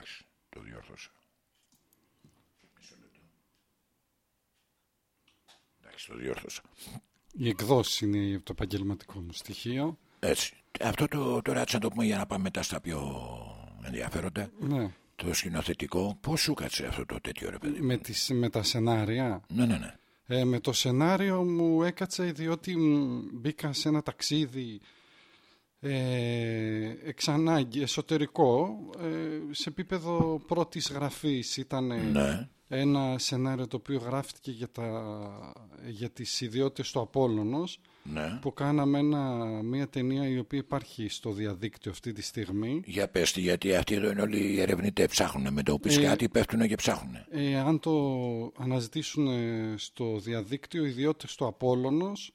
εντάξει, το διόρθωσα. Εντάξει, το διόρθωσα. Η εκδόση είναι το επαγγελματικό μου στοιχείο. Έτσι. Αυτό το, τώρα έτσι να το πούμε για να πάμε μετά στα πιο ενδιαφέροντα. Ναι. Το σκηνοθετικό, πώς σου κάτσε αυτό το τέτοιο ρε παιδί. Με, τις, με τα σενάρια; Ναι, ναι, ναι. Ε, με το σενάριο μου έκατσε διότι μπήκα σε ένα ταξίδι ε, εξ ανάγκη, εσωτερικό, ε, σε επίπεδο πρώτης γραφής ήταν ναι. ένα σενάριο το οποίο γράφτηκε για, τα, για τις ιδιότητες του Απόλλωνος ναι. που κάναμε ένα, μια ταινία η οποία υπάρχει στο διαδίκτυο αυτή τη στιγμή. Για πες γιατί αυτοί εδώ είναι όλοι οι ερευνητές ψάχνουν με το πεις ε, κάτι πέφτουν και ψάχνουν. Ε, αν το αναζητήσουν στο διαδίκτυο ιδιότητες του Απόλλωνος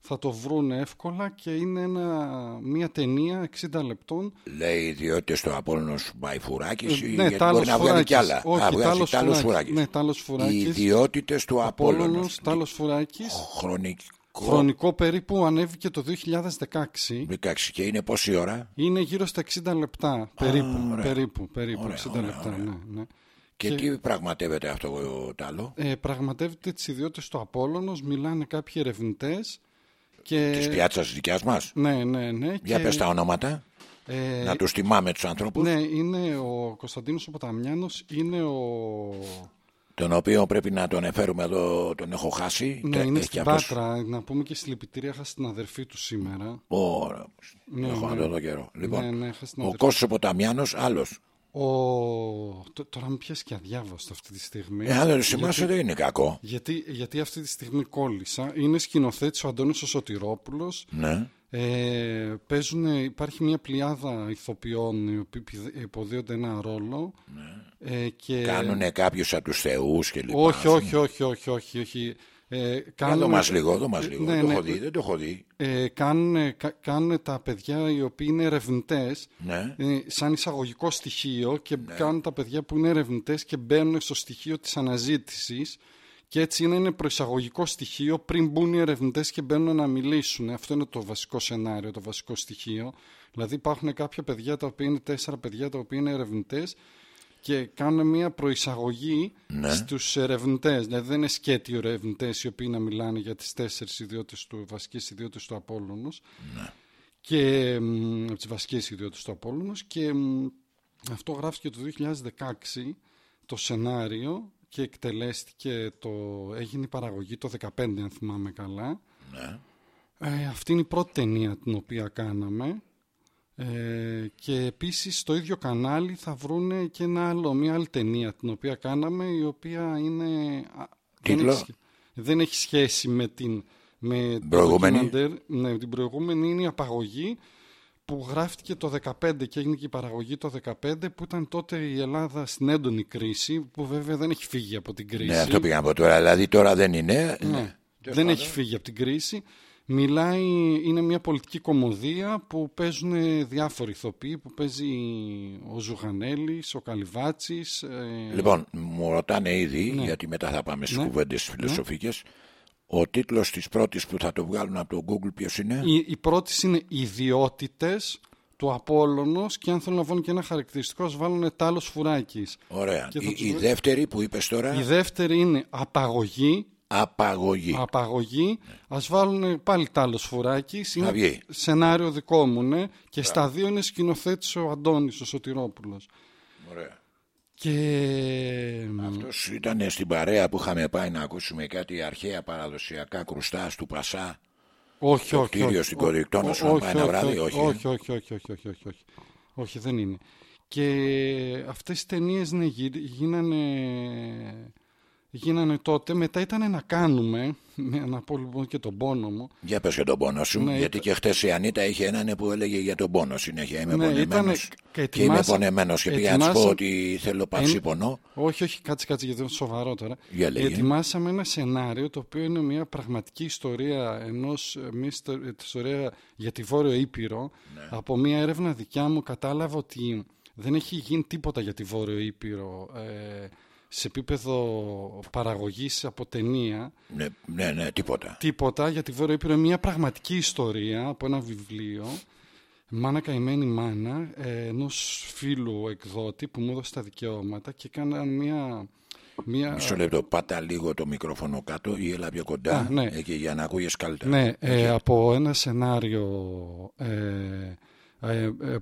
θα το βρουν εύκολα και είναι ένα, μια ταινία 60 λεπτών. Λέει ιδιότητες του Απόλλωνος Μπαϊφουράκης ε, ναι, γιατί μπορεί να βγάλει κι άλλα. Όχι, Α, τάλος, τάλος Φουράκης. Ναι, τάλος Φουράκης. Οι ιδιότητες του Απόλλωνος. Απόλλωνος τάλος Φουράκης. Χρονικό. Χρονικό περίπου ανέβηκε το 2016. 16 και είναι πόση ώρα; Είναι γύρω στα 60 λεπτά. Περίπου. ωραία. περίπου, περίπου Ωραία, 60 ωραία, λεπτά. ωραία. Ναι, ναι. Και, Και- τι πραγματεύεται αυτό το τάλο; Ε, πραγματεύεται τις ιδιότητες του Απόλλωνος, μιλάνε κάποιοι ερευνητές. Και... Της πιάτσας δικιάς μας. Ναι, ναι, ναι. Για και... πες τα ονόματα. Ε, Να τους τιμάμε τους ανθρώπους. Ναι, είναι ο Κωνσταντίνος ο Ποταμιάνος, είναι ο... Τον οποίο πρέπει να τον εφέρουμε εδώ, τον έχω χάσει. Ναι, Τε- είναι έχει στην αυτός- Πάτρα. Να πούμε και συλληπιτήρια, είχα την αδερφή του σήμερα. Ωραία. Ναι, έχω ναι. να το δω καιρό. Λοιπόν, Ναι, ναι, είχα στην ο αδερφή. Κώστας ο Ποταμιάνος, άλλος. Ο... τ- Τώρα με πιάσει και αδιάβαστο αυτή τη στιγμή. Ε, αν δεν το θυμάσαι δεν είναι κακό. Γιατί, γιατί αυτή τη στιγμή κόλλησα. Είναι σκηνοθέτης ο Αντώνης ο Σωτηρόπουλος. Ναι. Ε, παίζουν, υπάρχει μια πλειάδα ηθοποιών οι οποίοι πηδ- υποδίονται ένα ρόλο. Ε, και... Κάνουν κάποιους από τους θεούς και λοιπά. Όχι, όχι, όχι, όχι, όχι, όχι. Ε, Για κάνουν, δω μας λίγο, δω μας λίγο. Ναι, δεν το ναι. έχω δει, δεν το έχω δει. ε, κάνουν, κα- κάνουν τα παιδιά οι οποίοι είναι ερευνητές Ναι. ε, σαν εισαγωγικό στοιχείο και κάνουν τα παιδιά που είναι ερευνητές και μπαίνουν στο στοιχείο της αναζήτησης και έτσι είναι ένα προεισαγωγικό στοιχείο πριν μπουν οι ερευνητές και μπαίνουν να μιλήσουν. Αυτό είναι το βασικό σενάριο, το βασικό στοιχείο. Δηλαδή υπάρχουν κάποια παιδιά τα οποία είναι τέσσερα παιδιά τα οποία είναι ερευνητές και κάνουν μια προεισαγωγή Ναι. στους ερευνητές. Δηλαδή δεν είναι σκέτοι οι ερευνητές οι οποίοι να μιλάνε για τις τέσσερις ιδιότητες του, βασικές ιδιότητες του Απόλλωνος και μ, από τις βασικές ιδιότητες του Απόλλωνος και μ, αυτό γράφτηκε το 2016 το σενάριο και εκτελέστηκε το, έγινε η παραγωγή το 2015 αν θυμάμαι καλά Ναι. ε, αυτή είναι η πρώτη ταινία την οποία κάναμε ε, και επίσης στο ίδιο κανάλι θα βρούνε και ένα άλλο, μια άλλη ταινία την οποία κάναμε η οποία είναι... α, Δεν Τίτλο; έχει, σχέ- δεν έχει σχέση με την... Με το Προηγούμενη; ντοκιμαντέρ. ναι, την προηγούμενη είναι η απαγωγή που γράφτηκε το 2015 και έγινε και η παραγωγή το 2015 που ήταν τότε η Ελλάδα στην έντονη κρίση που βέβαια δεν έχει φύγει από την κρίση. Ναι, αυτό πήγα να πω τώρα. Δηλαδή τώρα δεν είναι. Ναι. Δεν έχει φύγει από την κρίση. Μιλάει, είναι μια πολιτική κομμωδία που παίζουν διάφοροι ηθοποιοί, που παίζει ο Ζουγανέλης, ο Καλυβάτσης. ε, Λοιπόν, μου ρωτάνε ήδη, Ναι. γιατί μετά θα πάμε στις Ναι. κουβέντες φιλοσοφικές, ο τίτλος της πρώτης που θα το βγάλουν από το Google ποιος είναι; η, η πρώτη είναι «Ιδιότητες» του Απόλλωνος και αν θέλουν να βάλουν και ένα χαρακτηριστικό, ας βάλουν τάλος φουράκης. Ωραία. Και θα Η, τους η βρω- δεύτερη που είπες τώρα, Η δεύτερη είναι «Απαγωγή», απαγωγή. Απαγωγή. Ας βάλουν πάλι τάλος φουράκης. Θα Είναι βγει. σενάριο δικό μου, ναι. Και στα δύο είναι σκηνοθέτης ο Αντώνης, ο Σωτηρόπουλος. Ωραία. Και... Αυτός ήταν στην παρέα που είχαμε πάει να ακούσουμε κάτι αρχαία παραδοσιακά κρουστά του Πασά. Όχι, Το όχι. κτίριο όχι, στην όχι, Κορυκτώνα όχι, σου να όχι, πάει ένα όχι, βράδυ, όχι, όχι, ε; όχι, όχι, όχι, όχι, όχι, όχι, όχι. Όχι, δεν είναι. Και αυτές οι ταινίες ναι, γι- γίνανε, γίνανε τότε. Μετά ήταν να κάνουμε, ναι, να πω λοιπόν και τον πόνο μου. Για πες για τον πόνο σου, Ναι, γιατί ήταν- και χτες η Ανίτα είχε έναν που έλεγε για τον πόνο συνέχεια. Είμαι Ναι, πονεμένος ήτανε- και, και είμαι ετοιμάσα- πονεμένος και πήγα να της πω ετοιμάσα- ότι θέλω παύση πονό. Όχι, όχι, κάτσε, κάτσε, γιατί είναι σοβαρό τώρα. Για λέγε. Ετοιμάσαμε ένα σενάριο το οποίο είναι μια πραγματική ιστορία ενός, ε, μια ιστο- ε, ιστορία για τη Βόρειο Ήπειρο. Ναι. Από μια έρευνα δικιά μου κατάλαβα ότι δεν έχει γίνει τίποτα για τη Βόρειο Ήπειρο ε, σε επίπεδο παραγωγής από ταινία. Ναι, ναι, ναι, τίποτα. Τίποτα για τη Βόρειο Ήπειρο. Είναι μια πραγματική ιστορία από ένα βιβλίο. Μάνα καημένη μάνα ε, ενός φίλου εκδότη που μου έδωσε τα δικαιώματα και έκανα μια. μια... Μισό λεπτό, πάτα λίγο το μικρόφωνο κάτω ή έλα πιο κοντά Α, ναι. εκεί, για να ακούγες καλύτερα. Ναι, ε, από ένα σενάριο ε, ε, ε,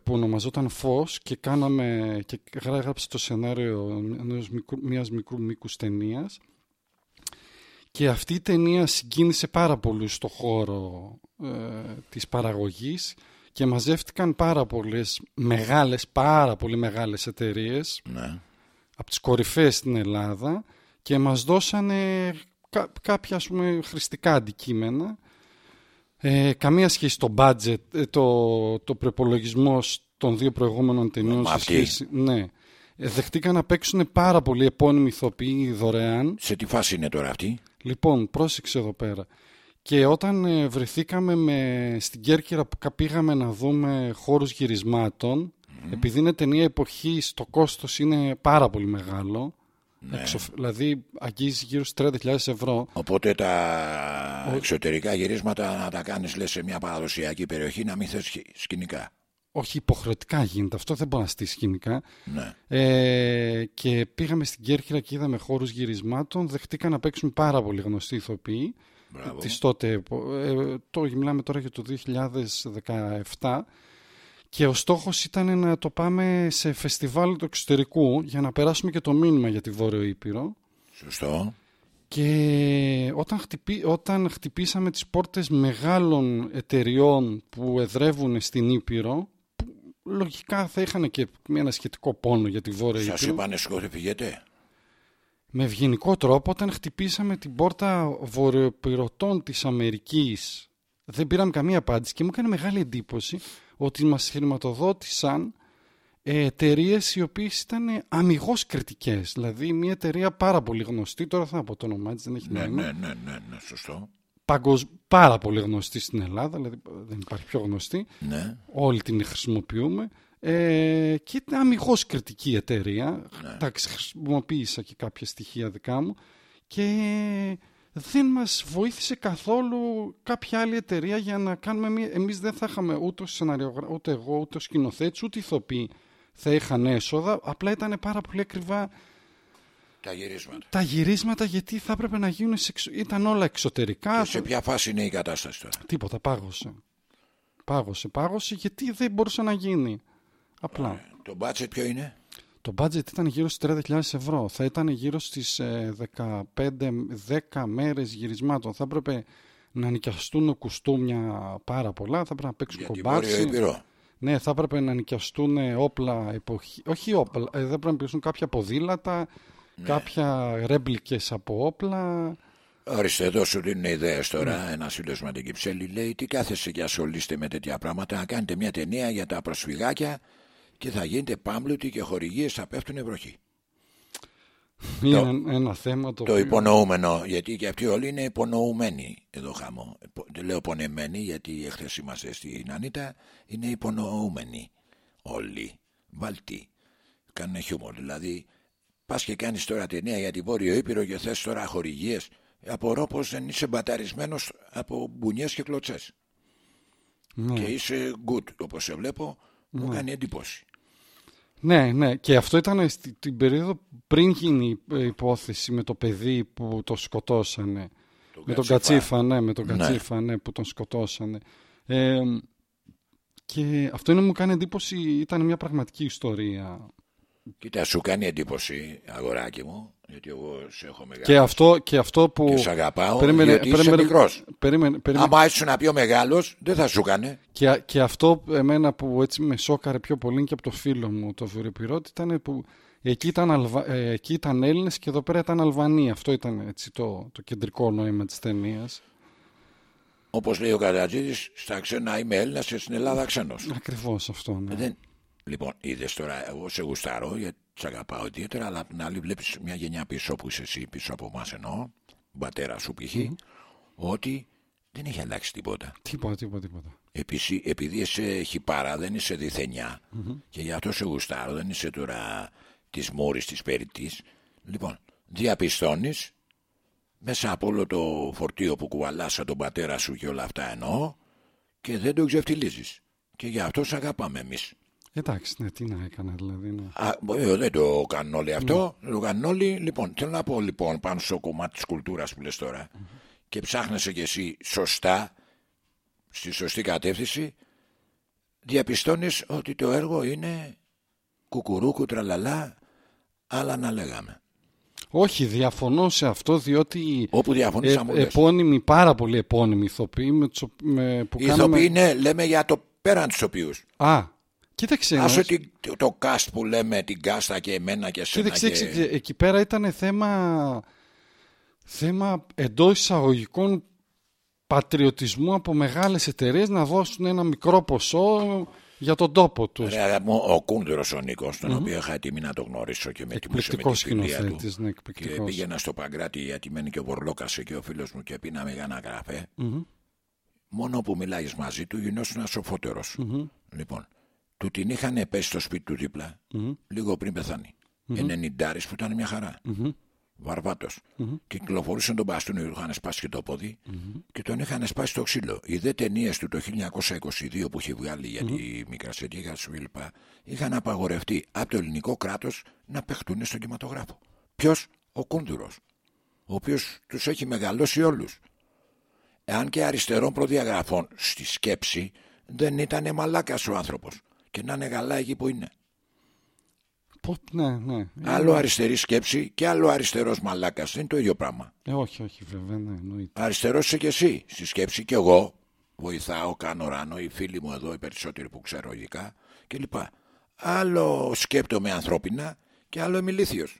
που ονομαζόταν Φως και κάναμε και γράψε το σενάριο ενός μικρού, μιας μικρού μήκους ταινίας και αυτή η ταινία συγκίνησε πάρα πολύ στο χώρο ε, της παραγωγής και μαζεύτηκαν πάρα πολλές μεγάλες, πάρα πολύ μεγάλες εταιρείες Ναι. από τις κορυφαίες στην Ελλάδα και μας δώσανε κα- κάποια ας πούμε χρηστικά αντικείμενα ε, καμία σχέση το budget, ε, το, το προπολογισμό των δύο προηγούμενων ταινιών Με σε αυτή. σχέση, ναι. Ε, δεχτήκαν να παίξουν πάρα πολλοί επώνυμοι ηθοποιοί δωρεάν Σε τι φάση είναι τώρα αυτή; Λοιπόν, πρόσεξε εδώ πέρα. Και όταν ε, βρεθήκαμε με, στην Κέρκυρα που κα- πήγαμε να δούμε χώρους γυρισμάτων, επειδή είναι ταινία εποχής, το κόστος είναι πάρα πολύ μεγάλο. Ναι. Εξοφ- δηλαδή αγγίζει γύρω στις 30.000 ευρώ. Οπότε τα εξωτερικά γυρίσματα να τα κάνεις λες σε μια παραδοσιακή περιοχή να μην θες σκη- σκηνικά. Όχι υποχρεωτικά γίνεται, αυτό δεν μπορεί να στήσει σκηνικά. Ναι. Ε, και πήγαμε στην Κέρκυρα και είδαμε χώρους γυρισμάτων. Δεχτήκαν να παίξουν πάρα πολύ γνωστοί ηθοποιοί. Μπράβο. Της τότε, ε, το μιλάμε τώρα για το 2017 και ο στόχος ήταν να το πάμε σε φεστιβάλ του εξωτερικού για να περάσουμε και το μήνυμα για τη Βόρειο Ήπειρο Σωστό. και όταν, χτυπή, όταν χτυπήσαμε τις πόρτες μεγάλων εταιριών που εδρεύουν στην Ήπειρο που λογικά θα είχαν και ένα σχετικό πόνο για τη Βόρεια Σας Ήπειρο είπανε σηκώστε φυγέτε. με ευγενικό τρόπο όταν χτυπήσαμε την πόρτα βορειοπυρωτών της Αμερικής δεν πήραμε καμία απάντηση και μου έκανε μεγάλη εντύπωση ότι μας χρηματοδότησαν ε, εταιρείες οι οποίες ήταν αμυγός κριτικές. Δηλαδή μια εταιρεία πάρα πολύ γνωστή, τώρα θα πω το όνομά της, δεν έχει Ναι, νόημα, ναι, ναι, ναι, ναι, σωστό. παγκοσ... πάρα πολύ γνωστή στην Ελλάδα, δηλαδή δεν υπάρχει πιο γνωστή, Ναι. όλοι την χρησιμοποιούμε ε, και ήταν αμυγός κριτική εταιρεία. Ναι. Εντάξει, χρησιμοποίησα και κάποια στοιχεία δικά μου και δεν μας βοήθησε καθόλου κάποια άλλη εταιρεία για να κάνουμε μια... Εμείς δεν θα είχαμε ούτε, ο σεναριογρα... ούτε εγώ, ούτε ο σκηνοθέτης, ούτε οι ηθοποιοί θα είχαν έσοδα. Απλά ήταν πάρα πολύ ακριβά Τα γυρίσματα. τα γυρίσματα γιατί θα έπρεπε να γίνουν... Σε... εξω- Ήταν όλα εξωτερικά. Και σε ποια φάση είναι η κατάσταση τώρα; Τίποτα, πάγωσε. Πάγωσε, πάγωσε γιατί δεν μπορούσε να γίνει. Απλά. Το budget ποιο είναι; Το budget ήταν γύρω στις 30.000 ευρώ. Θα ήταν γύρω στις ε, 15-10 μέρες γυρισμάτων. Θα έπρεπε να νοικιαστούν κουστούμια πάρα πολλά. Θα έπρεπε να παίξουν Για την Βόρειο κομπάρσι. Ήπειρο; Ναι, θα έπρεπε να νοικιαστούν όπλα εποχή. Όχι όπλα, ε, δεν πρέπει να νοικιαστούν κάποια ποδήλατα, Ναι. κάποια ρέμπλικες από όπλα. Ορίστε, εδώ σου δίνουν ιδέες τώρα. Ναι. Ένας φίλος με την Κυψέλη λέει: Τι κάθεσε και ασχολείστε με τέτοια πράγματα. Να κάνετε μια ταινία για τα προσφυγάκια και θα γίνετε πάμπλουτοι και χορηγίες θα πέφτουν βροχή. Είναι ένα, ένα θέμα το, Το οποίο- υπονοούμενο, γιατί και αυτοί όλοι είναι υπονοούμενοι εδώ χαμό. Υπο- Δεν λέω πονεμένοι, γιατί εχθές είμαστε στην Ανίτα, είναι υπονοούμενοι όλοι. Βαλτοί. Κάνουν χιούμορ. Δηλαδή, πας και κάνεις τώρα ταινία για την Βόρειο Ήπειρο και θες τώρα χορηγίες. Απορώ πως δεν είσαι μπαταρισμένος από μπουνιές και κλωτσές. Ναι. Και είσαι good, όπως σε βλέπω, μου κάνει εντύπωση. Ναι, ναι. Και αυτό ήταν στη- την περίοδο πριν γίνει η ε, υπόθεση με το παιδί που το σκοτώσανε. με τον Κατσίφα, ναι, με τον Ναι. Κατσίφα, ναι, που τον σκοτώσανε. Ε, και αυτό είναι μου κάνει εντύπωση, ήταν μια πραγματική ιστορία. Κοίτα, σου κάνει εντύπωση, αγοράκι μου, γιατί εγώ σε έχω μεγάλος. Και αυτό, και αυτό που... Και σε αγαπάω, Περίμενε, γιατί είσαι περίμενε, μικρός. Περίμενε, περίμενε. Άμα ήσουν πιο μεγάλος, δεν θα σου έκανε. Και, και αυτό εμένα που έτσι με σόκαρε πιο πολύ και από το φίλο μου το Βορειοπυρώτη ήταν που εκεί ήταν, Αλβα... ε, εκεί ήταν Έλληνες και εδώ πέρα ήταν Αλβανοί. Αυτό ήταν έτσι το, το κεντρικό νόημα της ταινίας. Όπως λέει ο Καρατζίδη, στα ξένα είμαι Έλληνας και στην Ελλάδα ξένος. Ακριβώς αυτό, ναι. Δεν... Λοιπόν, είδες τώρα, εγώ σε γουστάρω γιατί σε αγαπάω ιδιαίτερα, αλλά απ' την άλλη βλέπεις μια γενιά πίσω που είσαι εσύ, πίσω από εμάς εννοώ, ο πατέρας σου π.χ., ότι δεν έχει αλλάξει τίποτα. Τίποτα, τίποτα, τίποτα. Επίσης, επειδή είσαι χιπάρα, δεν είσαι διθενιά και γι' αυτό σε γουστάρω, δεν είσαι τώρα της μόρης της περιττής. Λοιπόν, διαπιστώνεις μέσα από όλο το φορτίο που κουβαλάς σαν τον πατέρα σου και όλα αυτά εννοώ και δεν το ξεφτιλίζεις. Και γι' αυτό σε αγαπάμε εμείς. Εντάξει, ναι, τι να έκανα δηλαδή. Ναι. Α, ε, δεν το κάνουν όλοι αυτό. Δεν το κάνουν όλοι. Λοιπόν, θέλω να πω λοιπόν πάνω στο κομμάτι της κουλτούρας που λες τώρα και ψάχνεσαι κι εσύ σωστά, στη σωστή κατεύθυνση, διαπιστώνεις ότι το έργο είναι κουκουρούκου τραλαλά, άλλα να λέγαμε. Όχι, διαφωνώ σε αυτό διότι Όπου διαφωνείς ε, να μου λες. επώνυμοι, πάρα πολύ επώνυμοι ηθοποιοί με, τους ο- με, που Οι κάναμε... ηθοποιοί είναι, λέμε για το πέραν τους οποίους. Α, κοίταξε. Άσε όμως. την- το, το cast που λέμε, την κάστα και εμένα και εσένα. Κοίταξε, και... έξι- εκεί πέρα ήταν θέμα, θέμα εντός εισαγωγικών πατριωτισμού από μεγάλες εταιρείες να δώσουν ένα μικρό ποσό για τον τόπο τους. Ρε, μου, ο Κούνδρος ο Νίκος, τον οποίο είχα τιμή να το γνωρίσω και με τιμούσε με τη Εκπληκτικός φιλία του. σκηνοθέτης, ναι, Και εκπληκτικός. πήγαινα στο Παγκράτη γιατί μένει και ο Βορλόκας εκεί ο φίλος μου και πίναμε για ένα γραφέ. Μόνο που μιλάει μαζί του γινώσουν ένας σοφότερος. Λοιπόν, του την είχαν πέσει στο σπίτι του δίπλα λίγο πριν πεθάνει. Ενενιντάρης που ήταν μια χαρά. Βαρβάτος. Και κυκλοφορούσαν τον μπαστούνι, του είχαν σπάσει και το πόδι και τον είχαν σπάσει στο ξύλο. Οι δε ταινίες του το 1922 που είχε βγάλει για τη Μικρασιατή για σου κλπ. είχαν απαγορευτεί από το ελληνικό κράτος να παιχτούν στον κινηματογράφο. Ποιος, ο Κούντουρος, ο οποίος τους έχει μεγαλώσει όλους. Εάν και αριστερών προδιαγραφών στη σκέψη δεν ήταν μαλάκας ο άνθρωπος. Και να είναι καλά εκεί που είναι. Πω- ναι, ναι. Άλλο αριστερή σκέψη και άλλο αριστερός μαλάκας. Δεν είναι το ίδιο πράγμα. Ε, όχι, όχι, βέβαια, ναι, εννοείται. Αριστερός είσαι και εσύ στη σκέψη και εγώ. Βοηθάω, κάνω έρανο, οι φίλοι μου εδώ, οι περισσότεροι που ξέρω ειδικά κλπ. Άλλο σκέπτομαι ανθρώπινα και άλλο είμαι ηλίθιος.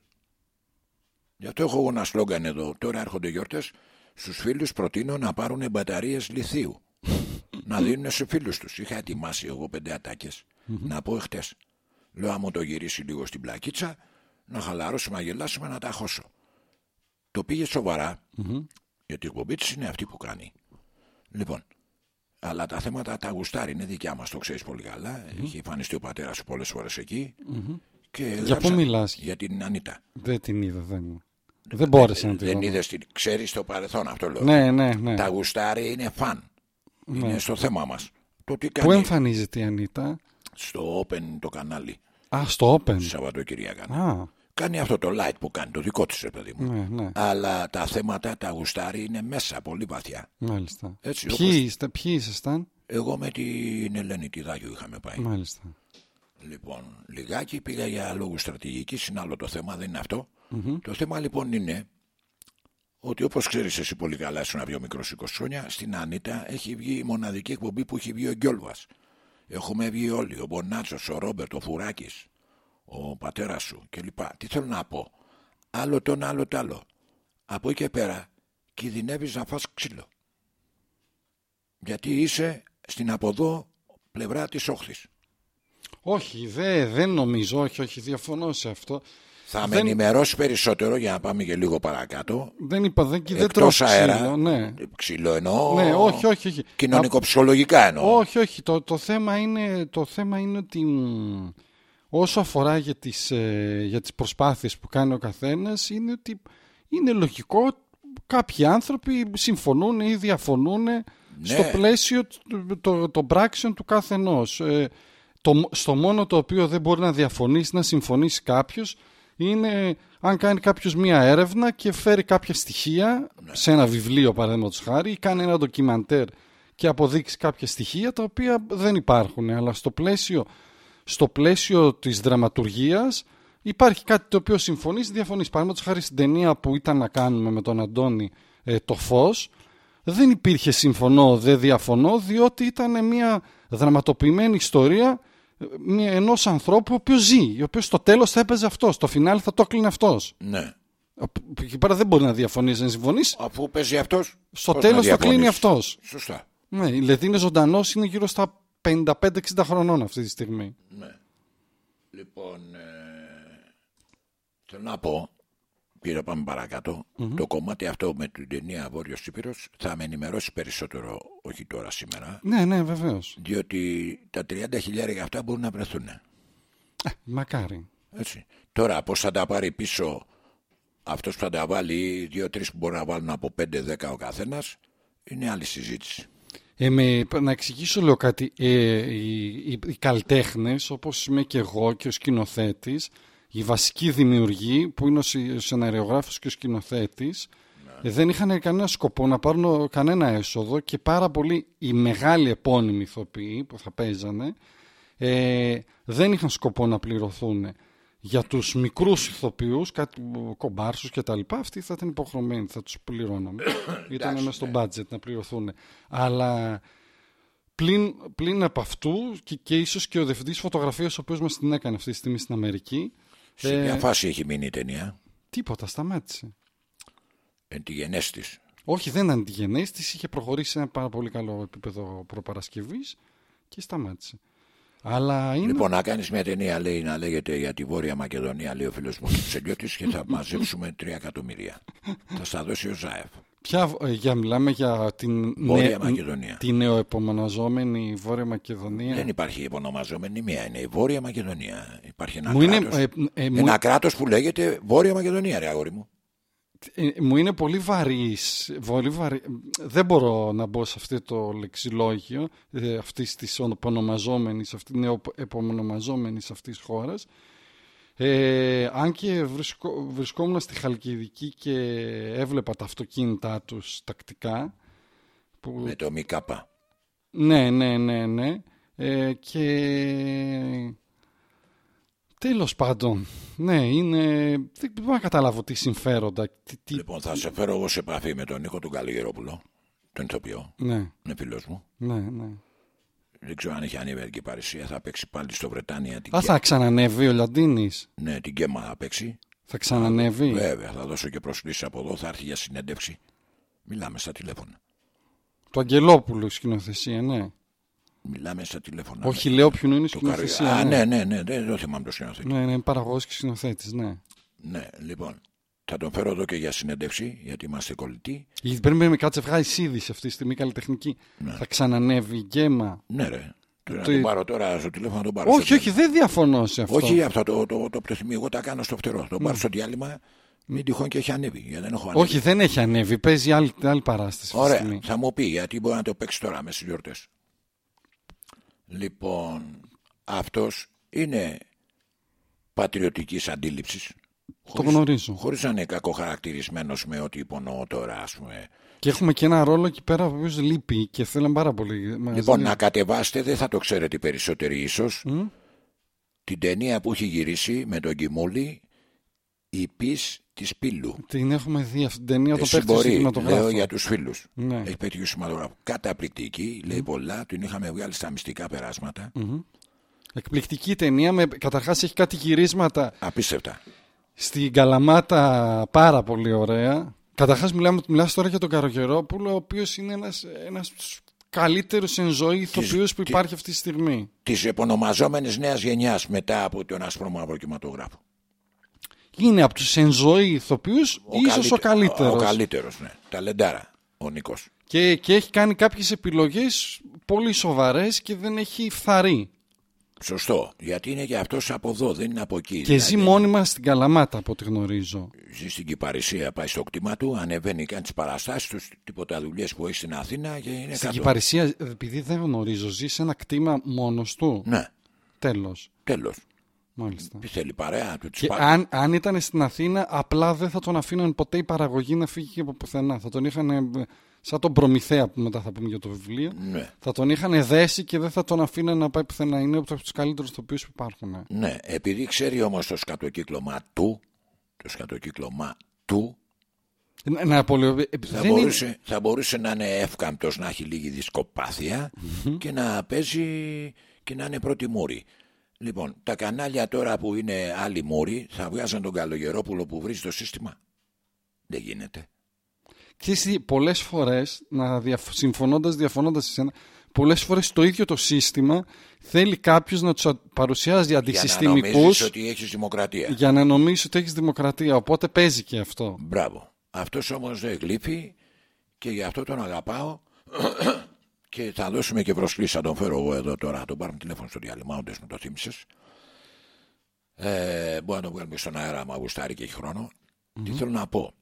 Γι' αυτό έχω εγώ ένα σλόγκαν εδώ. Τώρα έρχονται γιορτές. Στους φίλους προτείνω να πάρουν μπαταρίες λιθίου. να δίνουν σε φίλους τους. Είχα ετοιμάσει εγώ πέντε ατάκες να πω εχθές. Λέω, άμα το γυρίσει λίγο στην πλακίτσα, να χαλαρώσουμε, να γελάσουμε, να τα χώσω. Το πήγε σοβαρά, γιατί η εκπομπή της είναι αυτή που κάνει. Λοιπόν, αλλά τα θέματα τα γουστάρει, είναι δικιά μας, το ξέρεις πολύ καλά. Έχει εμφανιστεί ο πατέρας σου πολλές φορές εκεί. Και Για γράψα- πού μιλάς; Για την Ανίτα. Δεν την είδα, δεν. Δεν μπόρεσε να τη Δεν δω. είδες την. Ξέρεις το παρελθόν αυτό λέω. Ναι, ναι, ναι. Τα γουστάρει είναι φαν. Είναι στο θέμα μας. Το τι Πού κάνει εμφανίζεται η Ανίτα; Στο Open το κανάλι. Α, στο Open. Σαββατοκυριακά. Α, Κάνει αυτό το light που κάνει, το δικό της, ρε παιδί μου. ναι, ναι, Αλλά τα θέματα, τα γουστάρει είναι μέσα πολύ βαθιά. μάλιστα. Έτσι, Ποιοι, όπως- είστε, ποιοι ήσασταν; Εγώ με την Ελένη τη Δάγιο είχαμε πάει. Μάλιστα. Λοιπόν, λιγάκι πήγα για λόγους στρατηγικής, είναι άλλο το θέμα, δεν είναι αυτό. Το θέμα λοιπόν είναι ότι όπως ξέρεις εσύ πολύ καλά, ήσουν ένα πιο μικρός 20 χρόνια, στην Ανίτα έχει βγει η μοναδική εκπομπή που έχει βγει ο Γκιόλβας. Έχουμε βγει όλοι, ο Μπονάτσος, ο Ρόμπερτ, ο Φουράκης, ο πατέρας σου κλπ. Τι θέλω να πω; Άλλο το ένα, άλλο το άλλο. Από εκεί και πέρα κινδυνεύεις να φας ξύλο. Γιατί είσαι στην από εδώ πλευρά της όχθης. Όχι, δε, δεν νομίζω, όχι, όχι, διαφωνώ σε αυτό. Θα με Δεν- ενημερώσει περισσότερο για να πάμε και λίγο παρακάτω. Δεν είπα, δεν, δεν Εκτός τρώω αέρα. ξύλο, ναι. Ξύλο εννοώ. Ναι, όχι, όχι, όχι. Κοινωνικοψυχολογικά εννοώ. Όχι, όχι. Το, το, θέμα, είναι, το θέμα είναι ότι μ, όσο αφορά για τις, ε, για τις προσπάθειες που κάνει ο καθένας είναι ότι είναι λογικό κάποιοι άνθρωποι συμφωνούν ή διαφωνούν στο πλαίσιο του- το- των πράξεων του καθενός. Ε, το, στο μόνο το οποίο δεν μπορεί να διαφωνήσει, να συμφωνήσει κάποιος είναι αν κάνει κάποιος μία έρευνα και φέρει κάποια στοιχεία σε ένα βιβλίο παραδείγματος χάρη ή κάνει ένα ντοκιμαντέρ και αποδείξει κάποια στοιχεία τα οποία δεν υπάρχουν. Αλλά στο πλαίσιο, στο πλαίσιο της δραματουργίας υπάρχει κάτι το οποίο συμφωνείς διαφωνείς. Παραδείγματος χάρη στην ταινία που ήταν να κάνουμε με τον Αντώνη ε, το φως δεν υπήρχε συμφωνώ, δεν διαφωνώ διότι ήταν μια δραματοποιημένη ιστορία ε, μια, ενός ανθρώπου ο οποίος ζει, ο οποίος στο τέλος θα έπαιζε αυτός, στο φινάλι θα το έκλεινε αυτός. Ναι. Από εκεί πέρα δεν μπορεί να διαφωνείς, να συμφωνείς. Αφού παίζει αυτός. Στο πώς να τέλος θα κλείνει διαφωνήσεις. αυτός. Σωστά. Ναι, δηλαδή είναι ζωντανός, είναι γύρω στα 55-60 χρονών αυτή τη στιγμή. Ναι. Λοιπόν, ε, θέλω να πω, πήρα πάμε παρακάτω, το κομμάτι αυτό με την ταινία Βόρειος Τσίπηρος θα με ενημερώσει περισσότερο, όχι τώρα σήμερα, Ναι, ναι, βεβαίως. διότι τα 30 χιλιάρια αυτά μπορούν να βρεθούν. Ε, μακάρι. Έτσι. Τώρα πώς θα τα πάρει πίσω αυτός που θα τα βάλει ή δύο-τρεις που μπορεί να βάλουν από 5-10 ο καθένας είναι άλλη συζήτηση. Ε, με, να εξηγήσω λίγο κάτι. Ε, οι, οι, οι καλλιτέχνες, όπως είμαι και εγώ και ο σκηνοθέτης, οι βασικοί δημιουργοί, που είναι ο σεναριογράφος και ο σκηνοθέτης, ε, δεν είχαν κανένα σκοπό να πάρουν κανένα έσοδο και πάρα πολλοί οι μεγάλοι επώνυμοι ηθοποιοί που θα παίζανε ε, δεν είχαν σκοπό να πληρωθούν για τους μικρούς ηθοποιούς, κάτι κομπάρσους και τα λοιπά, αυτοί θα ήταν υποχρεωμένοι, θα τους πληρώναμε. ήταν μέσα στο budget να πληρωθούν. Αλλά πλην, πλην από αυτού και, και ίσως και ο διευθυντής φωτογραφίας ο οποίος μας την έκανε αυτή τη στιγμή στην Αμερική. Σε ποια ε, φάση έχει μείνει η ταινία; Τίποτα, σταμάτησε. Εν της γενέση της. Όχι, δεν ήταν τη γενέση της, είχε προχωρήσει σε ένα πάρα πολύ καλό επίπεδο προπαρασκευής και σταμάτησε. Αλλά είναι... Λοιπόν, να κάνεις μια ταινία λέει, να λέγεται για τη Βόρεια Μακεδονία, λέει ο φίλος μου Ψελιώτη, και θα μαζέψουμε 3 εκατομμύρια. θα στα δώσει ο Ζάεφ. Ποια, ε, για, μιλάμε για την, Βόρεια Μακεδονία. την νεοεπομοναζόμενη Βόρεια Μακεδονία. Δεν υπάρχει επωνομαζόμενη μία, είναι η Βόρεια Μακεδονία. Υπάρχει ένα κράτος, ε, ε, ένα κράτος που λέγεται Βόρεια Μακεδονία, ρε αγόρι μου. Ε, μου είναι πολύ βαρύς, πολύ βαρύ... δεν μπορώ να μπω σε αυτό το λεξιλόγιο ε, αυτής της επωνομαζόμενης, αυτή επωνομαζόμενης αυτής της χώρας. Ε, αν και βρισκό, βρισκόμουν στη Χαλκιδική και έβλεπα τα αυτοκίνητά τους τακτικά. Που... Με το ΜΚΑΠΑ. Ναι, ναι, ναι, ναι. Ε, και Τέλος πάντων, ναι, είναι... δεν μπορώ να καταλάβω τι συμφέροντα. Τι, Λοιπόν, θα σε φέρω εγώ σε επαφή με τον Νίκο του Καλλιγερόπουλο, τον ηθοποιό. Ναι. Είναι φίλος μου. Ναι, ναι. Δεν ξέρω αν έχει ανέβει η παρουσία. Θα παίξει πάλι στο Βρετάνια. Την Α, θα ξανανεύει ο Λαντίνης. Ναι, την Κέμα θα παίξει. Θα ξανανεύει. Βέβαια, θα δώσω και προσκλήσεις από εδώ. Θα έρθει για συνέντευξη. Μιλάμε στα τηλέφωνα. Το Αγγελόπουλο σκηνοθεσία, ναι. Μιλάμε στα τηλέφωνα. Όχι, λέω ποιον είναι η σκηνοθεσία. Α, ναι, ναι, ναι, δεν το θυμάμαι το σκηνοθέτη. Ναι, είναι παραγωγός και σκηνοθέτης, ναι. Ναι, λοιπόν. Θα τον φέρω εδώ και για συνέντευξη, γιατί είμαστε κολλητοί. Γιατί πρέπει να με κάτσε βγάλει είδηση αυτή τη στιγμή καλλιτεχνική. Ναι. Θα ξανανεύει η γέμα. Ναι, ρε. Τώρα το... Να τον πάρω τώρα στο τηλέφωνο να τον πάρω. Όχι, όχι, δεν διαφωνώ σε αυτό. Όχι, αυτό το, το, το, το, εγώ τα κάνω στο φτερό. Τον πάρω στο διάλειμμα. Μην τυχόν και έχει ανέβει. Γιατί δεν έχω ανέβει. Όχι, δεν έχει ανέβει. Παίζει άλλη, άλλη παράσταση. Ωραία, θα μου πει γιατί μπορεί να το παίξει τώρα με στις γιορτές. Λοιπόν, αυτός είναι πατριωτικής αντίληψης. Το γνωρίζω. Χωρίς να είναι κακοχαρακτηρισμένος με ό,τι υπονοώ τώρα, ας πούμε. Και έχουμε και ένα ρόλο εκεί πέρα που λείπει και θέλουν πάρα πολύ. Λοιπόν, να κατεβάσετε, δεν θα το ξέρετε περισσότεροι ίσως, την ταινία που έχει γυρίσει με τον Κιμούλη, η Πις της Πύλου. Την έχουμε δει αυτή την ταινία το μπορεί, λέω για τους φίλους. Ναι. Έχει πετύχει σηματογράφο. Καταπληκτική, λέει mm. πολλά. Την είχαμε βγάλει στα μυστικά περάσματα. Mm-hmm. Εκπληκτική ταινία. Με... Καταρχάς έχει κάτι γυρίσματα. Απίστευτα. Στην Καλαμάτα πάρα πολύ ωραία. Καταρχάς μιλάς τώρα για τον Καρογερόπουλο, ο οποίος είναι ένα ένας καλύτερους εν ζωή ηθοποιούς που υπάρχει αυτή τη στιγμή. Της επωνομαζόμενης νέας γενιάς μετά από τον ασπρό μαύρο κινηματογράφο είναι από τους εν ζωή ηθοποιούς ίσως ο καλύτερος. Ο, καλύτερος, ναι. Ταλεντάρα, ο Νίκος. Και, και έχει κάνει κάποιες επιλογές πολύ σοβαρές και δεν έχει φθαρεί. Σωστό, γιατί είναι και αυτός από εδώ, δεν είναι από εκεί. Και δηλαδή... ζει μόνιμα στην Καλαμάτα από ό,τι γνωρίζω. Ζει στην Κυπαρισία, πάει στο κτήμα του, ανεβαίνει, κάνει τις παραστάσεις τους, τίποτα δουλειές που έχει στην Αθήνα και είναι Στην Κυπαρισία, επειδή δεν γνωρίζω, ζει σε ένα κτήμα μόνος του; Ναι. Τέλος. Τέλος. Μάλιστα. Τι θέλει παρέα του. Και αν, αν ήταν στην Αθήνα, απλά δεν θα τον αφήναν ποτέ η παραγωγή να φύγει από πουθενά. Θα τον είχαν. Ε, σαν τον Προμηθέα που μετά θα πούμε για το βιβλίο. Ναι. Θα τον είχαν δέσει και δεν θα τον αφήναν να πάει πουθενά. Είναι από τους καλύτερους τοπίου που υπάρχουν. Ναι, επειδή ξέρει όμως το σκατοκύκλωμα του. Το σκατοκύκλωμα του. Ναι, να θα, μπορούσε, είναι... θα μπορούσε να είναι εύκαμπτος, να έχει λίγη δισκοπάθεια και να παίζει και να είναι πρώτη μούρη. Λοιπόν, τα κανάλια τώρα που είναι άλλοι μόροι θα βγάζουν τον Καλογερόπουλο που βρίζει το σύστημα. Δεν γίνεται. Ξέρεις πολλές φορές, να διαφ... συμφωνώντας, διαφωνώντας εσένα, πολλές φορές το ίδιο το σύστημα θέλει κάποιος να τους παρουσιάζει αντισυστημικούς... Για να νομίζεις ότι έχεις δημοκρατία. Για να νομίζεις ότι έχεις δημοκρατία, οπότε παίζει και αυτό. Μπράβο. Αυτός όμως δεν γλύφει και γι' αυτό τον αγαπάω και θα δώσουμε και προσκλήσεις. Θα τον φέρω εγώ εδώ τώρα. Θα τον πάρουμε τηλέφωνο στο διάλειμμα. Όντως μου το θύμισες. Ε, μπορεί να το βγάλουμε στον αέρα, μα γουστάρει και έχει χρόνο. Τι θέλω να πω.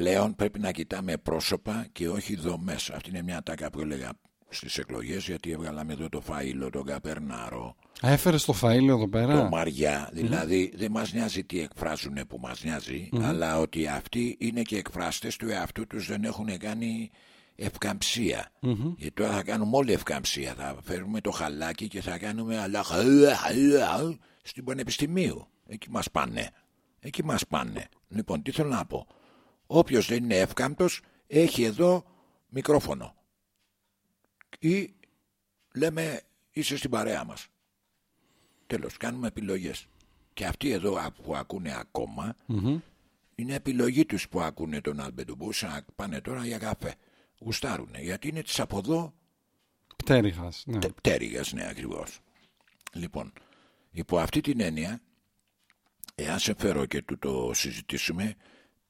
Πλέον πρέπει να κοιτάμε πρόσωπα και όχι δομές. Αυτή είναι μια τάκα που έλεγα στις εκλογές γιατί έβγαλαμε εδώ το φαΐλο, τον Καπερνάρο, Έφερες το φαΐλο εδώ πέρα; το Μαριά. Δηλαδή δεν μας νοιάζει τι εκφράζουν που μας νοιάζει, αλλά ότι αυτοί είναι και εκφράστες του εαυτού τους δεν έχουν κάνει ευκαμψία. Γιατί τώρα θα κάνουμε όλη ευκαμψία. Θα φέρουμε το χαλάκι και θα κάνουμε αλλά στην Πανεπιστημίου. Εκεί μας πάνε. Εκεί μας πάνε. Λοιπόν, τι θέλω να πω. Όποιος δεν είναι εύκαμπτος έχει εδώ μικρόφωνο. Ή λέμε είσαι στην παρέα μας. Τέλος, κάνουμε επιλογές. Και αυτοί εδώ α- που ακούνε ακόμα, είναι επιλογή τους που ακούνε τον Άλμπεντο. Μπορούσαν να πάνε τώρα για καφέ. Γουστάρουνε, γιατί είναι της από εδώ Πτέρυγας. Ναι. τε- πτέρυγας, ναι ακριβώς. Λοιπόν, υπό αυτή την έννοια, εάν σε φέρω και του το συζητήσουμε,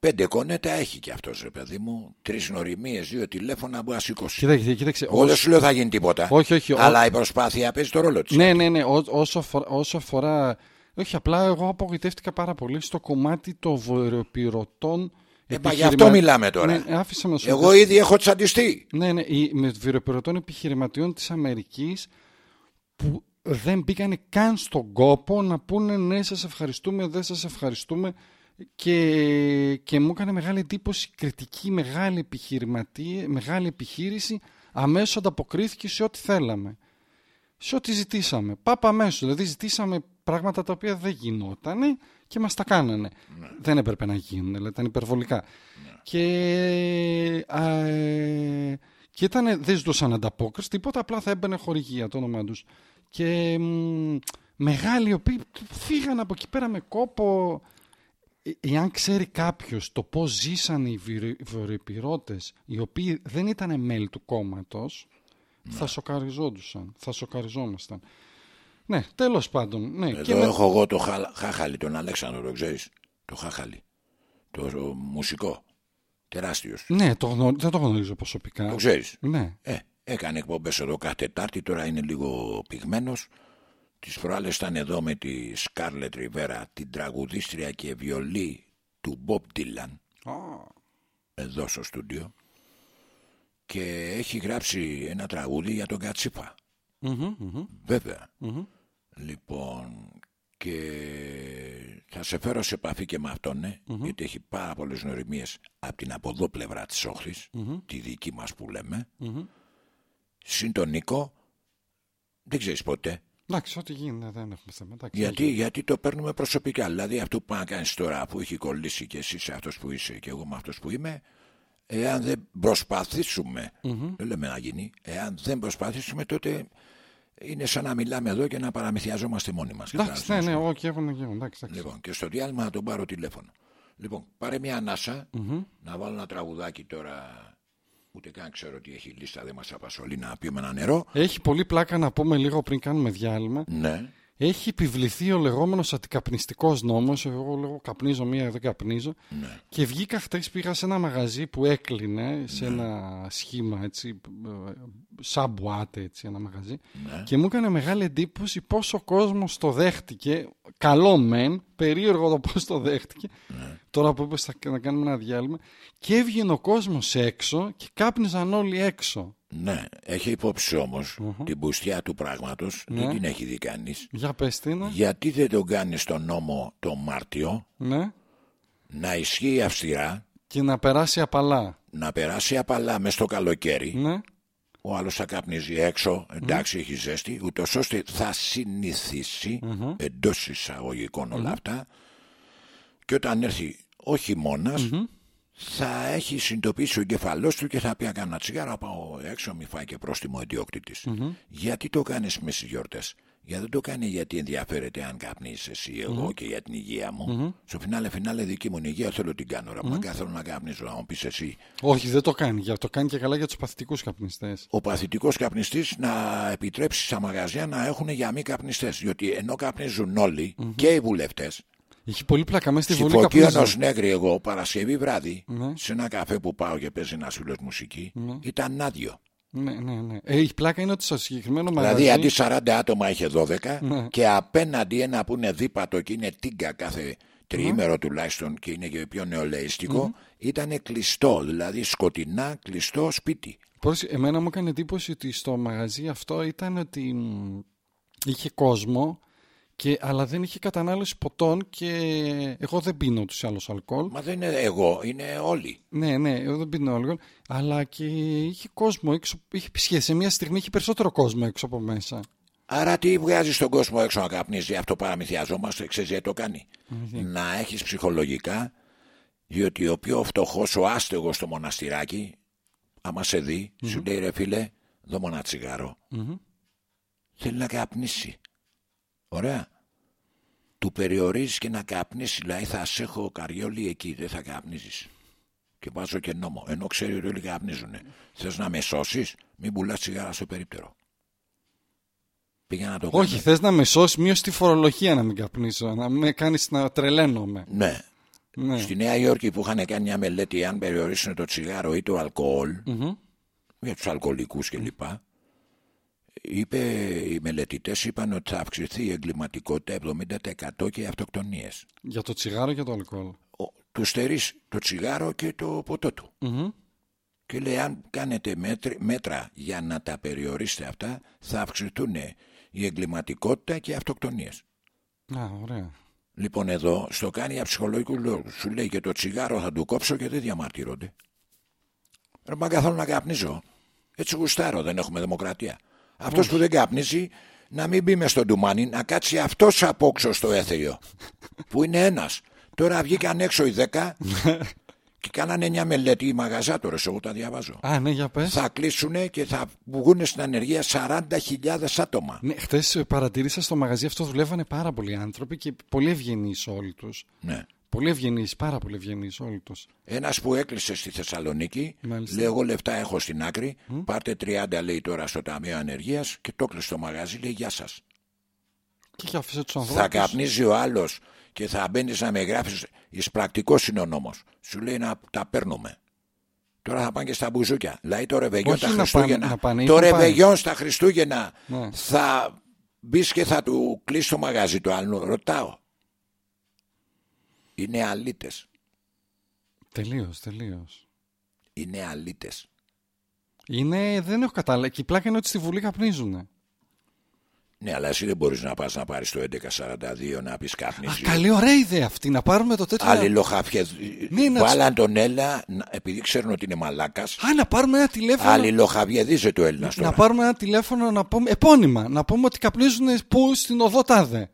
πέντε κονέτα έχει και αυτός ρε παιδί μου, τρεις νοριμίες, δύο τηλέφωνα που να σηκώσει. Κοίταξε, κοίταξε. Εγώ δεν όσο- σου λέω θα γίνει τίποτα. Όχι, όχι, ο- Αλλά η προσπάθεια παίζει το ρόλο της. Ναι, ναι, ναι. Ό, όσο, αφορά, όσο αφορά. Όχι, απλά εγώ απογοητεύτηκα πάρα πολύ στο κομμάτι των βορειοπυρωτών. Ε, μα γι' αυτό μιλάμε τώρα. Ναι, άφησα να σου Εγώ ήδη έχω τσαντιστεί. Ναι, ναι, οι- με βυροπυρωτών επιχειρηματιών της Αμερικής που δεν μπήκαν καν στον κόπο να πούνε ναι σας ευχαριστούμε, δεν σας ευχαριστούμε και, και μου έκανε μεγάλη εντύπωση κριτική μεγάλη επιχειρηματία, μεγάλη επιχείρηση αμέσως ανταποκρίθηκε σε ό,τι θέλαμε. Σε ό,τι ζητήσαμε. Πάπα αμέσως. Δηλαδή ζητήσαμε πράγματα τα οποία δεν γινότανε και μας τα κάνανε. Δεν έπρεπε να γίνουν, δηλαδή ήταν υπερβολικά. Και, α, ε, και ήταν, δεν ζητούσαν ανταπόκριση, τίποτα, απλά θα έμπαινε χορηγία το όνομα τους. Και μ, μεγάλοι οι οποίοι φύγαν από εκεί πέρα με κόπο. Ε, Εάν ξέρει κάποιος το πώς ζήσαν οι βυρι- βορειοπυρώτες οι οποίοι δεν ήταν μέλη του κόμματος, θα σοκαριζόντουσαν, θα σοκαριζόμασταν. Ναι, τέλος πάντων. Ναι, Εδώ έχω εγώ το χα... Χάχαλη, τον Αλέξανδρο, το ξέρεις. Το Χάχαλη. Το, το μουσικό. Τεράστιος. ναι το γνω... δεν το γνωρίζω προσωπικά. Το ξέρεις. Ναι. Ε, έκανε εκπομπές εδώ κάθε Τετάρτη, τώρα είναι λίγο πυγμένος. Τις προάλλες ήταν εδώ με τη Σκάρλετ Ριβέρα, την τραγουδίστρια και βιολί του Μπομπ Ντίλαν, Α, εδώ στο στούντιο. Και έχει γράψει ένα τραγούδι για τον Κατσίφα. μμμ, μμμ, Βέβαια. μμμ. Λοιπόν, και θα σε φέρω σε επαφή και με αυτόν, ναι, γιατί έχει πάρα πολλές νοημίες από την από εδώ πλευρά της όχθης, τη δική μας που λέμε. Συν τον Νίκο, δεν ξέρεις ποτέ. Εντάξει, ό,τι γίνει ναι, δεν έχουμε θέμα. Εντάξει, Γιατί, γιατί το παίρνουμε προσωπικά. Δηλαδή αυτό που πάει να κάνεις τώρα, αφού έχει κολλήσει και εσύ σε αυτός που είσαι και εγώ με αυτός που είμαι, εάν δεν προσπαθήσουμε, δεν λέμε να γίνει, εάν δεν προσπαθήσουμε τότε είναι σαν να μιλάμε εδώ και να παραμυθιαζόμαστε μόνοι μας. Εντάξει, ναι, ναι, εγώ και εγώ, ναι, και εγώ. Εντάξει, εντάξει. Λοιπόν, και στο διάλειμμα να τον πάρω τηλέφωνο. Λοιπόν, πάρε μια ανασα να βάλω ένα τραγουδάκι τώρα. Ούτε καν ξέρω τι έχει λίστα, δεν μας απασχολεί να πιούμε ένα νερό. Έχει πολύ πλάκα να πούμε λίγο πριν κάνουμε διάλειμμα. Ναι. Έχει επιβληθεί ο λεγόμενος αντικαπνιστικός νόμος. Εγώ λέγω καπνίζω μία, δεν καπνίζω. Ναι. Και βγήκα χτες, πήγα σε ένα μαγαζί που έκλεινε, σε ένα σχήμα έτσι, ε, σαν μπουάτε έτσι, ένα μαγαζί. Ναι. Και μου έκανε μεγάλη εντύπωση πόσο ο κόσμος το δέχτηκε. Καλό μεν, περίεργο το πώς το δέχτηκε. Ναι. Τώρα που είπες θα- να κάνουμε ένα διάλειμμα. Και έβγαινε ο κόσμος έξω και κάπνιζαν όλοι έξω. Ναι, έχει υπόψη όμως την πουστιά του πράγματος, δεν την έχει δει κανείς. Για πες τι είναι. Γιατί δεν τον κάνει στον νόμο το Μάρτιο; Ναι. να ισχύει αυστηρά, Και να περάσει απαλά. να περάσει απαλά μες στο καλοκαίρι, Ναι. Ο άλλος θα καπνίζει έξω, εντάξει έχει ζέστη, ούτως ώστε θα συνηθίσει εντός εισαγωγικών όλα αυτά. Και όταν έρθει ο χειμωνας θα έχει συνειδητοποιήσει ο εγκεφαλός του και θα πει να κάνω ένα τσιγάρο να πάω έξω μη φάει και πρόστιμο ιδιοκτήτης. Γιατί το κάνεις με στις γιορτές; Γιατί δεν το κάνει γιατί ενδιαφέρεται αν καπνείς εσύ εγώ και για την υγεία μου. Στο φινάλε φινάλε δική μου υγεία θέλω την κάνω. Ρε, μα θέλω να καπνίζω να μου πεις εσύ. Όχι, δεν το κάνει. Για- Το κάνει και καλά για τους παθητικούς καπνιστές. ο παθητικός καπνιστής να επιτρέψει στα μαγαζιά να έχουν για μη καπνιστές. Διότι ενώ καπνίζουν όλοι και οι βουλευτές, Έχει πολύ πλάκα μέσα στη στη Βουλή φωκή καπνίζουν. ενός νέγρη εγώ Παρασκευή βράδυ, Ναι. σε ένα καφέ που πάω και παίζει ένα φίλος μουσική, ήταν άδειο. Ναι, ναι, ναι. Ε, η πλάκα είναι ότι στο συγκεκριμένο μαγαζί... Δηλαδή αντί 40 άτομα είχε 12 Ναι. και απέναντι ένα που είναι δίπατο και είναι τίγκα κάθε τριήμερο τουλάχιστον και είναι και πιο νεολαιστικο ήταν κλειστό, δηλαδή σκοτεινά κλειστό σπίτι. Πώς, εμένα μου έκανε εντύπωση ότι στο μαγαζί αυτό ήταν ότι μ, είχε κόσμο και, αλλά δεν είχε κατανάλωση ποτών και εγώ δεν πίνω τους άλλους αλκοόλ. Μα δεν είναι εγώ, είναι όλοι. Ναι, ναι, εγώ δεν πίνω αλκοόλ. Αλλά και είχε κόσμο έξω. Είχε, σχέση, σε μια στιγμή είχε περισσότερο κόσμο έξω από μέσα. Άρα τι βγάζει τον κόσμο έξω να καπνίζει, αυτό παραμυθιαζόμαστε, ξέρεις γιατί το κάνει. Να έχεις ψυχολογικά, διότι ο πιο φτωχός, ο άστεγος στο μοναστηράκι, άμα σε δει, σου λέει ρε φίλε, δω μόνο ένα τσιγάρο. Θέλει να καπνίσει. Ωραία. Του περιορίζεις και να καπνίσει, δηλαδή θα σε έχω καριόλι εκεί, δεν θα καπνίζει. Και βάζω και νόμο, ενώ ξέρει ότι όλοι καπνίζουν. Θες να με σώσεις, μην πουλάς τσιγάρα στο περίπτερο. Πήγα να το κάνω. Όχι, θες να με σώσεις, μείωσε τη φορολογία να μην καπνίσω, να με κάνεις να τρελαίνομαι. Ναι. Ναι. Στη Νέα Υόρκη που είχαν κάνει μια μελέτη αν περιορίσουν το τσιγάρο ή το αλκοόλ Μμμ. για τους αλκοολικούς κλπ. Είπε, οι μελετητές είπαν ότι θα αυξηθεί η εγκληματικότητα 70% και οι αυτοκτονίες. Για το τσιγάρο και το αλκοόλ. Ο, του στερείς το τσιγάρο και το ποτό του. Μμμ. Και λέει αν κάνετε μέτρ- μέτρα για να τα περιορίσετε αυτά θα αυξηθούν η εγκληματικότητα και οι αυτοκτονίες. Α, ωραία. Λοιπόν εδώ στο κάνει για ψυχολογικούς λόγους. Σου λέει και το τσιγάρο θα του κόψω και δεν διαμαρτύρονται. Ρε μα καθόλου να καπνίζω. Έτσι γουστάρω, δεν έχουμε δημοκρατία. Αυτός που δεν καπνίζει να μην μπει μες στον ντουμάνι, να κάτσει αυτός απόξω στο έθριο. που είναι ένας. Τώρα βγήκαν έξω οι 10 και κάνανε μια μελέτη οι μαγαζάτορες. Εγώ τα διαβάζω. Α, ναι, για πες. Θα κλείσουν και θα βγουν στην ανεργία 40.000 άτομα. Ναι, χθες παρατήρησα στο μαγαζί αυτό δουλεύανε πάρα πολλοί άνθρωποι και πολύ ευγενείς όλοι τους. Ναι. Πολύ ευγενείς, πάρα πολύ ευγενείς όλοι τους. Ένας που έκλεισε στη Θεσσαλονίκη, Μάλιστα. λέει: Εγώ λεφτά έχω στην άκρη. Πάρτε 30 λέει τώρα στο Ταμείο Ανεργίας και το κλείσει το μαγαζί. Λέει: Γεια σας. Και είχε αφήσει τους ανθρώπους. Θα καπνίζει ο άλλος και θα μπαίνεις να με γράφει. Εισπρακτικό είναι ο νόμος. Σου λέει να τα παίρνουμε. Τώρα θα πάνε και στα μπουζούκια. Δηλαδή το ρεβεγιόν Όχι τα να Χριστούγεννα. πάνε- να πάνε, το είχαν πάει. ρεβεγιόν στα Χριστούγεννα Ναι. θα μπεις και θα του κλείσεις το μαγαζί του άλλου. Ρωτάω. Είναι αλήτες. Τελείως, τελείως. Είναι αλήτες. Είναι, δεν έχω κατάλαβα. Και η πλάκα είναι ότι στη Βουλή καπνίζουν. Ναι, αλλά εσύ δεν μπορείς να πας να πάρεις το 1142 να πεις Α, κάπνιση. καλή ωραία ιδέα αυτή. Να πάρουμε το τέτοιο. Άλλοι λοχάφια Ναι, να βάλαν τον Έλληνα να- επειδή ξέρουν ότι είναι μαλάκας. Α, να πάρουμε ένα τηλέφωνο. Άλλοι λοχαβιεδίζεται ο Έλληνας Να τώρα. πάρουμε ένα τηλέφωνο να πούμε επώνυμα. Να πούμε ότι καπνίζουν πού στην οδό τάδε.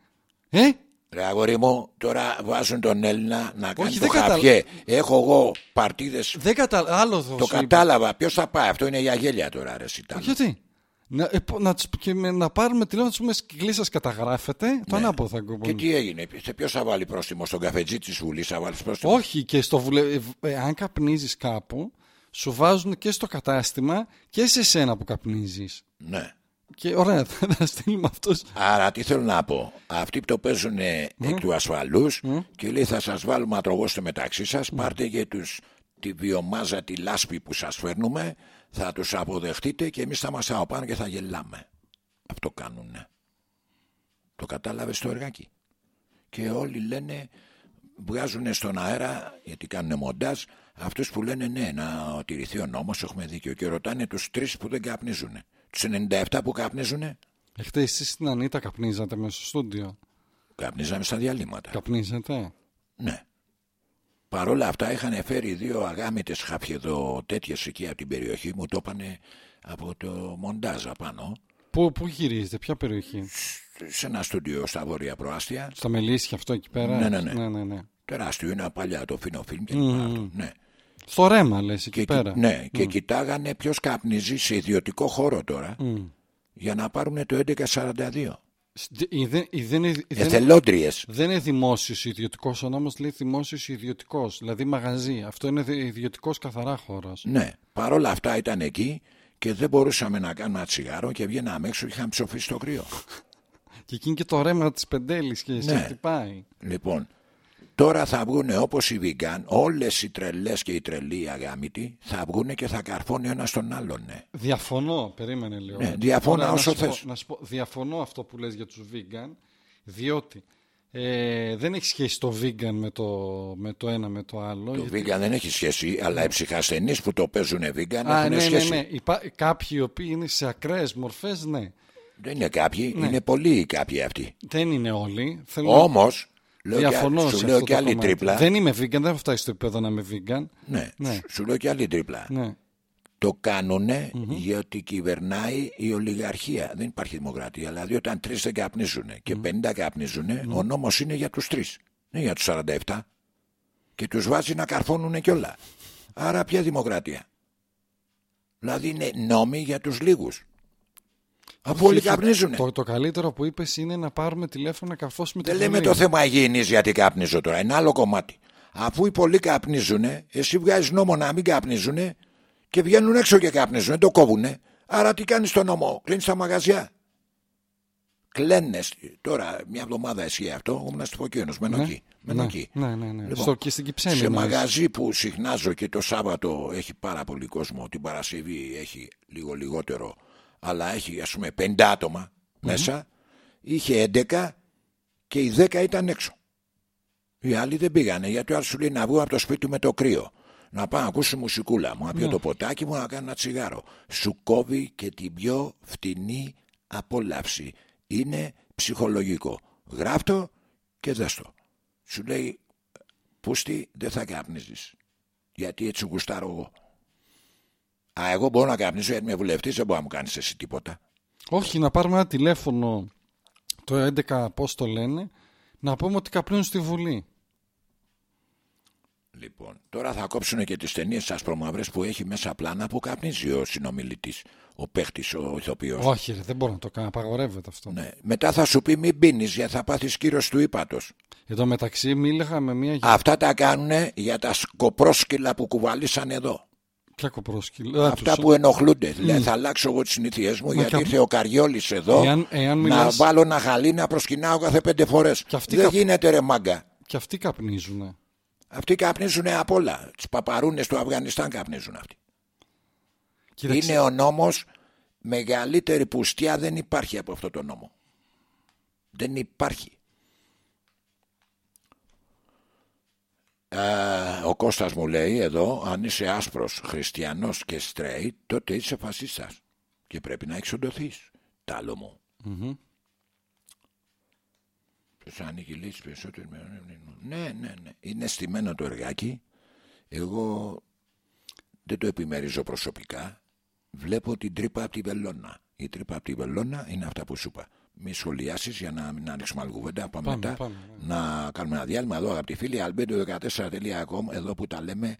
Ε, Ρε αγόρι μου, τώρα βάζουν τον Έλληνα να κάνει Όχι, το δεν κατάλαβα. χαπιέ. Έχω εγώ παρτίδες. δεν κατάλαβα. Άλλο θα Το σου είπα. κατάλαβα. Ποιος θα πάει, αυτό είναι για γέλια τώρα, ρε Σιτάλ. Γιατί; Να, ε, πο- να, τους- και με- να πάρουμε τηλέφωνο να τους πούμε σκλή σας καταγράφετε. Το ανάποδο θα Ναι. Και κουμπώνουμε. τι έγινε, σε ποιο θα βάλει πρόστιμο, στον καφετζή της Βουλής θα βάλεις πρόστιμο; Όχι, και στο βουλε... ε, ε, αν καπνίζεις κάπου, σου βάζουν και στο κατάστημα και σε σένα που καπνίζεις. Ναι. Και ωραία, θα στείλουμε αυτούς. Άρα τι θέλω να πω. Αυτοί που το παίζουν Ναι. εκ του ασφαλούς και λέει θα σας βάλουμε ατρογός στο μεταξύ σας. Πάρτε και τους, τη βιομάζα, τη λάσπη που σας φέρνουμε. Θα τους αποδεχτείτε και εμείς θα μας πάνω και θα γελάμε. Αυτό κάνουν. Το κατάλαβες το εργάκι. Και όλοι λένε, βγάζουν στον αέρα, γιατί κάνουν μοντάζ, αυτούς που λένε ναι, να τηρηθεί ο νόμος, έχουμε δίκιο. Και ρωτάνε τους τρεις που δεν καπνίζουν. Τους 97 που καπνίζουν, Εχθές εσείς στην Ανίτα καπνίζατε μέσα στο στούντιο. καπνίζαμε στα διαλύματα. Καπνίζετε. Ναι. Παρ' όλα αυτά είχαν φέρει δύο αγάμητες χαφιεδο τέτοιες εκεί από την περιοχή μου, το είπανε από το μοντάζ απάνω, Πού, πού γυρίζετε, ποια περιοχή; σε ένα στούντιο στα βόρεια προάστια. Στα Μελίσια αυτό εκεί πέρα. Ναι, ναι, ναι. ναι, ναι, ναι. Τεράστιο, είναι παλιά το φινοφίλμ και mm. ναι. Στο ρέμα λες εκεί Και, πέρα. κοι- ναι, και κοιτάγανε ποιος καπνίζει σε ιδιωτικό χώρο τώρα Μμ. για να πάρουν το 1142. Σ- η- Δεν, η- δεν, είναι- δεν, Εθελόντριες. δεν είναι δημόσιος ιδιωτικός, ο νόμος λέει δημόσιος ιδιωτικός. Δηλαδή μαγαζί. Αυτό είναι ιδιωτικός καθαρά χώρος. Ναι, παρόλα αυτά ήταν εκεί και δεν μπορούσαμε να κάνουμε ένα τσιγάρο και βγαίναμε έξω και είχαμε ψοφήσει στο κρύο. Και εκεί είναι και το ρέμα της πεντέλης και σε Ναι. χτυπάει. λοιπόν, τώρα θα βγουν όπως οι βιγκάν, όλες οι τρελές και οι τρελοί οι αγάμητοι θα βγουν και θα καρφώνει ο ένας τον άλλον. Ναι. Διαφωνώ, περίμενε λίγο. Ναι, διαφωνώ Ωραία, να όσο σου πω- θες. να σου πω, διαφωνώ αυτό που λες για τους vegan, διότι Ε, δεν έχει σχέση το vegan με το, με το ένα με το άλλο. Το vegan δεν έχει σχέση, αλλά οι ψυχασθενείς που το παίζουν vegan Α, έχουν ναι, σχέση. ναι, ναι. Υπά... Κάποιοι οι οποίοι είναι σε ακραίες μορφές, ναι. Δεν είναι κάποιοι, Ναι. είναι πολλοί κάποιοι αυτοί. Δεν είναι όλοι. Θέλω Όμως, λέω και, Διαφωνώ σου σε λέω αυτό και το άλλη κομμάτι. τρίπλα. Δεν είμαι vegan, δεν έχω φτάσει στο επίπεδο να είμαι vegan. Ναι, Ναι. σου- σου λέω και άλλη τρίπλα. Ναι. Το κάνουνε γιατί κυβερνάει η ολιγαρχία. Δεν υπάρχει δημοκρατία. Δηλαδή, όταν τρεις δεν καπνίζουν και 50 καπνίζουν, ο νόμος είναι για τους τρεις. Δεν για τους 47. Και τους βάζει να καρφώνουν κιόλα. Άρα, ποια δημοκρατία; Δηλαδή, είναι νόμοι για τους λίγους. Αφού όλοι Όχι, καπνίζουν. Το, το καλύτερο που είπες είναι να πάρουμε τηλέφωνο να καρφώσουμε Δεν τη λέμε βουλή. το θέμα υγιεινής γιατί καπνίζω τώρα. Είναι άλλο κομμάτι. Αφού οι πολλοί καπνίζουν, εσύ βγάζεις νόμο να μην καπνίζουν και βγαίνουν έξω και καπνίζουν, το κόβουνε. Άρα τι κάνεις το νόμο, κλείνεις τα μαγαζιά. Κλαίνες. Τώρα, μια εβδομάδα ισχύει αυτό. Εγώ ήμουν στο Φωκίνο. Μένω Ναι, εκεί. Μένω ναι, εκεί. ναι, ναι, ναι. Λοιπόν, Στο, και στην Κυψέλη. σε εννοείς. μαγαζί που συχνάζω και το Σάββατο έχει πάρα πολύ κόσμο. Την Παρασκευή έχει λίγο λιγότερο. Αλλά έχει ας πούμε 50 ατομα μέσα. Είχε 11 και οι 10 ήταν έξω. Οι άλλοι δεν πήγανε γιατί ο άλλος σου λέει να βγω από το σπίτι του με το κρύο. Να πάω να ακούσω μουσικούλα μου, να πιω το ποτάκι μου, να κάνω ένα τσιγάρο. Σου κόβει και την πιο φτηνή απόλαυση. Είναι ψυχολογικό. Γράφτο και δέστο. Σου λέει Πούστη δεν θα καπνίζεις Γιατί έτσι γουστάρω εγώ Α εγώ μπορώ να καπνίσω γιατί είμαι βουλευτής Δεν μπορεί να μου κάνεις εσύ τίποτα Όχι, να πάρουμε ένα τηλέφωνο το 11, πώς το λένε, να πούμε ότι καπνίζουν στη Βουλή. Λοιπόν τώρα θα κόψουν και τις ταινίες σας προμαυρές Που έχει μέσα πλάνα που καπνίζει ο συνομιλητής Ο παίχτης ο ηθοποιός Όχι, ρε, δεν μπορώ να το κάνω, απαγορεύεται αυτό. ναι. Μετά θα σου πει μην πίνεις Γιατί θα πάθεις κύρος του ύπατος Εδώ μεταξύ μίλαγα με μια γυναίκα. Αυτά τα κάνουν για τα σκοπρόσκυλα που κουβαλήσαν εδώ Ποια κοπρόσκυλα. Αυτά που ενοχλούνται. Δηλαδή θα αλλάξω εγώ τις συνήθειές μου γιατί και- ήρθε ο Καριόλης εδώ Εάν- εάν να μιλάς- βάλω ένα χαλί να προσκυνάω κάθε πέντε φορές. Και αυτοί Δεν καπ- γίνεται ρε μάγκα. Και αυτοί καπνίζουν. Αυτοί καπνίζουν απ' όλα. Τι παπαρούνες του Αφγανιστάν καπνίζουν αυτοί. Κοίταξε, Είναι ο νόμος μεγαλύτερη πουστιά δεν υπάρχει από αυτό το νόμο. Δεν υπάρχει. Ε, ο Κώστας μου λέει εδώ αν είσαι άσπρος χριστιανός και straight τότε είσαι φασίστας και πρέπει να εξοντωθείς τάλο μου. Μμμ. Ποιος άνοιγε λύση περισσότερο με- ναι ναι ναι. Είναι στημένο το εργάκι. Εγώ δεν το επιμερίζω προσωπικά. Βλέπω την τρύπα από τη βελόνα. Η τρύπα από τη βελόνα είναι αυτά που σου είπα μη σχολιάσεις για να μην ανοίξουμε άλλη κουβέντα πάμε, Πάμε, μετά. πάμε, να κάνουμε ένα διάλειμμα εδώ αγαπητοί φίλοι albedo14.com εδώ που τα λέμε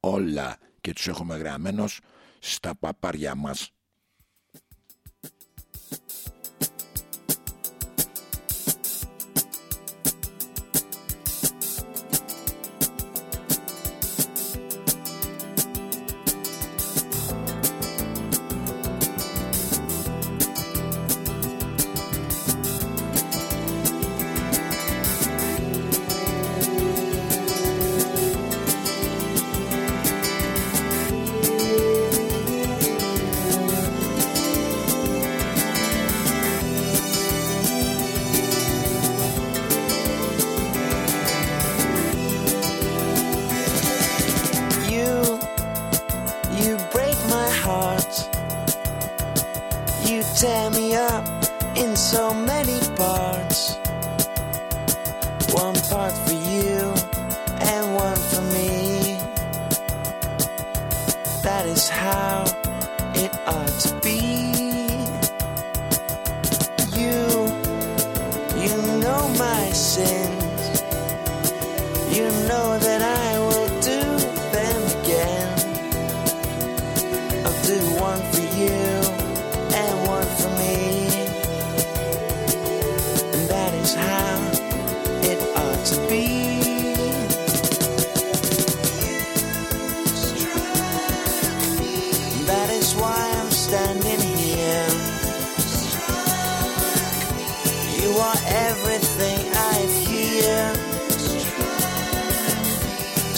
όλα και τους έχουμε γραμμένος στα παπάρια μας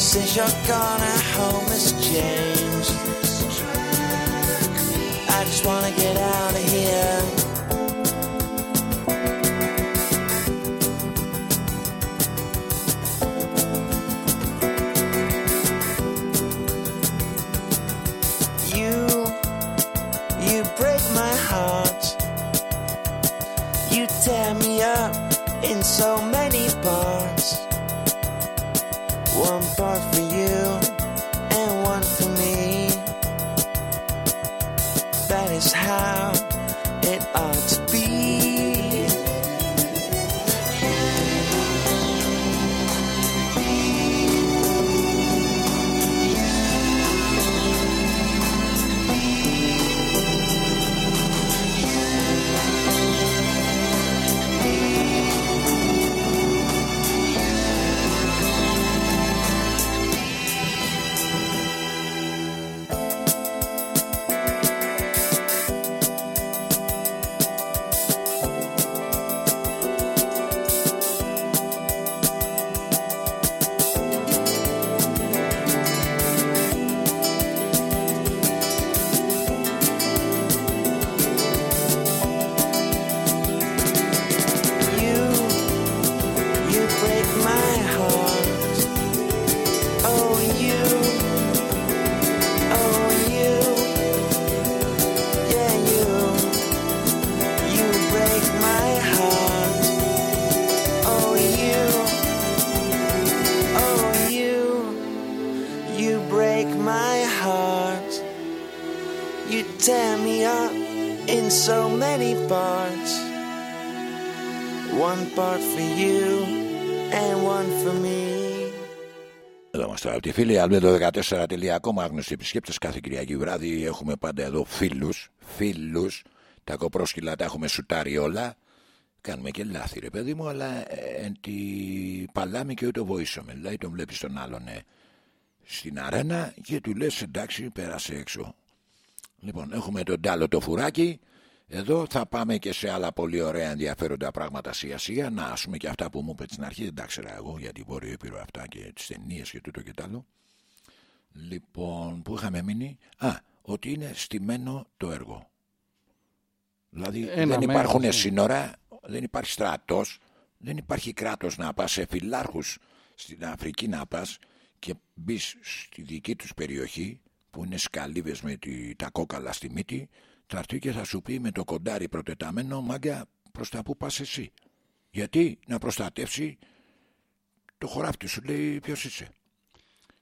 Since you're gone, our home has changed. I just wanna get out of here. Αγαπητοί φίλοι, albedo14.com άγνωστοι επισκέπτες κάθε Κυριακή βράδυ έχουμε πάντα εδώ φίλους, φίλους, τα κοπρόσκυλα τα έχουμε σουτάρει όλα, κάνουμε και λάθη ρε παιδί μου, αλλά ε, εν τη παλάμη και ούτε βοήσαμε, δηλαδή τον βλέπεις τον άλλον ε, στην αρένα και του λες εντάξει πέρασε έξω. Λοιπόν, έχουμε τον Τάλο το φουράκι. Εδώ θα πάμε και σε άλλα πολύ ωραία ενδιαφέροντα πράγματα σιγά σιγά. Να άσουμε και αυτά που μου είπες στην αρχή. Δεν τα ξέρα εγώ για την Βόρειο Ήπειρο αυτά και τις ταινίες και τούτο και τ' άλλο. Λοιπόν, που είχαμε μείνει; Α, ότι είναι στημένο το έργο. Δηλαδή Ένα δεν μέρος, υπάρχουν ναι. σύνορα, δεν υπάρχει στρατός, δεν υπάρχει κράτος να πας σε φυλάρχους στην Αφρική να πας και μπεις στη δική τους περιοχή που είναι σκαλίβες με τη, τα κόκαλα στη μύτη θα έρθει και θα σου πει με το κοντάρι προτεταμένο μάγκα προς τα που πας εσύ. Γιατί να προστατεύσει το χωράφι σου λέει ποιος είσαι.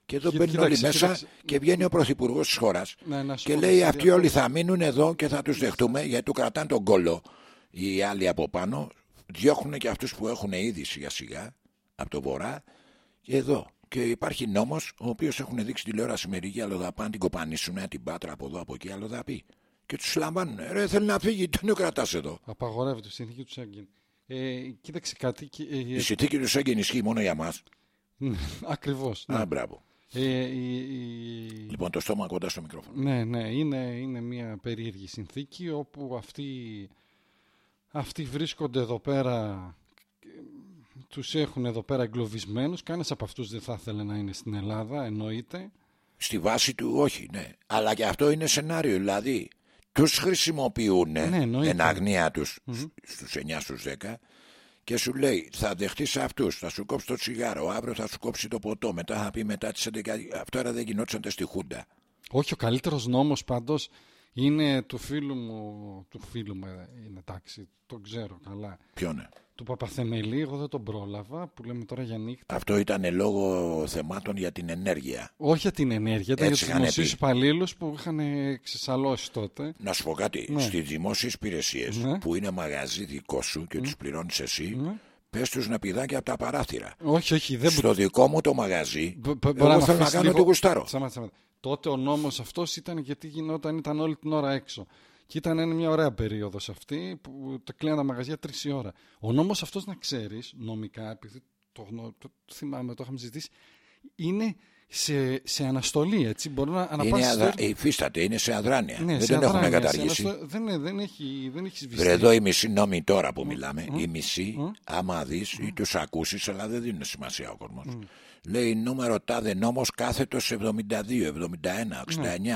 Και εδώ Κοίτα- μπαίνουν όλοι κοίταξε, μέσα κοίταξε. και βγαίνει ο πρωθυπουργός της χώρας Ναι, να σου και πω λέει κάτι αυτοί όλοι θα μείνουν εδώ και θα τους δεχτούμε γιατί του κρατάνε τον κόλλο οι άλλοι από πάνω διώχνουν και αυτούς που έχουν ήδη σιγά σιγά από το βορρά και εδώ και υπάρχει νόμος ο οποίος έχουν δείξει τηλεόραση μερικοί αλλοδαπάν την κοπανίσουν την πάτρα από εδώ από εκεί αλλοδαπή και τους λαμβάνουν ρε θέλει να φύγει τον ο κρατάς εδώ Απαγορεύεται η συνθήκη του Σέγγεν. Ε, κοίταξε κάτι. και- ε, η συνθήκη του Σέγγεν ισχύει μόνο για μας Ακριβώς. Ναι. Α, μπράβο. Ε, η- η- Λοιπόν, το στόμα κοντά στο μικρόφωνο. Ναι, ναι, είναι, είναι μια περίεργη συνθήκη όπου αυτοί, αυτοί βρίσκονται εδώ πέρα, και τους έχουν εδώ πέρα εγκλωβισμένους. Κανένας από αυτούς δεν θα ήθελε να είναι στην Ελλάδα, εννοείται. Στη βάση του, όχι, ναι. Αλλά και αυτό είναι σενάριο. Δηλαδή, του χρησιμοποιούν Ναι, εννοείται. εν αγνία τους στους 9 στους 10 και σου λέει θα δεχτείς αυτούς, θα σου κόψει το τσιγάρο, αύριο θα σου κόψει το ποτό, μετά θα πει μετά τις 11. Αυτό άρα δεν γινόταν στη Χούντα. Όχι, ο καλύτερος νόμος πάντως είναι του φίλου μου, του φίλου μου, ε, είναι εντάξει, τον ξέρω καλά, Ποιο είναι. Του Παπαθεμελή, εγώ δεν τον πρόλαβα, που λέμε τώρα για νύχτα. Αυτό ήταν λόγω θεμάτων για την ενέργεια. Όχι για την ενέργεια, ήταν για Έτσι τους είχαν δημοσίους πει. υπαλλήλους που είχαν εξεσαλώσει τότε. Να σου πω κάτι. Ναι. Στις δημόσιες υπηρεσίες Ναι. που είναι μαγαζί δικό σου και τους πληρώνεις εσύ, Ναι. πες τους να πηδάνε από τα παράθυρα. Όχι, όχι, δεν Στο δικό μου το μαγαζί, Μπο- μπο- μπορεί εγώ μ' θέλω να αφήσεις κάνω λίγο- το γουστάρω. Σταμάτα, σταμάτα. Τότε ο νόμος αυτός ήταν γιατί γινόταν, ήταν όλη την ώρα έξω. Και ήταν ένα- μια ωραία περίοδος αυτή που το κλείναν τα μαγαζιά τρεις η ώρα. Ο νόμος αυτός να ξέρεις, νομικά, επειδή το, γνω- το, το θυμάμαι, το είχαμε συζητήσει, είναι σε, σε αναστολή, έτσι. Μπορεί να Είναι αναπάσεις αδρα... το- υφίσταται, είναι σε αδράνεια. Ναι, δεν σε τον έχουν αδράνεια, σε καταργήσει. αναστο- Δεν, είναι- δεν, έχει, δεν έχεις σβηστεί. Βρε εδώ οι μισοί νόμοι τώρα που μιλάμε, οι μισοί, άμα δεις ή τους ακούσεις, αλλά δεν δίνουν σημασία ο κόσμος. Λέει νούμερο τάδε νόμος κάθετος 72, 71,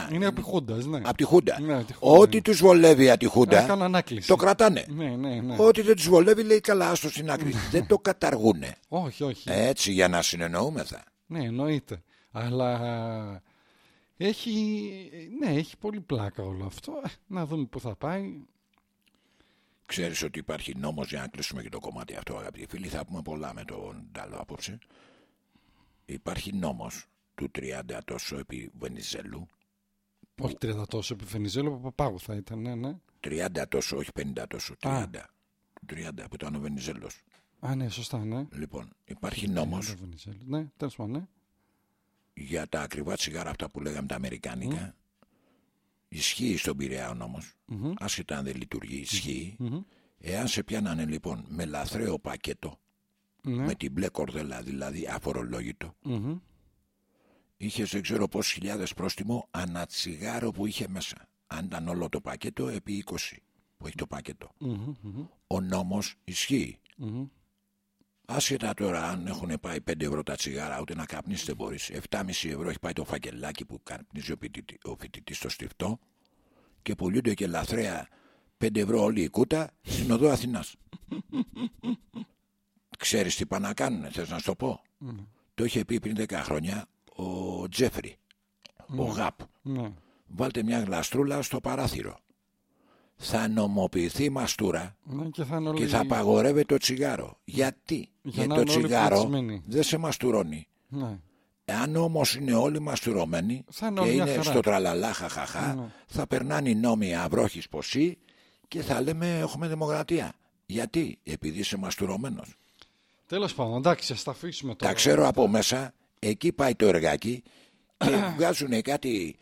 69. Είναι από τη Χούντας, ναι. Από τη Χούντα. Ναι, από τη Χούντα, Ό,τι τους βολεύει από τη Να Χούντα, κάνω ανάκληση. το κρατάνε. Ναι, ναι, ναι. Ό,τι δεν τους βολεύει, λέει καλά, άστο στην άκρη. δεν το καταργούνε. Όχι, όχι. Έτσι για να συνεννοούμεθα. Ναι, εννοείται. Αλλά έχει, ναι, έχει πολύ πλάκα όλο αυτό. Ε, Να δούμε πού θα πάει. Ξέρεις ότι υπάρχει νόμος για να κλείσουμε και το κομμάτι αυτό αγαπητοί φίλοι. Θα πούμε πολλά με τον Τάλο απόψε. Υπάρχει νόμος του 30 τόσο επί Βενιζέλου. Όχι 30 τόσο επί Βενιζέλου, από Παπάγου θα ήταν, ναι, ναι. 30 τόσο, όχι 50 τόσο. 30. Α. 30 που ήταν ο Βενιζέλος. Α, ναι, σωστά, ναι. Λοιπόν, υπάρχει νόμος Το Βενιζέλου. Ναι, τέλος πάντων, ναι. Για τα ακριβά τσιγάρα αυτά που λέγαμε τα αμερικάνικα. Ισχύει στον Πειραιά ο νόμος. Μμμ. Άσχετα αν δεν λειτουργεί, ισχύει. Μμμ. Εάν σε πιάνανε λοιπόν με λαθρέο πακέτο, Ναι. με την μπλε κορδέλα δηλαδή αφορολόγητο, Μμμ. είχες δεν ξέρω πόσες χιλιάδες πρόστιμο ανά τσιγάρο που είχε μέσα. Αν ήταν όλο το πακέτο επί 20 που έχει το πακέτο. Μμμ. Μμμ. Ο νόμος ισχύει. Μμμ. Άσχετα τώρα αν έχουν πάει 5 ευρώ τα τσιγάρα, ούτε να καπνίσει δεν μπορείς. 7,5 ευρώ έχει πάει το φακελάκι που καπνίζει ο φοιτητή- ο φοιτητής στο στιφτό και πουλούνται και λαθρέα 5 ευρώ όλη η κούτα στην οδό Αθηνάς. Ξέρεις τι πάνε να κάνουν, θες να σου το πω; Το είχε πει πριν 10 χρόνια ο Τζέφρι, ο Γαπ. Ναι. Βάλτε μια γλαστρούλα στο παράθυρο. Θα νομοποιηθεί η μαστούρα Ναι, και θα είναι όλοι... και θα απαγορεύεται το τσιγάρο. Γιατί, Για να το είναι όλοι τσιγάρο φωτισμένοι. δεν σε μαστουρώνει. Ναι. Εάν όμως είναι όλοι μαστουρωμένοι Θα είναι και όλοι μια είναι χαρά. στο τραλαλά χαχαχά, Ναι. θα περνάνε οι νόμοι αυρόχη ποσί και θα λέμε έχουμε δημοκρατία. Γιατί, επειδή είσαι μαστουρωμένος. Τέλος πάντων, εντάξει, ας τα αφήσουμε τώρα. Τα ξέρω από μέσα, εκεί πάει το εργάκι και βγάζουν κάτι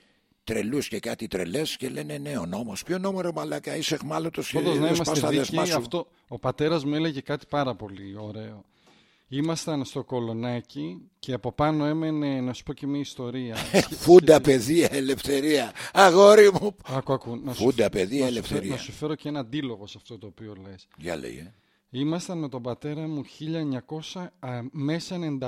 τρελούς και κάτι τρελές και λένε ναι ο νόμος. Ποιο νόμο ρε μαλάκα, είσαι εχμάλωτος και Όντως να δεν είμαστε σπάς τα δεσμά δίκαιοι, σου. αυτό, ο πατέρας μου έλεγε κάτι πάρα πολύ ωραίο. Ήμασταν στο κολονάκι και από πάνω έμενε, να σου πω και μια ιστορία. Φούντα, παιδεία, ελευθερία. Αγόρι μου. Άκου, άκου, να σου, Φούντα, παιδεία, να σου φέρω- ελευθερία. να σου φέρω και ένα αντίλογο σε αυτό το οποίο λες. Για λέγε. Ήμασταν με τον πατέρα μου 1900 α, μέσα 95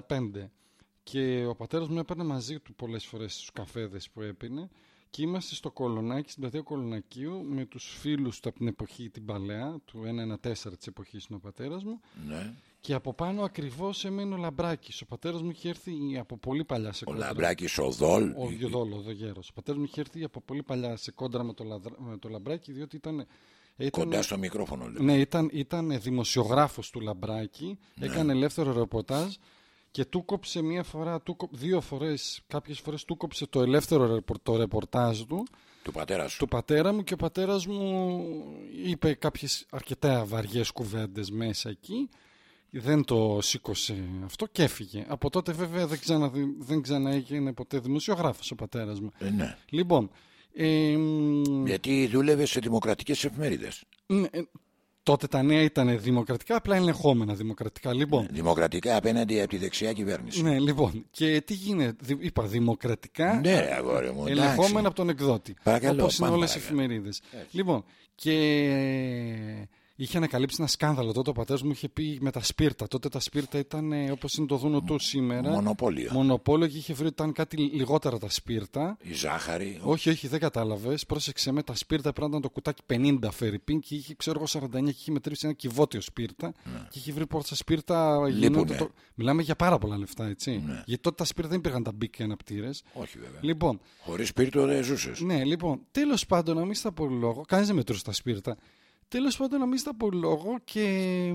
και ο πατέρας μου έπαιρνε μαζί του πολλές φορές στους καφέδες που έπινε και είμαστε στο Κολονάκι, στην πλατεία Κολονακίου με τους φίλους του από την εποχή την παλαιά, του 114 της εποχής είναι ο πατέρας μου Ναι. και από πάνω ακριβώς έμενε ο Λαμπράκης. Ο πατέρας μου είχε έρθει από πολύ παλιά σε Ο κόντρα. Λαμπράκης ο Δόλ. Ο Γιωδόλο, ο γέρος. Ο πατέρας μου είχε έρθει από πολύ παλιά σε κόντρα με το, λαδρα- με το Λαμπράκη διότι ήταν... ήταν Κοντά στο μικρόφωνο λέει. ναι, ήταν, ήταν δημοσιογράφος του Λαμπράκη, Ναι. έκανε ελεύθερο ρεπορτάζ και του κόψε μία φορά, του, κο- δύο φορές, κάποιες φορές του κόψε το ελεύθερο ρεπορ- το ρεπορτάζ του, Του πατέρα σου. του πατέρα μου και ο πατέρας μου είπε κάποιες αρκετά βαριές κουβέντες μέσα εκεί. Δεν το σήκωσε αυτό και έφυγε. Από τότε βέβαια δεν, ξανα, δεν ξαναέγινε ποτέ δημοσιογράφος ο πατέρας μου. Ε, ναι. Λοιπόν, ε, μ, Γιατί δούλευε σε δημοκρατικές εφημερίδες. ναι, ε, τότε τα νέα ήταν δημοκρατικά, απλά ελεγχόμενα δημοκρατικά. Λοιπόν, Δημοκρατικά απέναντι από τη δεξιά κυβέρνηση. ναι, λοιπόν. Και τι γίνεται, δη- είπα δημοκρατικά, Ναι, ρε, αγόρι μου. εντάξει. ελεγχόμενα από τον εκδότη. Παρακαλώ, Όπως είναι πάμε όλες οι παρακάτω. εφημερίδες. Λοιπόν, και είχε ανακαλύψει ένα σκάνδαλο τότε. Ο πατέρας μου είχε πει με τα σπίρτα. Τότε τα σπίρτα ήταν ε, όπως είναι το δούνο του σήμερα. Μονοπόλιο. Μονοπόλιο και είχε βρει ότι ήταν κάτι λιγότερα τα σπίρτα. Η ζάχαρη. Όχι, όχι, δεν κατάλαβες. Πρόσεξε με, τα σπίρτα πρέπει να ήταν το κουτάκι 50 φερειπείν και είχε, ξέρω εγώ, 49 και είχε μετρήσει ένα κιβώτιο σπίρτα. Και είχε βρει πόσα σπίρτα γινόταν. Λείπουνε. Το... Μιλάμε για πάρα πολλά λεφτά, έτσι. Ναι. Γιατί τότε τα σπίρτα δεν υπήρχαν τα Bic και αναπτήρες. Όχι βέβαια. Λοιπόν, Χωρίς σπίρτο δεν ζούσες. ναι, λοιπόν, τέλος πάντων, να μην στα πολυλογώ. Κανείς δεν μετρούσε τα σπίρτα. Τέλος πάντων, να μην στα πολυλογώ και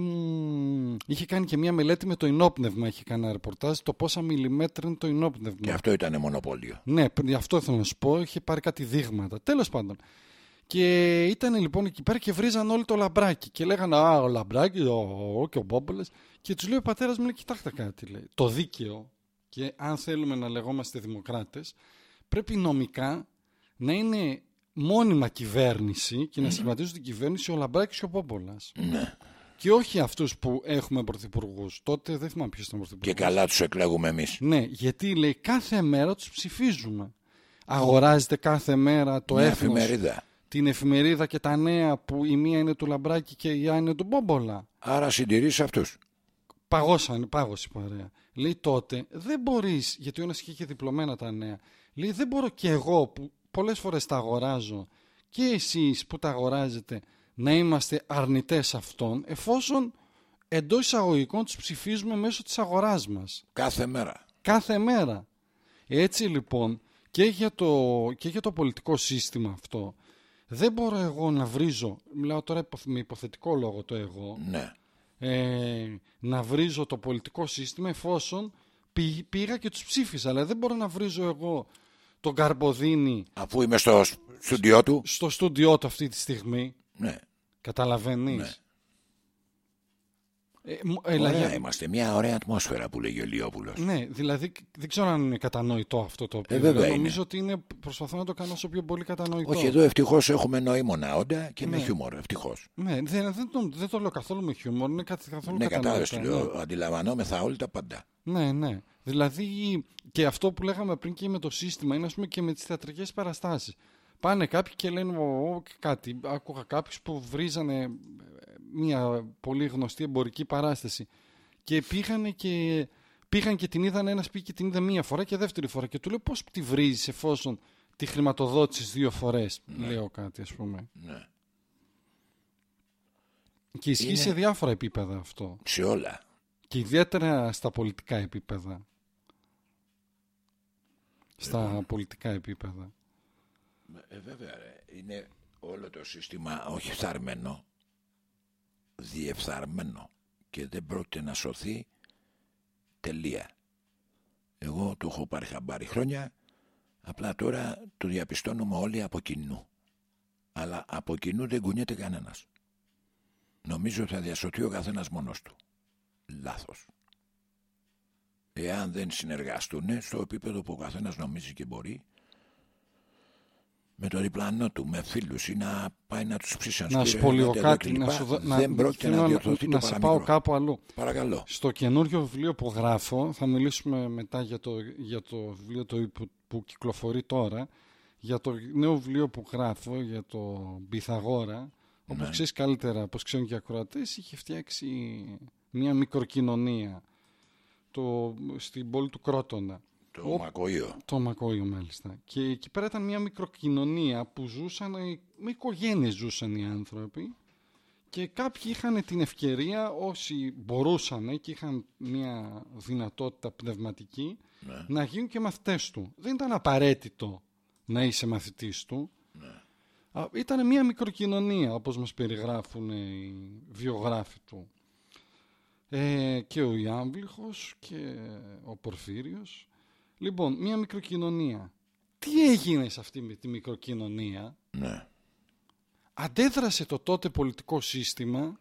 μ, είχε κάνει και μια μελέτη με το οινόπνευμα. Είχε κάνει ένα ρεπορτάζ το πόσα μιλιμέτρα είναι το οινόπνευμα. Και αυτό ήταν μονοπώλιο. Ναι, πριν- αυτό ήθελα να σου πω. Είχε πάρει κάτι δείγματα. Τέλος πάντων. Και ήταν λοιπόν εκεί πέρα και βρίζαν όλοι το λαμπράκι. Και λέγανε Α, ο λαμπράκι, ο, ο, και ο Μπόμπολες. Και τους λέει ο πατέρας μου, λέει, Κοιτάξτε κάτι. Λέει. Το δίκαιο, και αν θέλουμε να λεγόμαστε δημοκράτες, πρέπει νομικά να είναι μόνιμα κυβέρνηση και να σχηματίζουν την κυβέρνηση ο Λαμπράκης και ο Πόμπολας. Ναι. Και όχι αυτούς που έχουμε πρωθυπουργούς. Τότε δεν θυμάμαι ποιος ήταν πρωθυπουργός. Και καλά τους εκλέγουμε εμείς. Ναι, γιατί λέει κάθε μέρα τους ψηφίζουμε. Αγοράζεται κάθε μέρα το Μια έθνος, εφημερίδα. την εφημερίδα και τα νέα που η μία είναι του Λαμπράκη και η άλλη είναι του Μπόμπολα. Άρα συντηρείς αυτούς. Παγώσανε, πάγωσε η παρέα. Λέει τότε δεν μπορείς, γιατί ο ένας είχε και διπλωμένα τα νέα. Λέει δεν μπορώ και εγώ που πολλές φορές τα αγοράζω και εσείς που τα αγοράζετε να είμαστε αρνητές αυτών εφόσον εντός εισαγωγικών τους ψηφίζουμε μέσω της αγοράς μας. Κάθε μέρα. Κάθε μέρα. Έτσι λοιπόν και για το, και για το πολιτικό σύστημα αυτό δεν μπορώ εγώ να βρίζω, μιλάω τώρα υπο- με υποθετικό λόγο το εγώ, Ναι. ε, να βρίζω το πολιτικό σύστημα εφόσον πη- πήγα και τους ψήφισα. Αλλά δεν μπορώ να βρίζω εγώ τον Καρποδίνη Αφού είμαι στο σ- στούντιό του. στο στούντιό του αυτή τη στιγμή. Ναι. Καταλαβαίνεις; Ναι. Ε, μου- έλα, Ωραία για- είμαστε. Μια ωραία ατμόσφαιρα που λέγει ο Λιόπουλος. Ναι, δηλαδή δεν ξέρω αν είναι κατανοητό αυτό το οποίο. Ε, βέβαια λέω. είναι. Νομίζω ότι είναι, προσπαθώ να το κάνω όσο πιο πολύ κατανοητό. Όχι, εδώ ευτυχώς έχουμε νοήμονα όντα και με Ναι. χιούμορ. Ευτυχώς. Ναι, δεν, δεν, το, δεν το λέω καθόλου με χιούμορ, είναι καθ- καθόλου Ναι, κατανοητό. κατάλαβε. ναι. Λέω, αντιλαμβανόμεθα όλοι τα πάντα. Ναι, ναι. Δηλαδή και αυτό που λέγαμε πριν και με το σύστημα είναι ας πούμε και με τις θεατρικές παραστάσεις. Πάνε κάποιοι και λένε «Ω, ω, και κάτι. Άκουγα κάποιους που βρίζανε ε, μια πολύ γνωστή εμπορική παράσταση και πήγανε και, πήγαν και την είδαν ένας πήγε και την είδε μία φορά και δεύτερη φορά και του λέω πώς τη βρίζεις εφόσον τη χρηματοδότησες δύο φορές. Λέω κάτι ας πούμε. Ναι. Και ισχύει Είναι- σε διάφορα επίπεδα αυτό. Σε όλα. Και ιδιαίτερα στα πολιτικά επίπεδα. Στα πολιτικά επίπεδα. Ε, βέβαια, ρε. είναι όλο το σύστημα όχι φθαρμένο, διεφθαρμένο και δεν πρόκειται να σωθεί τελεία. Εγώ το έχω πάρει χαμπάρι χρόνια, απλά τώρα το διαπιστώνουμε όλοι από κοινού. Αλλά από κοινού δεν κουνιέται κανένας. Νομίζω θα διασωθεί ο καθένας μόνος του. Λάθος. Εάν δεν συνεργαστούν στο επίπεδο που ο καθένας νομίζει και μπορεί, με το διπλανό του, με φίλους ή να πάει να τους ψήσει Να σου πω λίγο κάτι. Να σου δω- δεν να, πρόκειται θέλω να διορθωθεί να το σε πάω παραμικρό. κάπου αλλού. Παρακαλώ. Στο καινούριο βιβλίο που γράφω, θα μιλήσουμε μετά για το, για το βιβλίο το, που, που κυκλοφορεί τώρα, για το νέο βιβλίο που γράφω, για το Πυθαγόρα, όπως Ναι. ξέρεις καλύτερα, όπως ξέρουν και οι ακροατές, είχε φτιάξει μια μικροκοινωνία το, στην πόλη του Κρότονα. Το Οπ. μακοείο. Το Μακόιο μάλιστα. Και εκεί πέρα ήταν μια μικροκοινωνία που ζούσαν, ε, με οικογένειες ζούσαν οι άνθρωποι και κάποιοι είχαν την ευκαιρία όσοι μπορούσαν και είχαν μια δυνατότητα πνευματική Ναι. να γίνουν και μαθητές του. Δεν ήταν απαραίτητο να είσαι μαθητής του. Α, Ήταν μια μικροκοινωνία όπως μας περιγράφουν οι βιογράφοι του. Ε, και ο Ιάμβληχος και ο Πορφύριος. Λοιπόν, μια μικροκοινωνία. Τι έγινε σε αυτή με τη μικροκοινωνία; Ναι. Αντέδρασε το τότε πολιτικό σύστημα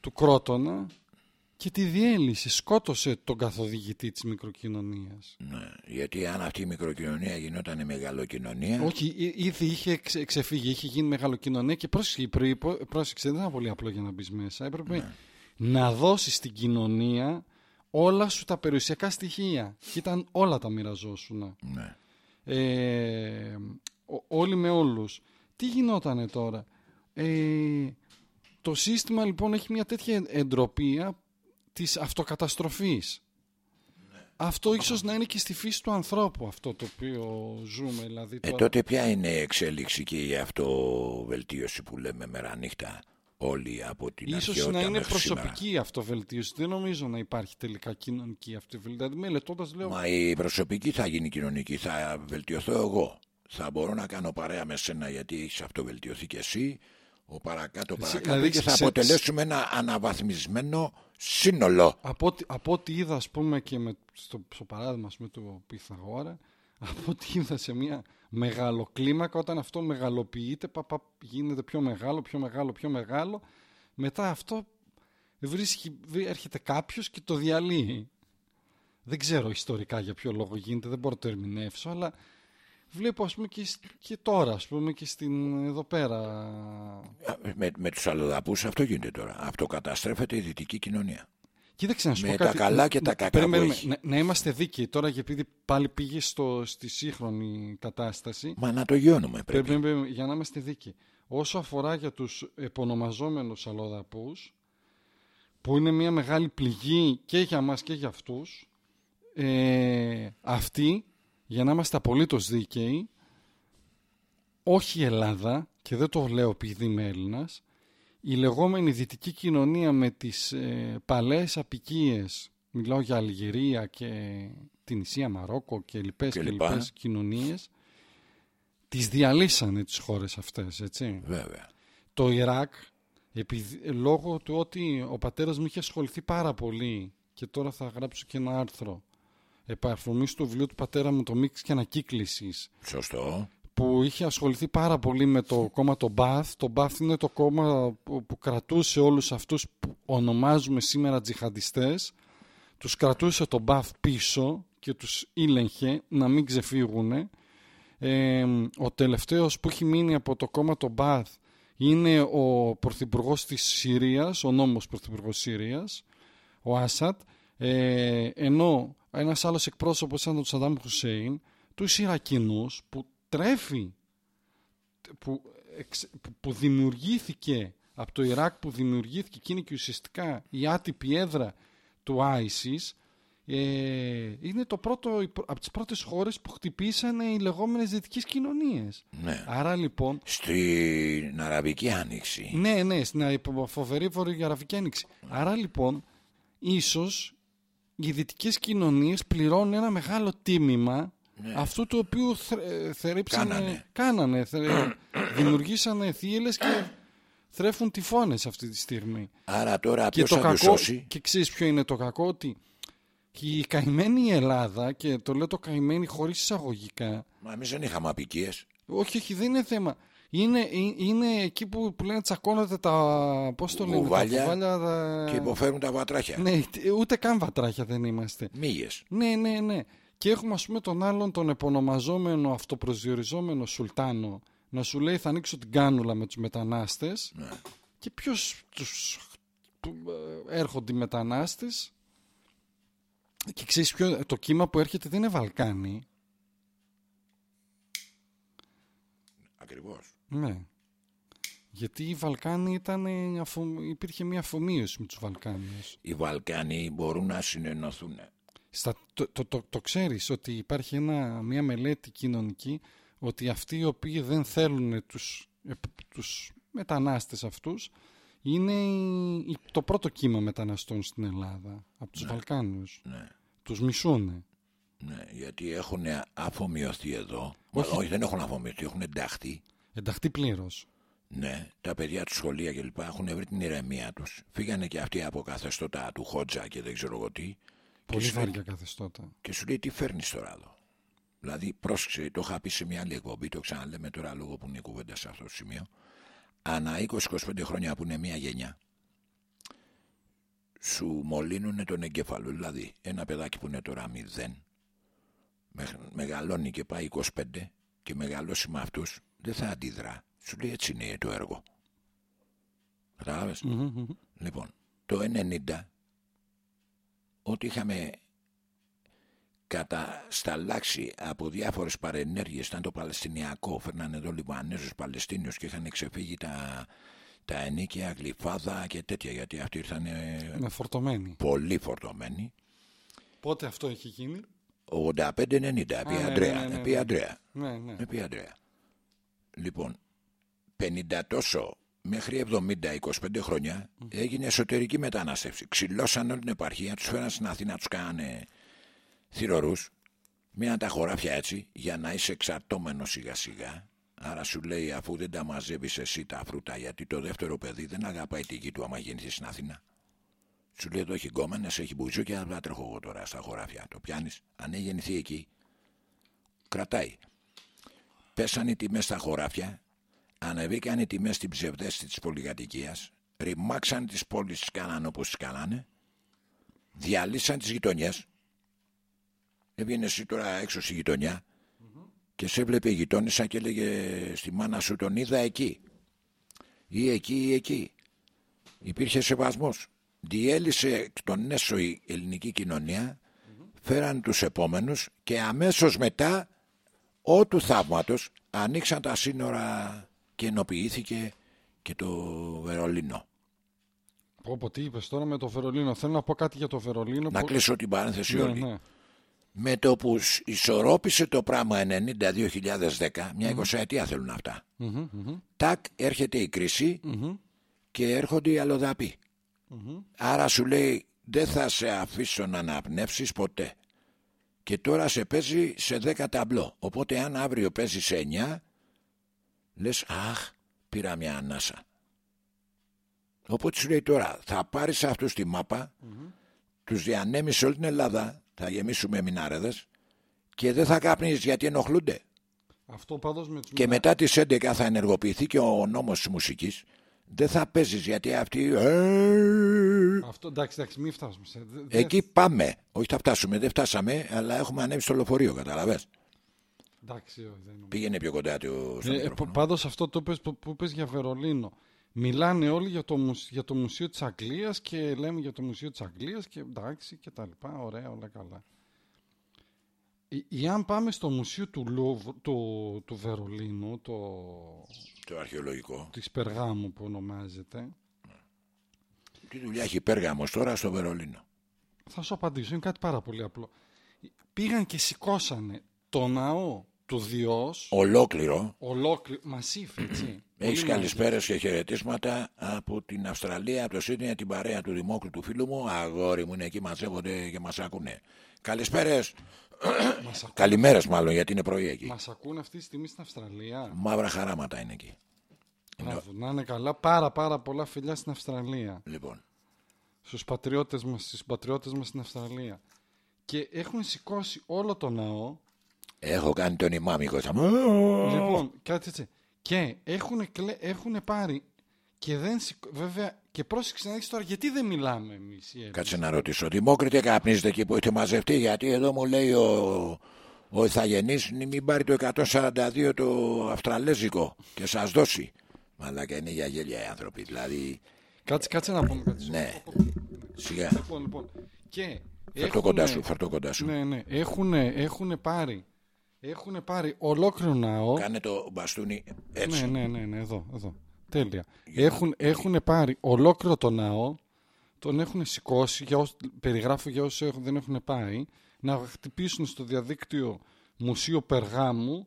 του Κρότονα και τη διέλυσε, σκότωσε τον καθοδηγητή της μικροκοινωνίας. Ναι. Γιατί αν αυτή η μικροκοινωνία γινόταν μεγαλοκοινωνία. Όχι, εί- ήδη είχε ξε- ξεφύγει, είχε γίνει μεγαλοκοινωνία και πρόσεξε, η προϋπο- πρόσεξε, δεν ήταν πολύ απλό για να μπεις μέσα. Έπρεπε να δώσεις στην κοινωνία όλα σου τα περιουσιακά στοιχεία. Και ήταν όλα τα μοιραζόσουνα. Ναι. Ε, ο- όλοι με όλους. Τι γινότανε τώρα; Ε, το σύστημα λοιπόν έχει μια τέτοια εντροπία της αυτοκαταστροφής. Αυτό ίσως να είναι και στη φύση του ανθρώπου αυτό το οποίο ζούμε. Δηλαδή, Ε, τώρα. τότε ποια είναι η εξέλιξη και η αυτοβελτίωση που λέμε μέρα νύχτα όλοι από την Ίσως αρχαιότητα να είναι μέχρι σήμερα. προσωπική η αυτοβελτίωση. Δεν νομίζω να υπάρχει τελικά κοινωνική αυτοβελτίωση. Δηλαδή, μελετώντας λέω, Μα η προσωπική θα γίνει κοινωνική, θα βελτιωθώ εγώ. Θα μπορώ να κάνω παρέα με σένα γιατί έχεις αυτοβελτιωθεί και εσύ, ο παρακάτω παρακάτω δηλαδή, και θα σε- αποτελέσουμε ένα αναβαθμισμένο σύνολο. από, ό,τι- από ό,τι είδα, ας πούμε, και με, στο, στο παράδειγμα ας πούμε, του Πυθαγόρα, από ό,τι είδα σε μια μεγάλο κλίμακα, όταν αυτό μεγαλοποιείται, πα, πα, γίνεται πιο μεγάλο, πιο μεγάλο, πιο μεγάλο, μετά αυτό βρίσκει, βρει- έρχεται κάποιος και το διαλύει. Δεν ξέρω ιστορικά για ποιο λόγο γίνεται, δεν μπορώ να το ερμηνεύσω, αλλά βλέπω ας πούμε και, σ- και τώρα, ας πούμε και στην εδώ πέρα, Α, Με, με τους αλλοδαπούς αυτό γίνεται τώρα. Αυτό καταστρέφεται η δυτική κοινωνία. Κοίταξε να σου Με πω τα κάτι. καλά και τα Να- κακά περίμενε, που έχει. Να, να είμαστε δίκαιοι τώρα, γιατί επειδή πάλι πήγε στο, στη σύγχρονη κατάσταση. Μα να το γιώνουμε πρέπει. Πρέπει, πρέπει- για να είμαστε δίκαιοι. Όσο αφορά για τους επωνομαζόμενους αλλοδαπούς, που είναι μια μεγάλη πληγή και για μας και για αυτούς, ε, αυτοί, για να είμαστε απολύτως δίκαιοι, όχι η Ελλάδα, και δεν το λέω επειδή είμαι Έλληνας, η λεγόμενη δυτική κοινωνία με τις ε, παλές απικίες, μιλάω για Αλγερία και την Ισία Μαρόκο και λοιπές Και και, λοιπά. λοιπές κοινωνίες, τις διαλύσανε τις χώρες αυτές, έτσι. Βέβαια. Το Ιράκ, επειδή, λόγω του ότι ο πατέρας μου είχε ασχοληθεί πάρα πολύ και τώρα θα γράψω και ένα άρθρο επαρφωμής του βιβλίου του πατέρα μου το μίξ και ανακύκλησης Σωστό. Που είχε ασχοληθεί πάρα πολύ με το κόμμα το Μπαθ. Το Μπαθ είναι το κόμμα που, που κρατούσε όλους αυτούς που ονομάζουμε σήμερα τζιχαντιστές. Τους κρατούσε το Μπαθ πίσω και τους ήλεγχε να μην ξεφύγουν. Ε, ο τελευταίος που έχει μείνει από το κόμμα το Μπαθ είναι ο πρωθυπουργός της Συρίας, ο νόμιμος πρωθυπουργός της Συρίας, ο Άσαντ, ε, ενώ ένας άλλος εκπρόσωπος ήταν ο Σαντάμ Χουσέιν, τους Ιρακινούς που τρέφει, που, εξ- που- που δημιουργήθηκε από το Ιράκ που δημιουργήθηκε και είναι και ουσιαστικά η άτυπη έδρα του ISIS ε, είναι το πρώτο, από τις πρώτες χώρες που χτυπήσανε οι λεγόμενες δυτικές κοινωνίες. Ναι. Άρα λοιπόν Στην Αραβική Άνοιξη. ναι, ναι, στην α- φοβερή βορειοαραβική άνοιξη. Άρα λοιπόν, ίσως οι δυτικές κοινωνίες πληρώνουν ένα μεγάλο τίμημα αυτού του οποίου θρε- θερύψανε, Κάνανε. κάνανε, θε- δημιουργήσανε θύελες και θρέφουν τυφώνες αυτή τη στιγμή. Άρα τώρα Και ποιος το θα τους κακό, σώσει; και ξέρεις ποιο είναι το κακό, ότι η καημένη Ελλάδα, και το λέω το καημένη χωρίς εισαγωγικά, Μα εμείς δεν είχαμε απικίες. όχι, όχι, δεν είναι θέμα. Είναι, ε- είναι εκεί που, που λένε τσακώνονται τα. Πώς το λένε, Κουβάλια τα κουβάλια. τα- Και υποφέρουν τα βατράχια. Ναι, τε- ούτε καν βατράχια δεν είμαστε. Μύγες. Ναι, ναι, ναι. Και έχουμε ας πούμε τον άλλον τον επωνομαζόμενο αυτοπροσδιοριζόμενο Σουλτάνο να σου λέει θα ανοίξω την κάνουλα με τους μετανάστες Ναι. και ποιος τους που, ε, έρχονται οι μετανάστες και ξέρεις ποιο, το κύμα που έρχεται δεν είναι Βαλκάνι. Ακριβώς. Ναι. Γιατί οι Βαλκάνοι ήταν, ε, αφο- υπήρχε μια αφομοίωση με τους Βαλκάνιους. Οι Βαλκάνοι μπορούν να συνενωθούν. Στα, το, το, το, το ξέρεις ότι υπάρχει ένα, μια μελέτη κοινωνική ότι αυτοί οι οποίοι δεν θέλουν τους, ε, τους μετανάστες αυτούς είναι η- η- το πρώτο κύμα μεταναστών στην Ελλάδα από τους Βαλκάνιους. Ναι. Τους μισούνε. Ναι, γιατί έχουν αφομοιωθεί εδώ. Όχι. Όχι. όχι, δεν έχουν αφομοιωθεί, έχουν ενταχθεί. Ενταχτεί πλήρως. Ναι, τα παιδιά του σχολεία κλπ. έχουν βρει την ηρεμία τους. Φύγανε και αυτοί από καθεστώτα του Χότζα και δεν ξέρω εγώ τι. Πολύ σου λέει- βάρια καθεστώτα. Και σου λέει τι φέρνεις τώρα εδώ; Δηλαδή, πρόσεξε, το είχα πει σε μια άλλη εκπομπή, το ξαναλέμε τώρα λόγω που είναι η κουβέντα σε αυτό το σημείο. Ανά 20-25 χρόνια που είναι μια γενιά, σου μολύνουν τον εγκέφαλο. Δηλαδή, ένα παιδάκι που είναι τώρα 0, μεγ- μεγαλώνει και πάει 25 και μεγαλώσει με αυτούς, δεν θα αντιδρά. Σου λέει έτσι είναι το έργο. Κατάλαβες; Μμμ, μμμ. Λοιπόν, το 90 ό,τι είχαμε κατασταλάξει από διάφορες παρενέργειες ήταν το Παλαιστινιακό φέρνανε εδώ Λιβανέζους Παλαιστίνιους και είχαν ξεφύγει τα, τα ενίκαια γλυφάδα και τέτοια γιατί αυτοί ήρθαν Είναι φορτωμένοι. πολύ φορτωμένοι Πότε αυτό έχει γίνει; 85-90 επί ναι, Αντρέα, ναι, ναι, επί ναι. Αντρέα. Ναι, ναι. Επί Αντρέα. Λοιπόν, 50 τόσο μέχρι 70-25 χρόνια έγινε εσωτερική μετανάστευση. Ξυλώσαν όλη την επαρχία, τους φέραν στην Αθήνα, τους κάνανε θηρορούς. Μείναν τα χωράφια έτσι για να είσαι εξαρτώμενος σιγά σιγά. Άρα σου λέει αφού δεν τα μαζεύεις εσύ τα φρούτα, γιατί το δεύτερο παιδί δεν αγαπάει τη γη του άμα γεννηθεί στην Αθήνα. Σου λέει εδώ έχει γκόμενες, έχει μπουζούκια, δεν τρέχω εγώ τώρα στα χωράφια. Το πιάνεις. Αν έχει γεννηθεί εκεί, κρατάει. Πέσανε οι τιμές στα χωράφια, ανεβήκαν οι τιμές στην ψευδέστη της πολυκατοικίας, ρημάξαν τις πόλεις, τις κάνανε όπως τις κάνανε, διαλύσαν τις γειτονιές. Έβγαινε εσύ τώρα έξω στη γειτονιά και σε έβλεπε η γειτόνισσα και έλεγε στη μάνα σου τον είδα εκεί. Ή εκεί ή εκεί. Υπήρχε σεβασμός. Διέλυσε εκ των έσω η ελληνική κοινωνία, φέραν τους επόμενους και αμέσως μετά Ό του θαύματος ανοίξαν τα σύνορα και ενοποιήθηκε και το Βερολίνο. Πω, πω, τι είπες τώρα με το Βερολίνο. Θέλω να πω κάτι για το Βερολίνο. Να που- κλείσω την παρένθεση Ναι, όλη. ναι. Με το που σ- ισορρόπησε το πράγμα 90-2010, μια εικοσαετία θέλουν αυτά. Μμμ, μμμ, Τάκ έρχεται η κρίση μμμ. και έρχονται οι αλλοδαποί. Άρα σου λέει δεν θα σε αφήσω να αναπνεύσεις ποτέ. Και τώρα σε παίζει σε 10 ταμπλό. Οπότε αν αύριο παίζεις σε 9, λες αχ πήρα μια ανάσα οπότε σου λέει τώρα θα πάρεις αυτούς τη μάπα τους διανέμεις σε όλη την Ελλάδα θα γεμίσουμε μινάρεδες και δεν θα κάπνεις γιατί ενοχλούνται Αυτό πάντως με τους και μετά τις 11 θα ενεργοποιηθεί και ο νόμος της μουσικής. Δεν θα παίζεις γιατί αυτοί ε, Αυτό εντάξει, εντάξει, μην φτάσουμε. Σε... δε- δε- εκεί πάμε. Όχι θα φτάσουμε. Δεν φτάσαμε αλλά έχουμε ανέβει στο λεωφορείο καταλαβες Εντάξει, όχι, δεν νομίζω. πήγαινε πιο κοντά του στο Ε, μικρόφωνο. πάντως αυτό το πες, που, που πες για Βερολίνο. Μιλάνε όλοι για το, μουσ- για το Μουσείο της Αγγλίας και λέμε για το Μουσείο της Αγγλίας και εντάξει και τα λοιπά, ωραία, όλα καλά. Ή- Ή αν πάμε στο Μουσείο του, Λούβ, του, του Βερολίνου, το, το αρχαιολογικό της Περγάμου που ονομάζεται, τι δουλειά έχει Πέργαμος τώρα στο Βερολίνο; Θα σου απαντήσω, είναι κάτι πάρα πολύ απλό. Πήγαν και σηκώσανε το ναό του Διός, ολόκληρο ολόκληρο, μασίφ, έτσι. Έχεις Πολύ καλησπέρε και χαιρετίσματα από την Αυστραλία, από το Σίδνεϊ, την παρέα του Δημόκρου του φίλου μου. Αγόρι μου είναι εκεί, μαζεύονται και μας ακούνε. Καλησπέρες. Μας ακούν- Καλημέρες, μάλλον, γιατί είναι πρωί εκεί. Μας ακούν αυτή τη στιγμή στην Αυστραλία. Μαύρα χαράματα είναι εκεί. Μπράβο, να είναι καλά. Πάρα πάρα πολλά φιλιά στην Αυστραλία. Λοιπόν, Στους πατριώτες μας, στους πατριώτες μας στην Αυστραλία. Και έχουν σηκώσει όλο το ναό. Έχω κάνει τον ημάμικο. σα- Λοιπόν, κάτι έτσι. Και έχουν, κλε... έχουν πάρει και δεν σηκώ... Βέβαια, και πρόσεξε να δεις τώρα γιατί δεν μιλάμε εμείς οι Έλληνες. Κάτσε να ρωτήσω. Δημόκριτε, καπνίζετε εκεί που έχετε μαζευτεί, γιατί εδώ μου λέει ο, ο Ιθαγενής μην πάρει το 142 το Αυστραλέζικο και σας δώσει. Μαλάκα είναι για γέλια οι άνθρωποι. Δηλαδή, Κάτσε, κάτσε να πούμε κάτι. ναι, σιγά. Λοιπόν, λοιπόν. Και Φέρ το κοντά σου, φέρ το κοντά σου. Ναι, ναι. Έχουν, έχουν πάρει... Έχουν πάρει ολόκληρο ναό. Κάνε το μπαστούνι έτσι. Ναι, ναι, ναι, ναι, εδώ, εδώ. Τέλεια. Έχουν, έχουν πάρει ολόκληρο το ναό, τον έχουν σηκώσει, για όσους, περιγράφω για όσους έχουν, δεν έχουν πάει, να χτυπήσουν στο διαδίκτυο Μουσείο Περγάμου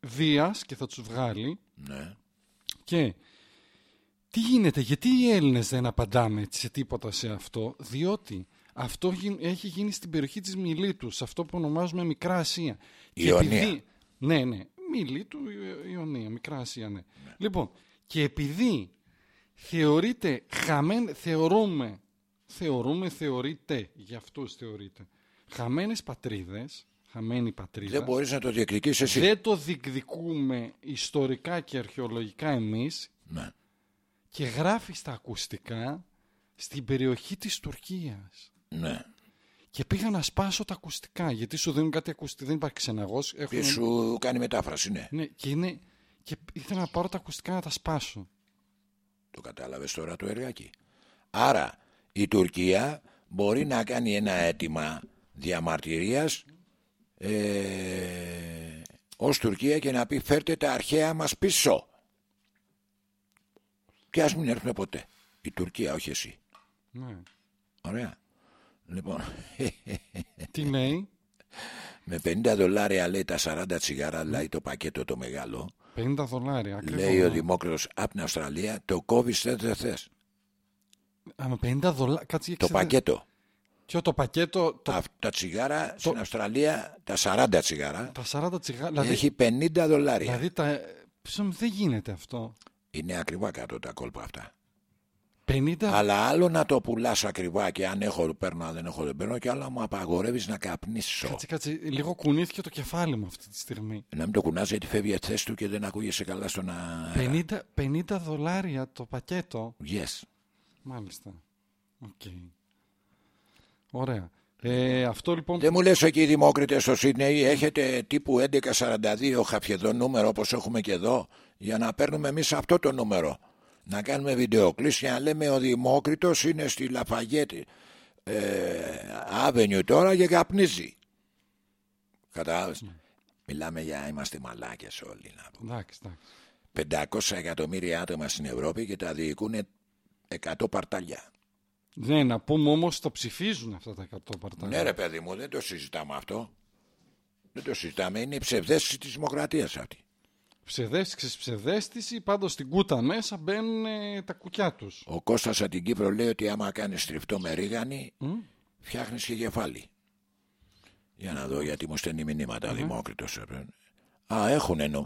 Δίας και θα τους βγάλει. Ναι. Και τι γίνεται, γιατί οι Έλληνες δεν απαντάμε έτσι σε τίποτα σε αυτό, διότι αυτό γι- έχει γίνει στην περιοχή της Μιλήτου, αυτό που ονομάζουμε Μικρά Ασία. Και Ιωνία. Ναι, ναι, Μιλήτου, Ι- Ιωνία, Μικρά Ασία, ναι. Λοιπόν, και επειδή θεωρείται χαμέν, θεωρούμε, θεωρούμε, θεωρείται, για αυτούς θεωρείται, χαμένες πατρίδες, χαμένη πατρίδα, Δεν μπορείς να το διεκδικήσεις εσύ. δεν το διεκδικούμε ιστορικά και αρχαιολογικά εμείς Ναι. και γράφεις στα ακουστικά στην περιοχή της Τουρκίας. Ναι. Και πήγα να σπάσω τα ακουστικά, γιατί σου δίνουν κάτι ακουστικά, δεν υπάρχει ξεναγός. Έχουν... Και σου κάνει μετάφραση, ναι. Ναι, και, είναι... και ήθελα να πάρω τα ακουστικά να τα σπάσω. Το κατάλαβες τώρα το εργάκι. Άρα η Τουρκία μπορεί να κάνει ένα αίτημα διαμαρτυρίας ε, ως Τουρκία και να πει φέρτε τα αρχαία μας πίσω. Και ας μην έρθουμε ποτέ. Η Τουρκία, όχι εσύ. Ναι. Ωραία. Λοιπόν, Τι λέει, με 50 δολάρια λέει τα 40 τσιγάρα, λέει το πακέτο το μεγάλο. 50 δολάρια. ακριβώς. Λέει ο Δημόκριτος από την Αυστραλία, το κόβεις θες δεν θες. Α, με 50 δολάρια. Κάτσε για Το ξέρετε- πακέτο. Ποιο το πακέτο, το... Τα, τα τσιγάρα στην Αυστραλία, τα 40 τσιγάρα, τα 40 τσιγάρα. Δηλαδή, έχει 50 δολάρια. δηλαδή τα... Πίσω μου δεν γίνεται αυτό. Είναι ακριβά κάτω τα κόλπα αυτά. 50 Αλλά άλλο να το πουλάς ακριβά και αν έχω το παίρνω, αν δεν έχω δεν παίρνω και άλλο να μου απαγορεύεις να καπνίσω. Κάτσε, κάτσε. Λίγο κουνήθηκε το κεφάλι μου αυτή τη στιγμή. Να μην το κουνάς γιατί φεύγει από τη θέση του και δεν ακούγεσαι καλά στον αέρα. 50, 50 δολάρια το πακέτο. Yes. Μάλιστα. Οκ. Ωραία. Ε, αυτό λοιπόν. Δεν μου λες εκεί οι Δημόκριτες στο Σίδνεϊ έχετε τύπου 1142 χαφιεδό νούμερο όπως έχουμε και εδώ για να παίρνουμε εμείς αυτό το νούμερο. Να κάνουμε βιντεοκλήση και να λέμε ο Δημόκριτος είναι στη Λαφαγέτη ε, Avenue τώρα και καπνίζει. Κατάλαβες; Μιλάμε για είμαστε μαλάκες όλοι. Να πούμε. Εντάξει, εντάξει. 500 εκατομμύρια άτομα στην Ευρώπη και τα διοικούν 100 παρταλιά. Ναι, να πούμε όμως το ψηφίζουν αυτά τα 100 παρτάκια. Ναι ρε παιδί μου δεν το συζητάμε αυτό. Δεν το συζητάμε. Είναι η ψευδέστηση της δημοκρατίας αυτή. Ψευδέστησης, ψευδέστηση, πάντως στην κούτα μέσα μπαίνουν ε, τα κουκιά τους. Ο Κώστας από την Κύπρο λέει ότι άμα κάνεις τριφτό με ρίγανη φτιάχνεις και κεφάλι. Για να δω γιατί μου στέλνει μηνύματα Δημόκριτος. ε, Α, έχουν νου.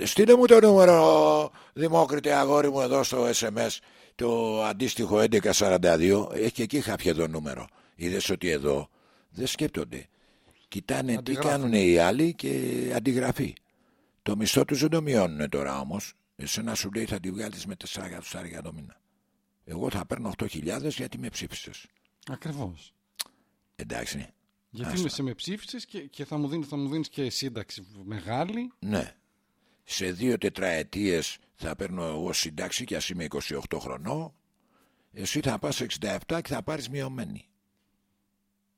Ε, Στείλε μου το νούμερο, Δημόκριτε αγόρι μου, εδώ στο SMS, το αντίστοιχο 1142. Έχει και εκεί κάποιο εδώ νούμερο. Είδες ότι εδώ δεν σκέπτονται. Κοιτάνε τι Αντιγράφουν. κάνουν οι άλλοι και αντιγραφή. Το μισθό τους δεν το μειώνουν τώρα όμως. Εσένα σου λέει θα τη βγάλεις με 4 εκατοστάρια το μήνα. Εγώ θα παίρνω 8.000 γιατί με ψήφισες. Ακριβώς. Εντάξει. Γιατί Άστα. με σε με ψήφισες και, και θα μου δίνεις, θα μου δίνεις και σύνταξη μεγάλη. Ναι. Σε δύο τετραετίες θα παίρνω εγώ σύνταξη και ας είμαι 28 χρονών. Εσύ θα πας 67 και θα πάρεις μειωμένη.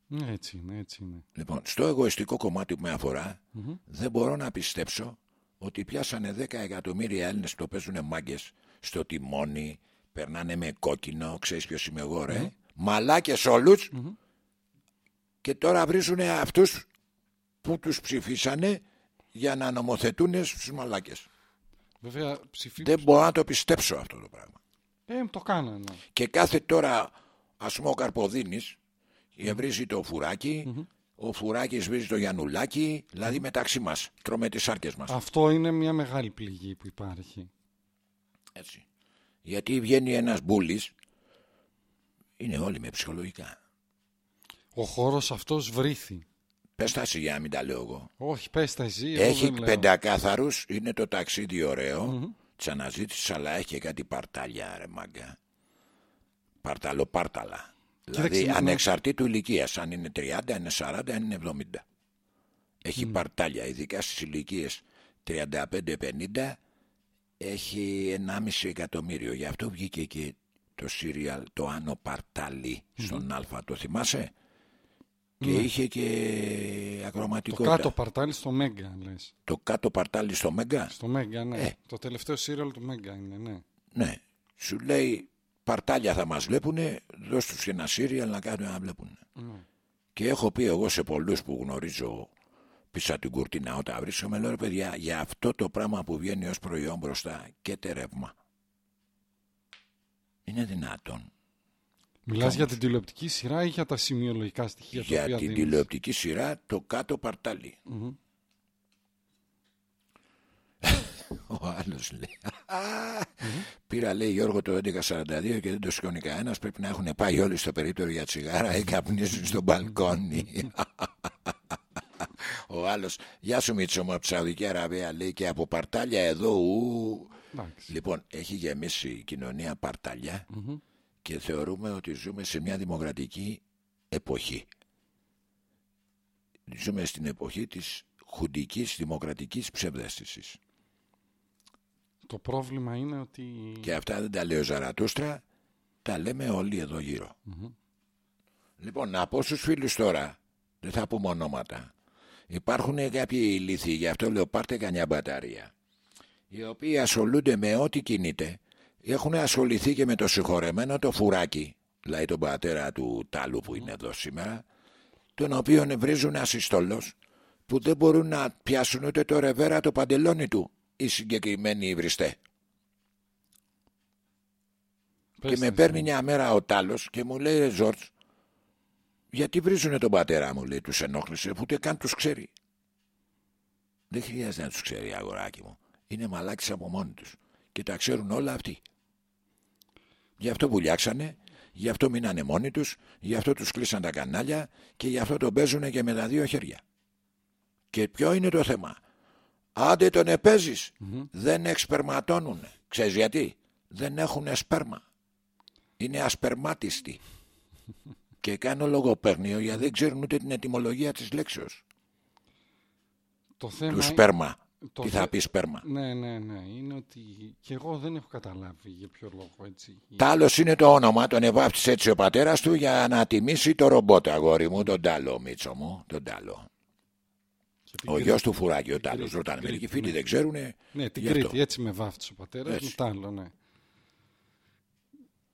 Ναι, έτσι είναι, έτσι είναι. Λοιπόν, στο εγωιστικό κομμάτι που με αφορα δεν μπορώ να πιστέψω ότι πιάσανε 10 εκατομμύρια Έλληνες που το παίζουν μάγκες στο τιμόνι, περνάνε με κόκκινο, ξέρεις ποιος είμαι εγώ ρε, μαλάκες όλους και τώρα βρίζουν αυτούς που τους ψηφίσανε για να νομοθετούν στους μαλάκες. Βέβαια, ψηφί... Δεν μπορώ να το πιστέψω αυτό το πράγμα. Ε, το κάνανε. Και κάθε τώρα, ας πούμε, ο Καρποδίνης βρίζει το φουράκι, ο Φουράκης βρίζει το Γιαννουλάκι, δηλαδή μεταξύ μας, τρώμε τις σάρκες μας. Αυτό είναι μια μεγάλη πληγή που υπάρχει. Έτσι. Γιατί βγαίνει ένας μπούλης, είναι όλοι με ψυχολογικά. Ο χώρος αυτός βρήθη. Πες τα εσύ για να μην τα λέω εγώ. Όχι, πες τα εσύ. εγώ Έχει δεν λέω. πεντακάθαρους, είναι το ταξίδι ωραίο, της αναζήτησης, αλλά έχει και κάτι παρτάλια ρε μάγκα. Παρταλοπάρταλα. Δηλαδή Κοίταξε, ναι. ανεξαρτήτου ηλικίας, αν είναι 30, είναι 40, αν είναι 70. Έχει παρτάλια, ειδικά στις ηλικίες 35-50 έχει 1,5 εκατομμύριο. Γι' αυτό βγήκε και το σύριαλ το Άνω Παρτάλι στον Α, το θυμάσαι; Και είχε και Ναι. Το ακροματικότητα. κάτω παρτάλι στο Μέγκα, λες. Το κάτω παρτάλι στο Μέγκα; Στο Μέγκα, ναι. Ε. Το τελευταίο σύριαλ του Μέγκα είναι, ναι. Ναι. Σου λέει παρτάλια θα μας βλέπουνε, δώσ' τους και ένα σύριαλ να κάνουν να βλέπουν. Ναι. Και έχω πει εγώ σε πολλούς που γνωρίζω πίσω από την κουρτίνα όταν βρίσκομαι, λέω ρε παιδιά, για αυτό το πράγμα που βγαίνει ως προϊόν μπροστά και ρεύμα. Είναι δυνατόν. Μιλάς για την τηλεοπτική σειρά ή για τα σημειολογικά στοιχεία τα για οποία την δίνεις; τηλεοπτική σειρά το κάτω παρτάλι. Ο άλλος λέει Πήρα λέει Γιώργο το 1142 και δεν το σηκώνει κανένας. Πρέπει να έχουν πάει όλοι στο περίπτερο για τσιγάρα ή καπνίζουν στο μπαλκόνι. Ο άλλος Γεια σου Μίτσο μου από τη Σαουδική Αραβία λέει και από παρτάλια εδώ ου. Εντάξει. Λοιπόν έχει γεμίσει η κοινωνία παρτάλια και θεωρούμε ότι ζούμε σε μια δημοκρατική εποχή. Ζούμε στην εποχή της χουντικής δημοκρατικής ψευδέστησης. Το πρόβλημα είναι ότι... Και αυτά δεν τα λέει ο Ζαρατούστρα, τα λέμε όλοι εδώ γύρω. Λοιπόν, να πω στους φίλους τώρα, δεν θα πούμε ονόματα. Υπάρχουν κάποιοι ηλίθιοι, γι' αυτό λέω πάρτε κανιά μπαταρία, οι οποίοι ασχολούνται με ό,τι κινείται. Έχουν ασχοληθεί και με το συγχωρεμένο το φουράκι, δηλαδή τον πατέρα του Τάλου που είναι εδώ σήμερα, τον οποίον βρίζουν ασυστόλος, που δεν μπορούν να πιάσουν ούτε το ρεβέρα το παντελόνι του, οι συγκεκριμένοι υβριστές. Πες Και με τα παίρνει εσύ. μια μέρα ο Τάλος και μου λέει ρε Ζόρτς γιατί βρίζουνε τον πατέρα μου λέει τους ενόχλησε που ούτε καν τους ξέρει. Δεν χρειάζεται να τους ξέρει αγοράκι μου. Είναι μαλάκες από μόνοι τους και τα ξέρουν όλα αυτοί. Γι' αυτό βουλιάξανε, γι' αυτό μείνανε μόνοι τους, γι' αυτό τους κλείσαν τα κανάλια και γι' αυτό τον παίζουνε και με τα δύο χέρια. Και ποιο είναι το θέμα; Άντε τον επαιζεις δεν εξπερματώνουν. Ξέρεις γιατί; Δεν έχουν σπέρμα. Είναι ασπερμάτιστοι. και κάνω λογοπαίγνιο γιατί δεν ξέρουν ούτε την ετυμολογία της λέξεως. Το θέμα... Του σπέρμα. το Τι θε- θα πεις σπέρμα; Ναι, ναι, ναι. Είναι ότι και εγώ δεν έχω καταλάβει για ποιο λόγο έτσι. Τάλος είναι το όνομα, τον εβάφτισε έτσι ο πατέρας του για να τιμήσει το ρομπότ αγόρι μου, τον Τάλο Μίτσο μου, τον Τάλο. Και την Ο Κρήτη. γιος του φουράκι, ο Τάλος, Κρήτη, ρωτάνε. την Μερικοί Κρήτη, φίλοι ναι. δεν ξέρουνε. Ναι, την γι' αυτό. Κρήτη. Έτσι με βάφτισε ο πατέρα μου. Έτσι. Τάλο, ναι.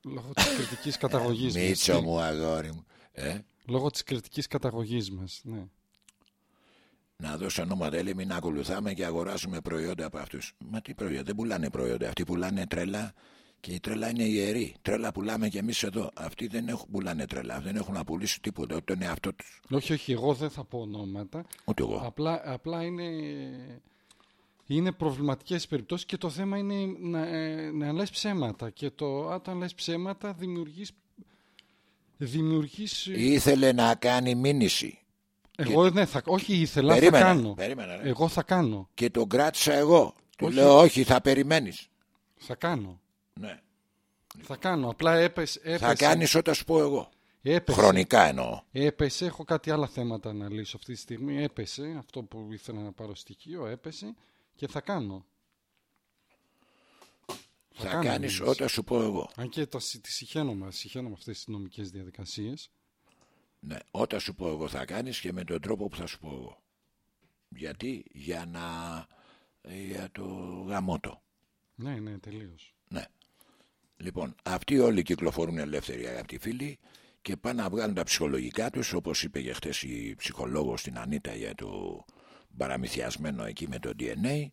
Λόγω της κριτικής καταγωγής μας. Μίτσο ναι. μου αγόρι μου. Ε, Λόγω της κριτικής καταγωγής μας, ναι. να δώσω ονόματα, λέει μην ακολουθάμε και αγοράζουμε προϊόντα από αυτούς. Μα τι προϊόντα, δεν πουλάνε προϊόντα. Αυτοί πουλάνε τρέλα και η τρέλα είναι ιερή. Τρέλα πουλάμε και εμείς εδώ. Αυτοί δεν έχουν, πουλάνε τρέλα, δεν έχουν να πουλήσει τίποτα, ούτε τον εαυτό τους. Όχι, όχι, εγώ δεν θα πω ονόματα. Ούτε εγώ. Απλά, απλά είναι είναι προβληματικές περιπτώσεις και το θέμα είναι να, ε, να λες ψέματα και το όταν λες ψέματα δημιουργείς, δημιουργείς ε, Ήθελε να κάνει μήνυση. εγώ ναι, θα, όχι ήθελα, Περίμενε, θα κάνω περίμενε, ρε. εγώ θα κάνω Και τον κράτησα εγώ. Του Όχι. λέω όχι θα περιμένεις. θα κάνω Ναι. θα κάνω, απλά έπεσε, έπεσε, Θα κάνεις όταν σου πω εγώ. έπεσε, Χρονικά εννοώ. έπεσε, έχω κάτι άλλα θέματα να λύσω αυτή τη στιγμή, έπεσε, αυτό που ήθελα να πάρω στοιχείο, έπεσε και θα κάνω. Θα, κάνω κάνεις μήνυση. όταν σου πω εγώ. Αν και τα, συ- τις συχαίνομαι, συχαίνομαι αυτές τις νομικές διαδικασίες. Ναι, όταν σου πω εγώ θα κάνεις και με τον τρόπο που θα σου πω εγώ. Γιατί, για να... για το γαμότο. Ναι, ναι, τελείως. Ναι. Λοιπόν, αυτοί όλοι κυκλοφορούν ελεύθεροι αγαπητοί φίλοι και πάνε να βγάλουν τα ψυχολογικά τους όπως είπε και χτες η ψυχολόγος στην Ανίτα για το παραμυθιασμένο εκεί με το DNA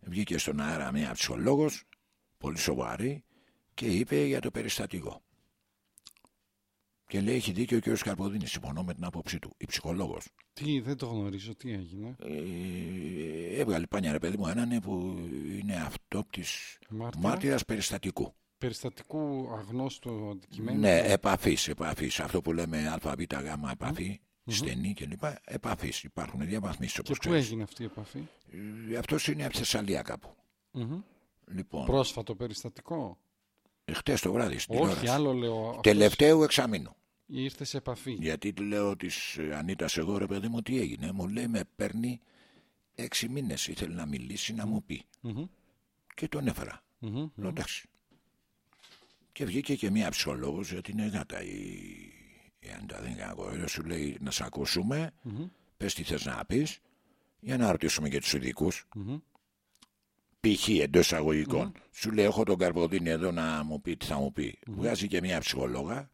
βγήκε στον αέρα μια ψυχολόγος πολύ σοβαρή και είπε για το περιστατικό και λέει έχει δίκιο ο κ. Καρποδίνης συμφωνώ με την άποψή του η ψυχολόγος Τι, δεν το γνωρίζω, τι έγινε; ε, έβγαλε πάνια ρε παιδί μου έναν που είναι αυτόπτης Μάρτυρα. μάρτυρας περιστατικού Περιστατικού αγνώστου αντικειμένου. Ναι, επαφής, επαφής. Αυτό που λέμε ΑΒ, Γ, επαφή, στενή κλπ. Επαφής. Υπάρχουν διαβαθμίσεις Και όπω πού έγινε αυτή η επαφή; Αυτός είναι από Θεσσαλία κάπου. Μμμ. Λοιπόν, Πρόσφατο περιστατικό; χτες το βράδυ στην Όχι, τηλεόραση. άλλο λέω. αυτός Τελευταίου εξαμήνου. Ήρθε σε επαφή. Γιατί του λέω της Ανίτας, εγώ ρε παιδί μου, τι έγινε. Μου λέει με παίρνει έξι μήνες. Ήθελε να μιλήσει, να μου πει. Μμμ. Και τον έφερα. Μμμ. Λέω εντάξει. Και βγήκε και μία ψυχολόγος γιατί είναι γάτα η, η Άντα δεν είναι κακό. Σου λέει να σε ακούσουμε, πες τι θες να πεις, για να ρωτήσουμε και τους ειδικούς. Μμμ. Π.χ. εντός εισαγωγικών. Σου λέει: Έχω τον Καρποδίνη εδώ να μου πει τι θα μου πει. Βγάζει και μια ψυχολόγα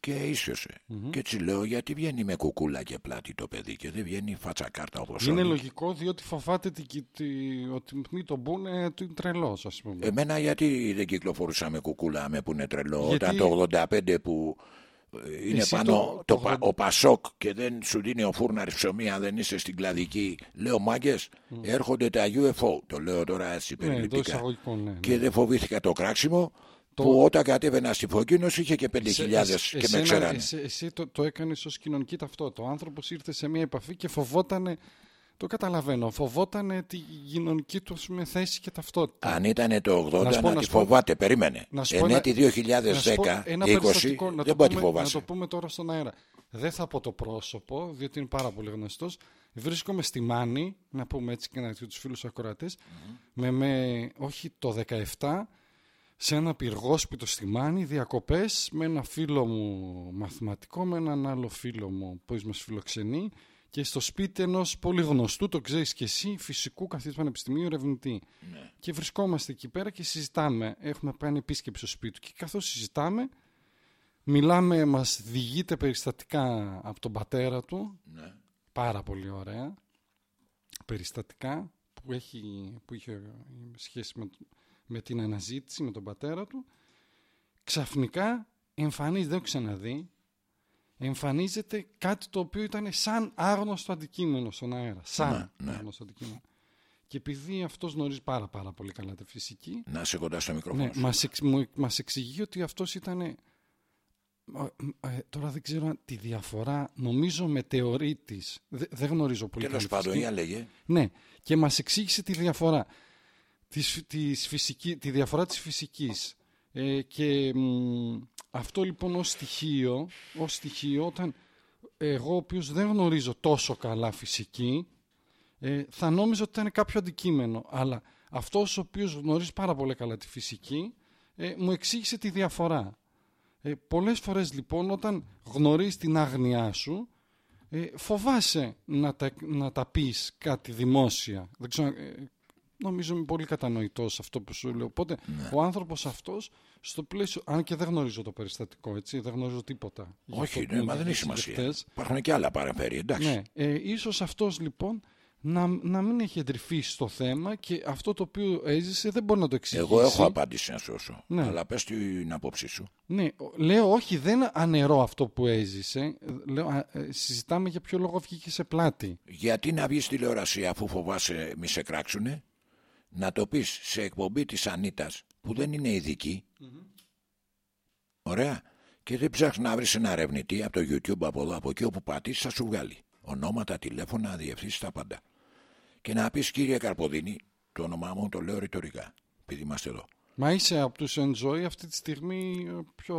και ίσιοσε. Και έτσι λέω: Γιατί βγαίνει με κουκούλα και πλάτη το παιδί και δεν βγαίνει φάτσα κάρτα όπως Είναι λογικό διότι φοβάται τη, τη, ότι μην τον πούνε του είναι τρελός ας πούμε. Εμένα γιατί δεν κυκλοφορούσα με κουκούλα με που είναι τρελό Γιατί- όταν το 85 που ε, είναι Εσύ πάνω το- το, το πα- 80 ο Πασόκ και δεν σου δίνει ο φούρναρης ψωμί αν δεν είσαι στην κλαδική. Λέω μάγκες έρχονται τα UFO το λέω τώρα έτσι ναι, εντός περιληπτικά. εισαγωγικών, ναι, ναι. και δεν φοβήθηκα το κράξιμο που όταν κατέβαινα στη Φωκίνος είχε και 5.000 Σε- και με εσένα- ξέρανε Εσύ, εσύ το, το έκανες ως κοινωνική ταυτότητα. Ο άνθρωπος ήρθε σε μια επαφή και φοβότανε, το καταλαβαίνω, φοβότανε τη κοινωνική του ας πούμε, θέση και ταυτότητα. αν ήταν το 80 Να να, σου πω, να τη σου πω- φοβάται περίμενε να σου πω Εν ένα- έτη Να σου πω 2010 ένα 20 περιστατικό, να δεν το, μπορεί να τη πούμε, να φοβάσαι το πούμε τώρα στον αέρα. Δεν θα πω το πρόσωπο, διότι είναι πάρα πολύ γνωστός. Βρίσκομαι στη Μάνη, να πούμε έτσι και να τους φίλους ακροατές, με, με, όχι το 17, σε ένα πυργόσπιτο στη Μάνη, διακοπές με ένα φίλο μου μαθηματικό, με έναν άλλο φίλο μου που μας φιλοξενεί και στο σπίτι ενός πολύ γνωστού, το ξέρεις και εσύ, φυσικού καθηγητή πανεπιστημίου ερευνητή. Και βρισκόμαστε εκεί πέρα και συζητάμε. Έχουμε κάνει επίσκεψη στο σπίτι του και καθώς συζητάμε, μιλάμε, μας διηγείται περιστατικά από τον πατέρα του, Ναι. πάρα πολύ ωραία, περιστατικά που, έχει, που είχε σχέση με, με την αναζήτηση με τον πατέρα του. Ξαφνικά εμφανίζεται, δεν έχω ξαναδεί, εμφανίζεται κάτι το οποίο ήταν σαν άγνωστο αντικείμενο στον αέρα. Σαν Ναι, ναι. άγνωστο αντικείμενο. Και επειδή αυτός γνωρίζει πάρα πάρα πολύ καλά τη φυσική, να είσαι κοντά στο μικρόφωνο ναι, σου. μας, εξ, μου- μας εξηγεί ότι αυτός ήταν... ε, ε, τώρα δεν ξέρω αν τη διαφορά, νομίζω μετεωρίτης. Δε- δεν γνωρίζω πολύ Τέλος καλή πάντων, φυσική. για λέγε. Ναι, και μας εξήγησε τη διαφορά. Της, της φυσική, τη διαφορά της φυσικής. Ε, και μ, αυτό λοιπόν ως στοιχείο, ως στοιχείο όταν εγώ ο οποίος δεν γνωρίζω τόσο καλά φυσική, ε, θα νόμιζα ότι ήταν κάποιο αντικείμενο. Αλλά αυτός ο οποίος γνωρίζει πάρα πολύ καλά τη φυσική, ε, μου εξήγησε τη διαφορά. Ε, πολλές φορές λοιπόν όταν γνωρίζεις την άγνοιά σου, ε, φοβάσαι να τα, να τα πεις κάτι δημόσια. Δεν ξέρω, ε, νομίζω είμαι πολύ κατανοητός αυτό που σου λέω. Οπότε Ναι. ο άνθρωπος αυτός στο πλαίσιο, αν και δεν γνωρίζω το περιστατικό, έτσι, δεν γνωρίζω τίποτα. για Όχι, αυτό που ναι, μου μα δεν έχει διηγήθηκε σημασία. χτες. Υπάρχουν και άλλα παραφέρει, εντάξει. Ναι, ε, ίσως αυτός λοιπόν να, να μην έχει εντρυφήσει στο θέμα και αυτό το οποίο έζησε δεν μπορεί να το εξηγήσει. Εγώ έχω απάντηση να σώσω. Ναι. Αλλά πες την απόψη σου. Ναι, ο- λέω όχι, δεν ανερώ αυτό που έζησε. Λέω, α, ε, συζητάμε για ποιο λόγο βγήκε σε πλάτη. Γιατί να βγεις τηλεόραση αφού φοβάσαι μη σε κράξουνε, να το πεις σε εκπομπή της Ανίτας που δεν είναι ειδική. Ωραία. Και δεν ψάχνεις να βρεις ένα ερευνητή από το YouTube από εδώ από εκεί όπου πατήσεις θα σου βγάλει. Ονόματα, τηλέφωνα, διευθύνσεις τα πάντα. Και να πεις κύριε Καρποδίνη, το όνομά μου το λέω ρητορικά, επειδή είμαστε εδώ. Μα είσαι από τους Enjoy αυτή τη στιγμή ε, πιο...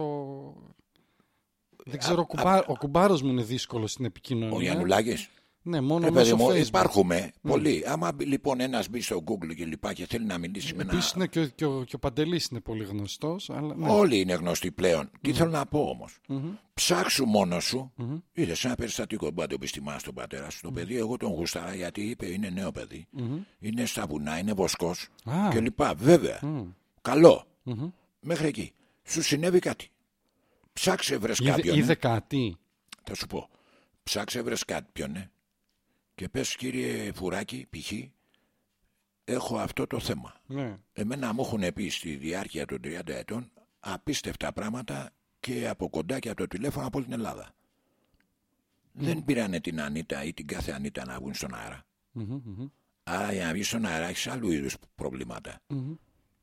Δεν ξέρω, ο, κουμπά, ο κουμπάρος μου είναι δύσκολος στην επικοινωνία. Ο Γιαννουλάκης; Ναι, μόνο Ε, παιδί μέσω μου, Facebook. υπάρχουμε πολλοί. Άμα μπει, λοιπόν ένας μπει στο Google και λοιπά και θέλει να μιλήσει με ένα. Επίσης είναι και, ο- και, ο, και ο Παντελής είναι πολύ γνωστός. Αλλά, ναι. Όλοι είναι γνωστοί πλέον. Τι θέλω να πω όμως. Ψάξου μόνος σου. Είδες ένα περιστατικό που το επιστημά στον πατέρα σου. Το παιδί, εγώ τον γούσταρα γιατί είπε είναι νέο παιδί. Είναι στα βουνά, είναι βοσκός Α. και λοιπά. Βέβαια. Καλό. Μέχρι εκεί. Σου συνέβη κάτι. Ψάξε βρες είδε, κάποιον. είδε ε. κάτι. Θα σου πω. Ψάξε βρες κάποιον ε. Και πες κύριε Φουράκη π.χ. έχω αυτό το θέμα. Ναι. Εμένα μου έχουν πει στη διάρκεια των 30 ετών απίστευτα πράγματα και από κοντά και από το τηλέφωνο από όλη την Ελλάδα. Δεν πήρανε την Ανίτα ή την κάθε Ανίτα να βγουν στον αέρα. Άρα για να βγεις στον αέρα έχεις άλλου είδους προβλήματα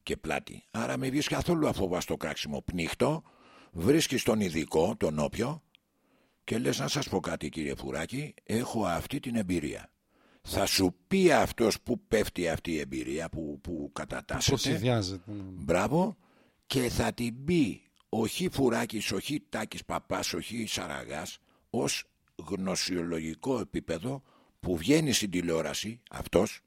και πλάτη. Άρα μην βγεις καθόλου αφόβα στο κράξιμο. Πνίχτο, βρίσκεις τον ειδικό, τον όποιο, και λες να σας πω κάτι κύριε Φουράκη, έχω αυτή την εμπειρία. Θα σου πει αυτός που πέφτει αυτή η εμπειρία που, που κατατάσσεται. Προσυδειάζεται. ναι. Μπράβο. Και θα την πει όχι Φουράκης, όχι Τάκης Παπάς, όχι Σαραγάς ως γνωσιολογικό επίπεδο που βγαίνει στην τηλεόραση αυτός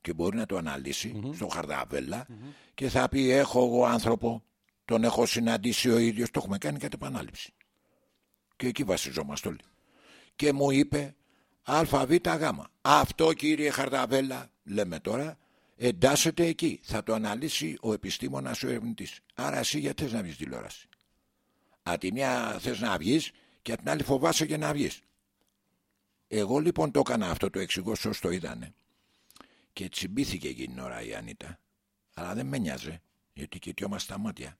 και μπορεί να το αναλύσει στο χαρδαβέλα και θα πει έχω εγώ άνθρωπο, τον έχω συναντήσει ο ίδιος, το έχουμε κάνει κατ' επανάληψη. Και εκεί βασιζόμαστε όλοι. Και μου είπε ΑΒΓ. Αυτό κύριε Χαρδαβέλα, λέμε τώρα, εντάσσεται εκεί. Θα το αναλύσει ο επιστήμονας ο ερευνητής. Άρα εσύ γιατί θες να βγεις τηλεόραση. Από τη μια θες να βγεις και από την άλλη φοβάσαι και να βγεις. Εγώ λοιπόν το έκανα αυτό, το εξηγώ σε όσοι το είδανε. Και τσιμπήθηκε εκείνη την ώρα η Ανίτα. Αλλά δεν με νοιάζε, γιατί κοιτιόμαστε τα μάτια.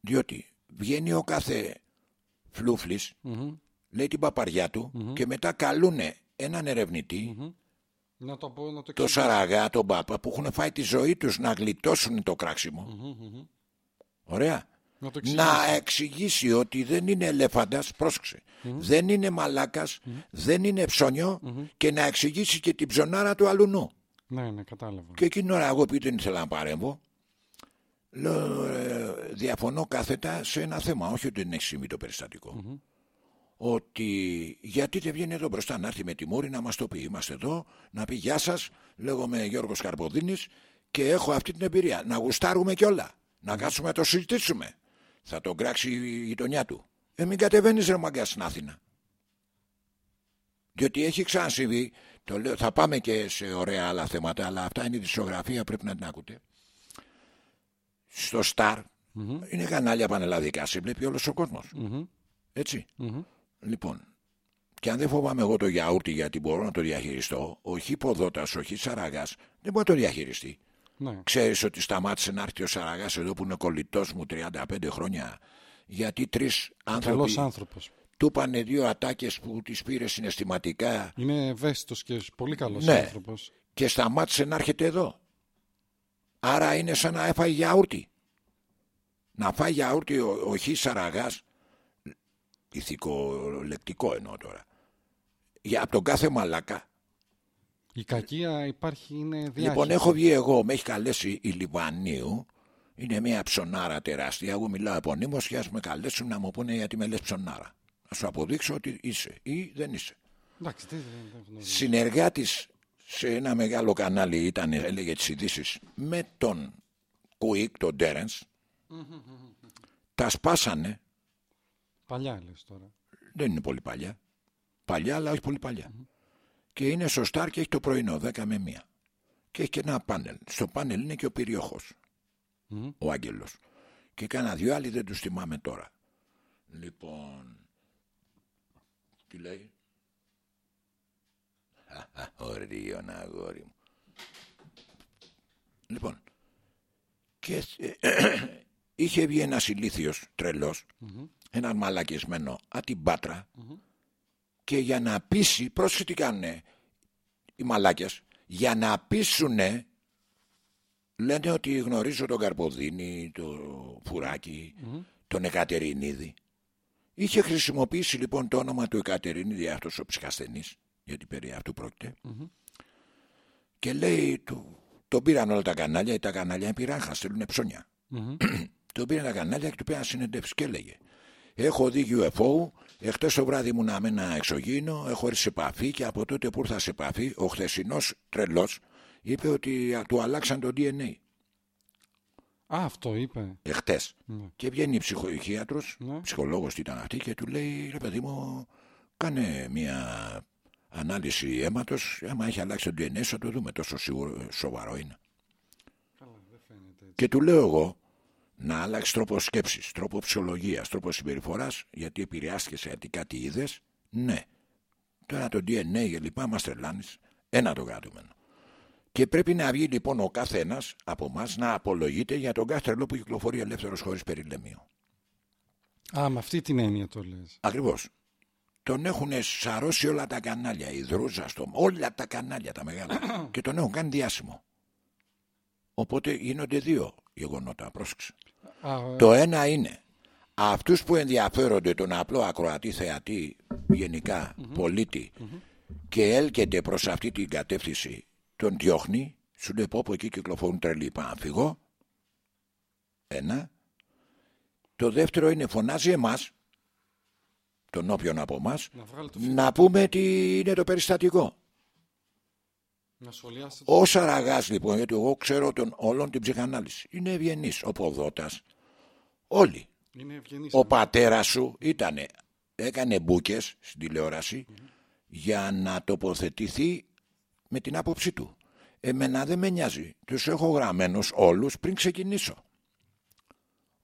Διότι βγαίνει ο κάθε φλούφλης, λέει την παπαριά του και μετά καλούνε έναν ερευνητή, Να το πω, να το το εξηγήσω. Σαραγά, τον Πάπα, που έχουν φάει τη ζωή τους να γλιτώσουν το κράξιμο. Ωραία. Να το εξηγήσω. Να εξηγήσει ότι δεν είναι ελέφαντας, πρόσεξε, δεν είναι μαλάκας, δεν είναι ψώνιο και να εξηγήσει και την ψωνάρα του αλουνού. Ναι, ναι, κατάλαβα. Και εκείνη την ώρα εγώ επειδή δεν ήθελα να παρέμβω, λέω, ε, διαφωνώ κάθετα σε ένα θέμα, όχι ότι δεν έχει συμβεί το περιστατικο Ότι γιατί δεν βγαίνει εδώ μπροστά να έρθει με τη Μούρη να μας το πει. Είμαστε εδώ, να πει γεια σας, λέγομαι Γιώργος Καρποδίνης και έχω αυτή την εμπειρία. Να γουστάρουμε κιόλα, να κάτσουμε να το συζητήσουμε. Θα τον κράξει η γειτονιά του. Ε, μην κατεβαίνεις ρε μαγκάς στην Αθήνα. Διότι έχει ξανασυμβεί, το λέω, θα πάμε και σε ωραία άλλα θέματα, αλλά αυτά είναι η δισογραφία, πρέπει να την ακούτε. Στο Star είναι κανάλια πανελλαδικά, σε βλέπει όλος ο κόσμος. Έτσι. Λοιπόν, και αν δεν φοβάμαι εγώ το γιαούρτι γιατί μπορώ να το διαχειριστώ, όχι ποδότας, όχι σαραγάς, δεν μπορεί να το διαχειριστεί. Ναι. Ξέρεις ότι σταμάτησε να έρθει ο Σαραγάς εδώ που είναι κολλητός μου 35 χρόνια γιατί τρεις άνθρωποι Καλός άνθρωπος. του είπανε δύο ατάκες που τις πήρε συναισθηματικά Είναι ευαίσθητος και πολύ καλός Ναι. άνθρωπος. και σταμάτησε να έρχεται εδώ. Άρα είναι σαν να έφαγε γιαούρτι. Να φάει γιαούρτι ο, ο Χ Σαραγάς, ηθικολεκτικό εννοώ τώρα, για από τον κάθε μαλάκα. Η κακία υπάρχει, είναι διάχυτη. Λοιπόν, έχω βγει εγώ, με έχει καλέσει η Λιβανίου, είναι μια ψωνάρα τεράστια. Εγώ μιλάω επωνύμως και ας με καλέσουν να μου πούνε γιατί με λες ψωνάρα. Να σου αποδείξω ότι είσαι ή δεν είσαι. Εντάξει, δεν, δεν, δεν γνωρίζω. συνεργάτης σε ένα μεγάλο κανάλι ήταν, έλεγε τις ειδήσεις με τον Κουίκ, τον Ντέρενς. Τα σπάσανε, Παλιά λες τώρα. δεν είναι πολύ παλιά. Παλιά, αλλά όχι πολύ παλιά. Και είναι στο Σταρ και έχει το πρωινό, 10 με 1. Και έχει και ένα πάνελ. Στο πάνελ είναι και ο Πυριόχος, ο Άγγελος. Και κάνα δυο άλλοι δεν τους θυμάμαι τώρα. Λοιπόν, τι λέει; Ωραίο αγόρι μου. Λοιπόν, και ε, είχε βγει ένας ηλίθιος τρελός, έναν μαλακισμένο από την πατρα και για να πείσει, πρόσεχε τι κάνουνε οι μαλάκες, για να πείσουνε λένε ότι γνωρίζω τον Καρποδίνη, τον Φουράκη, τον Εκατερινίδη. Είχε χρησιμοποιήσει λοιπόν το όνομα του Εκατερινίδη αυτός ο ψυχασθενής, γιατί περί αυτού πρόκειται. Και λέει, του, τον πήραν όλα τα κανάλια, ή τα κανάλια πειράχα, στέλνουν ψώνια. τον πήραν τα κανάλια και του πήραν συνεντεύξει και έλεγε Έχω δει UFO, εχθές το βράδυ ήμουν με ένα εξωγήινο, έχω έρθει σε επαφή και από τότε που ήρθα σε επαφή, ο χθεσινός τρελός είπε ότι του αλλάξαν το DNA. Α, αυτό είπε. Εχθές. Ναι. Και βγαίνει η ψυχοϊχίατρος, Ναι. ψυχολόγος τι ήταν αυτή και του λέει ρε παιδί μου κάνε μια ανάλυση αίματος άμα έχει αλλάξει το DNA θα το δούμε τόσο σίγουρο, σοβαρό είναι. Καλά, δεν φαίνεται έτσι. Και του λέω εγώ να αλλάξει τρόπο σκέψης, τρόπο ψυχολογίας, τρόπο συμπεριφοράς γιατί επηρεάστηκε σε γιατί κάτι είδες, ναι. Τώρα το DNA και λοιπά μας τρελάνεις, ένα το κρατούμενο. Και πρέπει να βγει λοιπόν ο καθένας από εμά να απολογείται για τον κάθε τρελό που κυκλοφορεί ελεύθερος χωρίς περιλεμίο. Α, με αυτή την έννοια το λες. Ακριβώς. Τον έχουν σαρώσει όλα τα κανάλια, η Δρούζα, στο, όλα τα κανάλια τα μεγάλα. Και τον έχουν κάνει διάσημο. Οπότε γίνονται δύο γεγονότα, πρόσεξε. Α, ε, Το ένα είναι αυτούς που ενδιαφέρονται τον απλό ακροατή θεατή γενικά πολίτη και έλκεται προς αυτή την κατεύθυνση τον διώχνει σου λέει πω πω εκεί κυκλοφορούν τρελοί πάω να φύγω ένα. Το δεύτερο είναι φωνάζει εμάς τον όποιον από εμάς να βγάλω το να πούμε τι είναι το περιστατικό Να σχολιάσετε. το- ο Σαραγάς λοιπόν, γιατί εγώ ξέρω τον όλων την ψυχανάλυση. Είναι ευγενής ο ποδότας. Όλοι. Είναι ευγενής. Ο πατέρας σου ήτανε, έκανε μπούκες στην τηλεόραση για να τοποθετηθεί με την άποψή του. Εμένα δεν με νοιάζει. Τους έχω γραμμένους όλους πριν ξεκινήσω.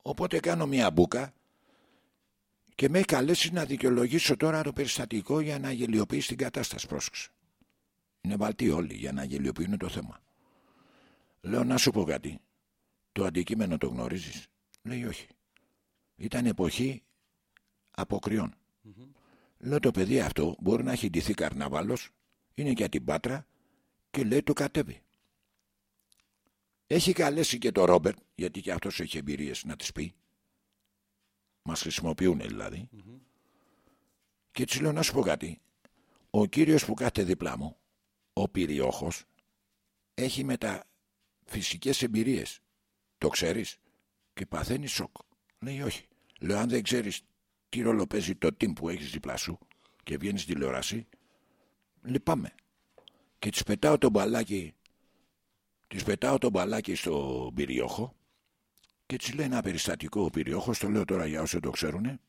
Οπότε κάνω μια μπούκα και με έχει καλέσει να δικαιολογήσω τώρα το περιστατικό για να γελιοποιήσει την κατάσταση. Πρόσεξε. Είναι βαλτοί όλοι για να γελιοποιούν το θέμα. Λέω να σου πω κάτι. Το αντικείμενο το γνωρίζεις; Λέει όχι. Ήταν εποχή αποκριών. Λέω το παιδί αυτό μπορεί να έχει ντυθεί καρναβάλος, είναι για την Πάτρα και λέει το κατέβει. Έχει καλέσει και το Ρόμπερτ, γιατί και αυτός έχει εμπειρίες να τις πει. Μας χρησιμοποιούν δηλαδή. Και έτσι λέω να σου πω κάτι. Ο κύριος που κάθεται δίπλα μου, ο Πυριόχος, έχει μεταφυσικές εμπειρίες. Το ξέρεις; Και παθαίνει σοκ. Λέει όχι. Λέω αν δεν ξέρεις τι ρόλο παίζει το team που έχεις δίπλα σου και βγαίνεις στη τηλεόραση, λυπάμαι. Και της πετάω το μπαλάκι, της πετάω το μπαλάκι στο Πυριόχο και της λέει ένα περιστατικό ο Πυριόχος, το λέω τώρα για όσοι το ξέρουν.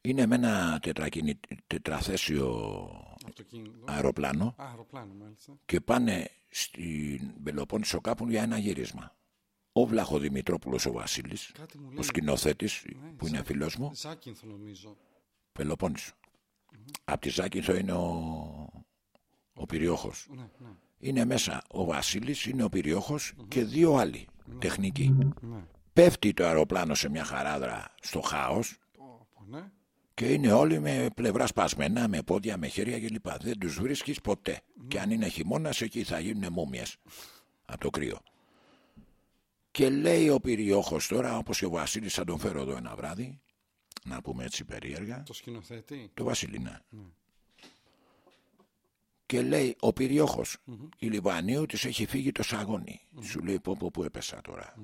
Είναι με ένα τετρακινη... τετραθέσιο Αυτοκίνητο. αεροπλάνο Α, αεροπλάνο μάλιστα. και πάνε στην Πελοπόννησο κάπου για ένα γύρισμα. Ο Βλάχο Δημητρόπουλος ο Βασίλης, Κάτι μου ο λέει. σκηνοθέτης Ναι, που είναι Ζά- φίλος μου, Ζάκυνθο νομίζω. Πελοπόννησο. Απ' τη Ζάκυνθο είναι ο, ο Πυριόχος. Ναι, ναι. Είναι μέσα ο Βασίλης, είναι ο Πυριόχος και δύο άλλοι τεχνικοί. ναι. Πέφτει το αεροπλάνο σε μια χαράδρα στο χάος Πω, πω, ναι. και είναι όλοι με πλευρά σπασμένα, με πόδια, με χέρια κλπ. Δεν τους βρίσκεις ποτέ. Και αν είναι χειμώνας εκεί θα γίνουν μούμιες από το κρύο. Και λέει ο Πυριόχος τώρα, όπως και ο Βασίλης θα τον φέρω εδώ ένα βράδυ, να πούμε έτσι περίεργα, Το σκηνοθέτη. το Βασίλη ναι. Και λέει ο Πυριόχος, η Λιβανίου της έχει φύγει το σαγόνι. Σου λέει πω πω που έπεσα τώρα.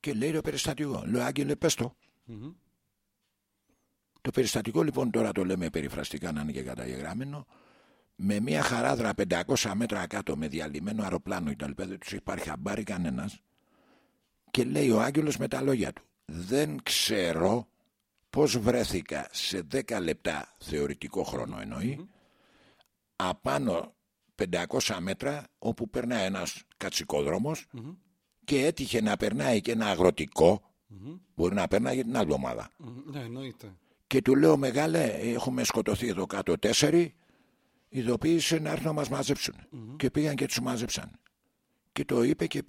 Και λέει το περιστατικό. Λέω Άγγελε πες το. Μμμ. Το περιστατικό λοιπόν τώρα το λέμε περιφραστικά να είναι και καταγεγραμμένο. Με μια χαράδρα 500 μέτρα κάτω με διαλυμένο αεροπλάνο κτλ. Δεν τους υπάρχει χαμπάρι κανένας. Και λέει ο Άγγελος με τα λόγια του. Δεν ξέρω πώς βρέθηκα σε 10 λεπτά θεωρητικό χρόνο εννοεί απάνω 500 μέτρα όπου περνάει ένας κατσικόδρομος και έτυχε να περνάει και ένα αγροτικό μπορεί να περνάει για την άλλη ομάδα Μμ, Ναι, εννοείται. και του λέω μεγάλε έχουμε σκοτωθεί εδώ κάτω τέσσερι ειδοποίησε να έρθουν να μας μαζεψουν Και πήγαν και τους μάζεψαν. Και το είπε και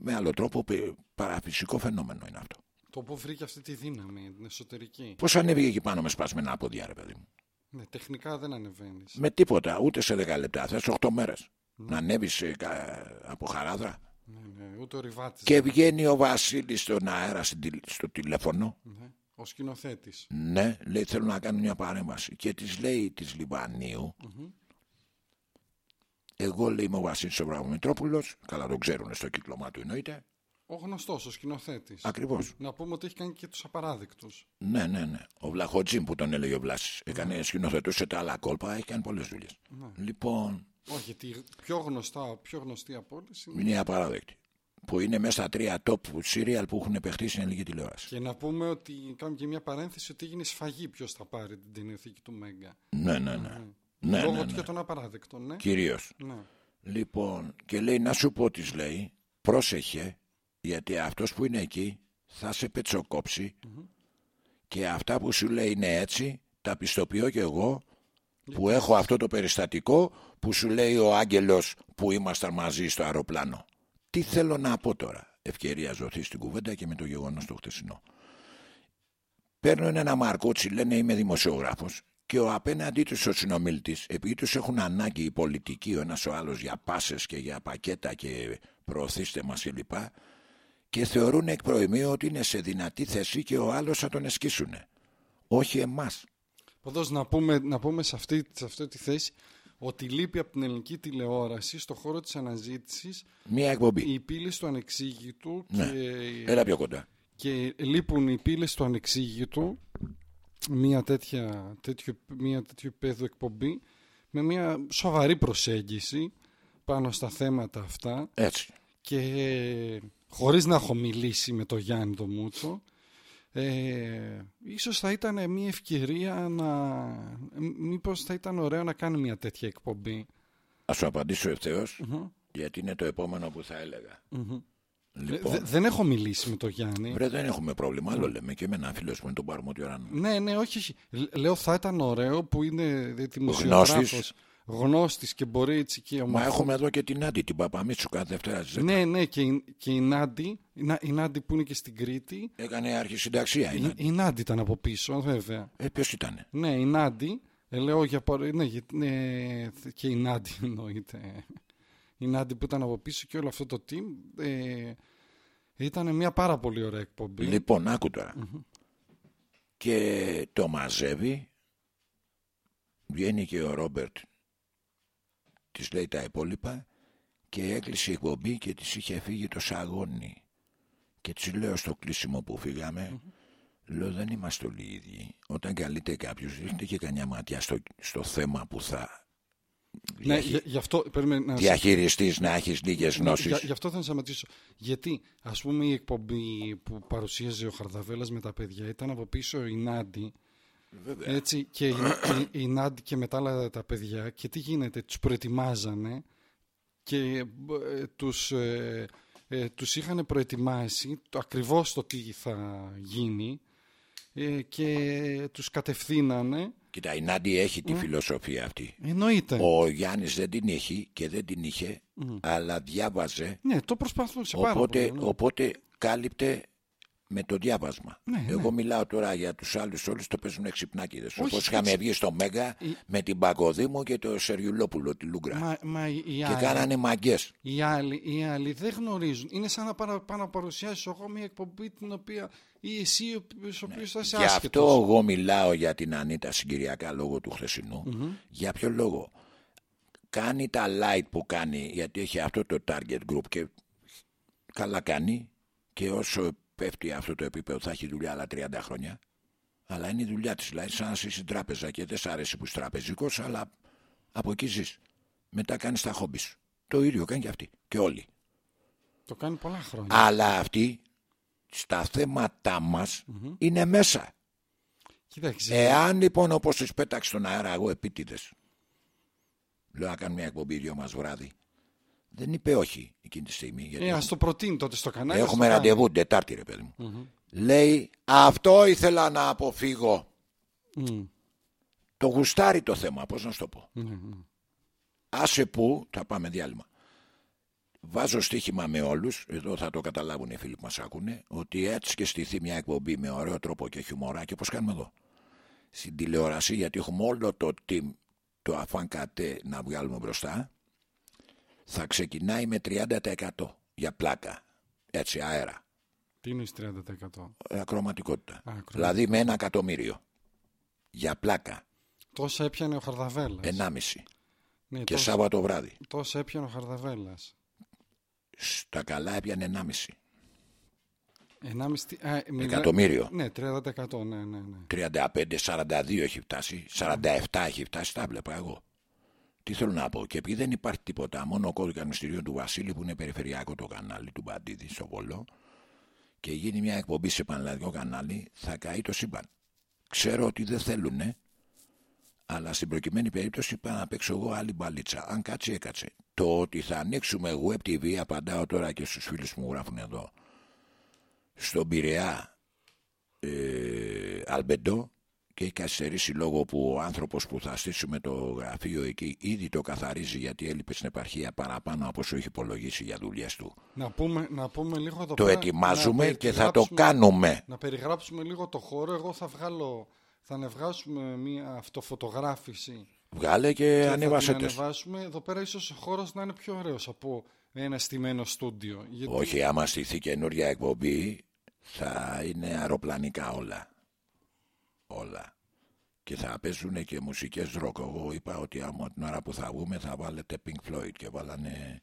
με άλλο τρόπο πε- παραφυσικό φαινόμενο είναι αυτό. Το που βρήκε αυτή τη δύναμη, την εσωτερική; Πώς ανέβηκε εκεί πάνω με σπασμένα πόδια ρε παιδί μου; Ναι, τεχνικά δεν ανεβαίνεις. Με τίποτα, ούτε σε 10 λεπτά, θες 8 μέρες. Να ανέβεις ε, κα- από χαράδρα. Ναι, ναι, ούτε ο Ριβάτης. Και βγαίνει ο Βασίλης στον αέρα στην τηλε- στο τηλέφωνο. Ναι, ο σκηνοθέτης. Ναι, λέει θέλω να κάνω μια παρέμβαση. Και της λέει της Λιβανίου. Εγώ λέει είμαι ο Βασίλης ο Βραβομητρόπουλος. Καλά τον ξέρουν στο κύκλωμά του εννοείται. Ο γνωστός, ο σκηνοθέτης. Ακριβώς. Να πούμε ότι έχει κάνει και τους απαράδεκτου. Ναι, ναι, ναι. Ο Βλαχοτζίν που τον έλεγε ο Βλάσης. Έκανε σκηνοθετούσε τα άλλα κόλπα. Έχει κάνει πολλές δουλειές. Λοιπόν, Όχι, γιατί πιο γνωστά, πιο γνωστή από όλες είναι. είναι απαράδεκτη. Που είναι μέσα στα τρία top serial που έχουν παιχτεί στην ελληνική τηλεόραση. Και να πούμε ότι κάνουμε και μια παρένθεση ότι έγινε σφαγή ποιος θα πάρει την ταινιοθήκη του Μέγκα. Ναι, ναι, ναι. Ναι, Λόγω ναι, και ναι. των απαράδεκτων, ναι. Κυρίως. ναι. Λοιπόν, και λέει να σου πω της λέει, πρόσεχε, γιατί αυτός που είναι εκεί θα σε πετσοκόψει και αυτά που σου λέει είναι έτσι, τα πιστοποιώ και εγώ που έχω αυτό το περιστατικό που σου λέει ο άγγελος που ήμασταν μαζί στο αεροπλάνο. Τι θέλω να πω τώρα, ευκαιρία ζωθείς στην κουβέντα και με το γεγονός το χτεσινό. Παίρνουν ένα μαρκότσι, λένε είμαι δημοσιογράφος και ο απέναντί τους ο συνομίλητης, επειδή τους έχουν ανάγκη οι πολιτικοί ο ένας ο άλλος για πάσες και για πακέτα και προωθήστε μας κλπ. Και θεωρούν εκ προημίου ότι είναι σε δυνατή θέση και ο άλλος θα τον εσκίσουν. Όχι εμάς. Ποδός, να πούμε, να πούμε σε, αυτή, σε αυτή τη θέση ότι λείπει από την ελληνική τηλεόραση στο χώρο της αναζήτησης Μία εκπομπή. οι πύλες του ανεξήγητου Ναι. και, Έλα πιο κοντά. και λείπουν οι πύλες του ανεξήγητου μια τέτοια, τέτοιο, μια τέτοιο επίπεδο εκπομπή με μια σοβαρή προσέγγιση πάνω στα θέματα αυτά Έτσι. και χωρίς να έχω μιλήσει με το Γιάννη το Μούτσο ε, ίσως θα ήταν μια ευκαιρία να μήπως θα ήταν ωραίο να κάνει μια τέτοια εκπομπή. Θα σου απαντήσω ευθέως, γιατί είναι το επόμενο που θα έλεγα. Λοιπόν, Δε- δεν έχω μιλήσει με το Γιάννη. Βρε, δεν έχουμε πρόβλημα. Άλλο λέμε και με έναν φίλος που είναι τον πάρουμε ό,τι ώρα να- ναι ναι όχι, όχι. Λ- λέω θα ήταν ωραίο που είναι δημοσιογράφος γνώστης και μπορεί έτσι και Μα ομορφό έχουμε εδώ και την Άντι, την Παπαμίτσου κάθε Δευτέρα στις 10. ναι ναι και, η- και η Νάντι η, Να- η Νάντι που είναι και στην Κρήτη Έκανε αρχισυνταξία. η, Είναι. η Νάντι ήταν από πίσω βέβαια Ε, ποιος ήτανε; Ναι, η Νάντι. Ε, λέω για παρο... ναι, γιατί, ναι, και η Νάντι εννοείται. Η Νάντι που ήταν από πίσω και όλο αυτό το team. Ε, ήταν μια πάρα πολύ ωραία εκπομπή. Λοιπόν, άκου τώρα. Και το μαζεύει. Βγαίνει και ο Ρόμπερτ. Της λέει τα υπόλοιπα. Και έκλεισε η εκπομπή και της είχε φύγει το σαγόνι. Και της λέω στο κλείσιμο που φύγαμε. Λέω δεν είμαστε όλοι οι ίδιοι. Όταν καλείται κάποιος ρίχνετε και κανιά ματιά στο, στο θέμα που θα ναι, διαχει- γι, γι' αυτό περίμενε να σε- διαχειριστείς να έχεις λίγες Ναι, γνώσεις. για- γι' αυτό θα σταματήσω. Γιατί, ας πούμε, η εκπομπή που παρουσίαζε ο Χαρδαβέλας με τα παιδιά ήταν από πίσω η Νάντι. Έτσι, και η, και η Νάντι και μετά άλλα τα παιδιά. Και τι γίνεται, τους προετοιμάζανε και ε, τους, ε, ε, τους είχαν προετοιμάσει το, ακριβώς το τι θα γίνει ε, και τους κατευθύνανε. Κοίτα, η Νάντι έχει τη φιλοσοφία αυτή. Εννοείται. Ο Γιάννης δεν την έχει και δεν την είχε, αλλά διάβαζε, Ναι, το προσπαθούσε πάρα οπότε, πολύ. ναι. οπότε κάλυπτε με το διάβασμα. Ναι, Εγώ μιλάω τώρα για τους άλλους όλους το παίζουν εξυπνάκιδες. Όχι, Όπως είχαμε έτσι. βγει στο Μέγα με την Παγκοδήμου και το Σεριουλόπουλο, τη Λούγκρα. Μα, μα οι, και άλλοι, κάνανε μαγκές. οι, άλλοι, οι άλλοι δεν γνωρίζουν. Είναι σαν να παρα, πάω να παρουσιάσει εγώ μια εκπομπή την οποία ή εσύ ο οποίο θα είσαι Γι' άσχετος. αυτό εγώ μιλάω για την Ανίτα συγκυριακά λόγω του χθεσινου Για ποιο λόγο; Κάνει τα light που κάνει γιατί έχει αυτό το target group και καλά κάνει και όσο πέφτει αυτό το επίπεδο θα έχει δουλειά άλλα 30 χρόνια. Αλλά είναι η δουλειά της. Δηλαδή σαν να είσαι στην τράπεζα και δεν σ' αρέσει που είσαι τραπεζικός αλλά από εκεί ζεις. Μετά κάνεις τα χόμπι σου. Το ίδιο κάνει και αυτή. Και όλοι. Το κάνει πολλά χρόνια. Αλλά αυτή στα θέματα μας είναι μέσα. Κοίταξε. Εάν λοιπόν όπως του πέταξε στον αέρα, εγώ επίτηδες. Λέω να κάνουμε μια εκπομπή δυο μας βράδυ. Δεν είπε όχι εκείνη τη στιγμή. Γιατί Ε, ας το προτείνει τότε στο κανάλι. ας έχουμε το κάνει. ραντεβού Τετάρτη, ρε παιδί μου. Λέει αυτό ήθελα να αποφύγω. Μμ. Το γουστάρει το θέμα, πώς να σου το πω. Ναι, ναι. άσε που θα πάμε διάλειμμα. Βάζω στοίχημα με όλους, εδώ θα το καταλάβουν οι φίλοι που μας ακούνε, ότι έτσι και στηθεί μια εκπομπή με ωραίο τρόπο και χιουμοράκι όπως κάνουμε εδώ. Στην τηλεόραση γιατί έχουμε όλο το team, το αφάνκατε να βγάλουμε μπροστά, θα ξεκινάει με 30% για πλάκα. Έτσι, αέρα. Τι είναι 30%? Ε, ακροματικότητα. Α, ακροματικότητα. Δηλαδή με ένα εκατομμύριο. Για πλάκα. Τόσα έπιανε ο Χαρδαβέλας. 1,5. Ναι, Και τόσα, Σάββατο βράδυ. τόσα έπιανε ο Χαρδαβέλας. Στα καλά έπιανε 1,5. 1,5... τι- Α, μιλά- Εκατομμύριο. Ναι, 30%. Ναι, ναι, ναι. 35-42 έχει φτάσει. 47 έχει φτάσει. Τα βλέπα εγώ. Τι θέλω να πω. Και επειδή δεν υπάρχει τίποτα, μόνο ο κώδικας μυστηρίων του Βασίλη που είναι περιφερειακό το κανάλι του Μπαντίδη στο Βολό και γίνει μια εκπομπή σε πανελλαδικό κανάλι, θα καεί το σύμπαν. Ξέρω ότι δεν θέλουνε, αλλά στην προκειμένη περίπτωση είπα να παίξω εγώ άλλη μπαλίτσα. Αν κάτσει, έκατσε. Το ότι θα ανοίξουμε web TV, απαντάω τώρα και στους φίλους που μου γράφουν εδώ, στον Πειραιά ε, Αλμπεντό και έχει καθυστερήσει λόγω που ο άνθρωπος που θα στήσουμε το γραφείο εκεί ήδη το καθαρίζει γιατί έλειπε στην επαρχία παραπάνω από όσο έχει υπολογίσει για δουλειές του. Να πούμε, να πούμε λίγο εδώ Το πέρα, ετοιμάζουμε να και θα το περιγράψουμε- κάνουμε. Να περιγράψουμε λίγο το χώρο. Εγώ θα βγάλω... Θα ανεβγάσουμε μια αυτοφωτογράφηση Βγάλε και, και ανέβασε θα την τες. ανεβάσουμε. Εδώ πέρα ίσως ο χώρος να είναι πιο ωραίος από ένα στημένο στούντιο. Γιατί... Όχι, άμα στηθεί καινούργια εκπομπή θα είναι αεροπλανικά όλα. Όλα. Και θα παίζουν και μουσικές ροκ. Εγώ είπα ότι άμα την ώρα που θα βγούμε θα βάλετε Pink Floyd και βάλανε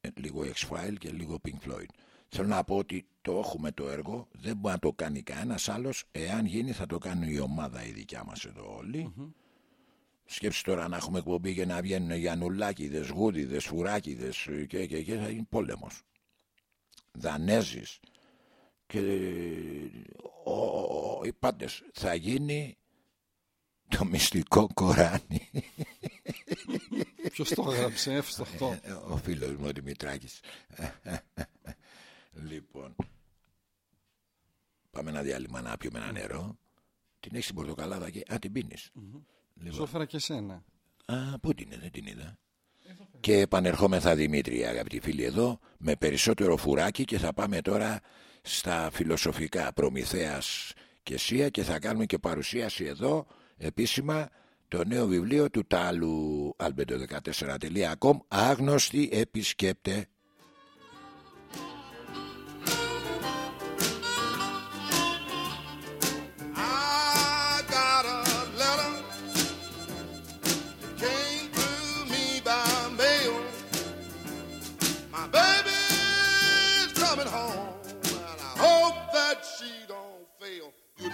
ε, λίγο X-File και λίγο Pink Floyd. Θέλω να πω ότι το έχουμε το έργο, δεν μπορεί να το κάνει κανένας άλλος. Εάν γίνει, θα το κάνει η ομάδα η δικιά μας εδώ όλοι. Σκέψτε τώρα να έχουμε εκπομπή και να βγαίνουν Γιαννουλάκηδες, Γούδιδες, Φουράκηδες και, και, και θα γίνει πόλεμος. Δανέζης και ο, ο- οι πάντες. Θα γίνει το μυστικό Κοράνι. Ποιος το έγραψε, εύστοχο. Ε, ο φίλος μου ο Δημητράκης. λοιπόν, πάμε ένα διάλειμμα να πιούμε ένα νερό. Την έχεις την πορτοκαλάδα και... Α, την πίνεις. Λοιπόν, Σου έφερα και σένα. Α, πού την είναι, δεν την είδα. Και επανερχόμεθα Δημήτρη, αγαπητοί φίλοι εδώ, με περισσότερο φουράκι και θα πάμε τώρα στα φιλοσοφικά Προμηθέας και Σία και θα κάνουμε και παρουσίαση εδώ επίσημα το νέο βιβλίο του Τάλου albedo14.com Άγνωστοι επισκέπτε.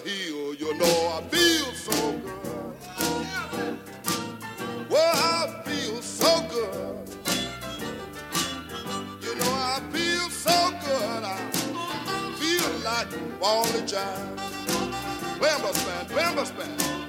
Hill, you know I feel so good. Well, I feel so good. You know I feel so good. I feel like Wally Jack. Bambus band, Bambus band.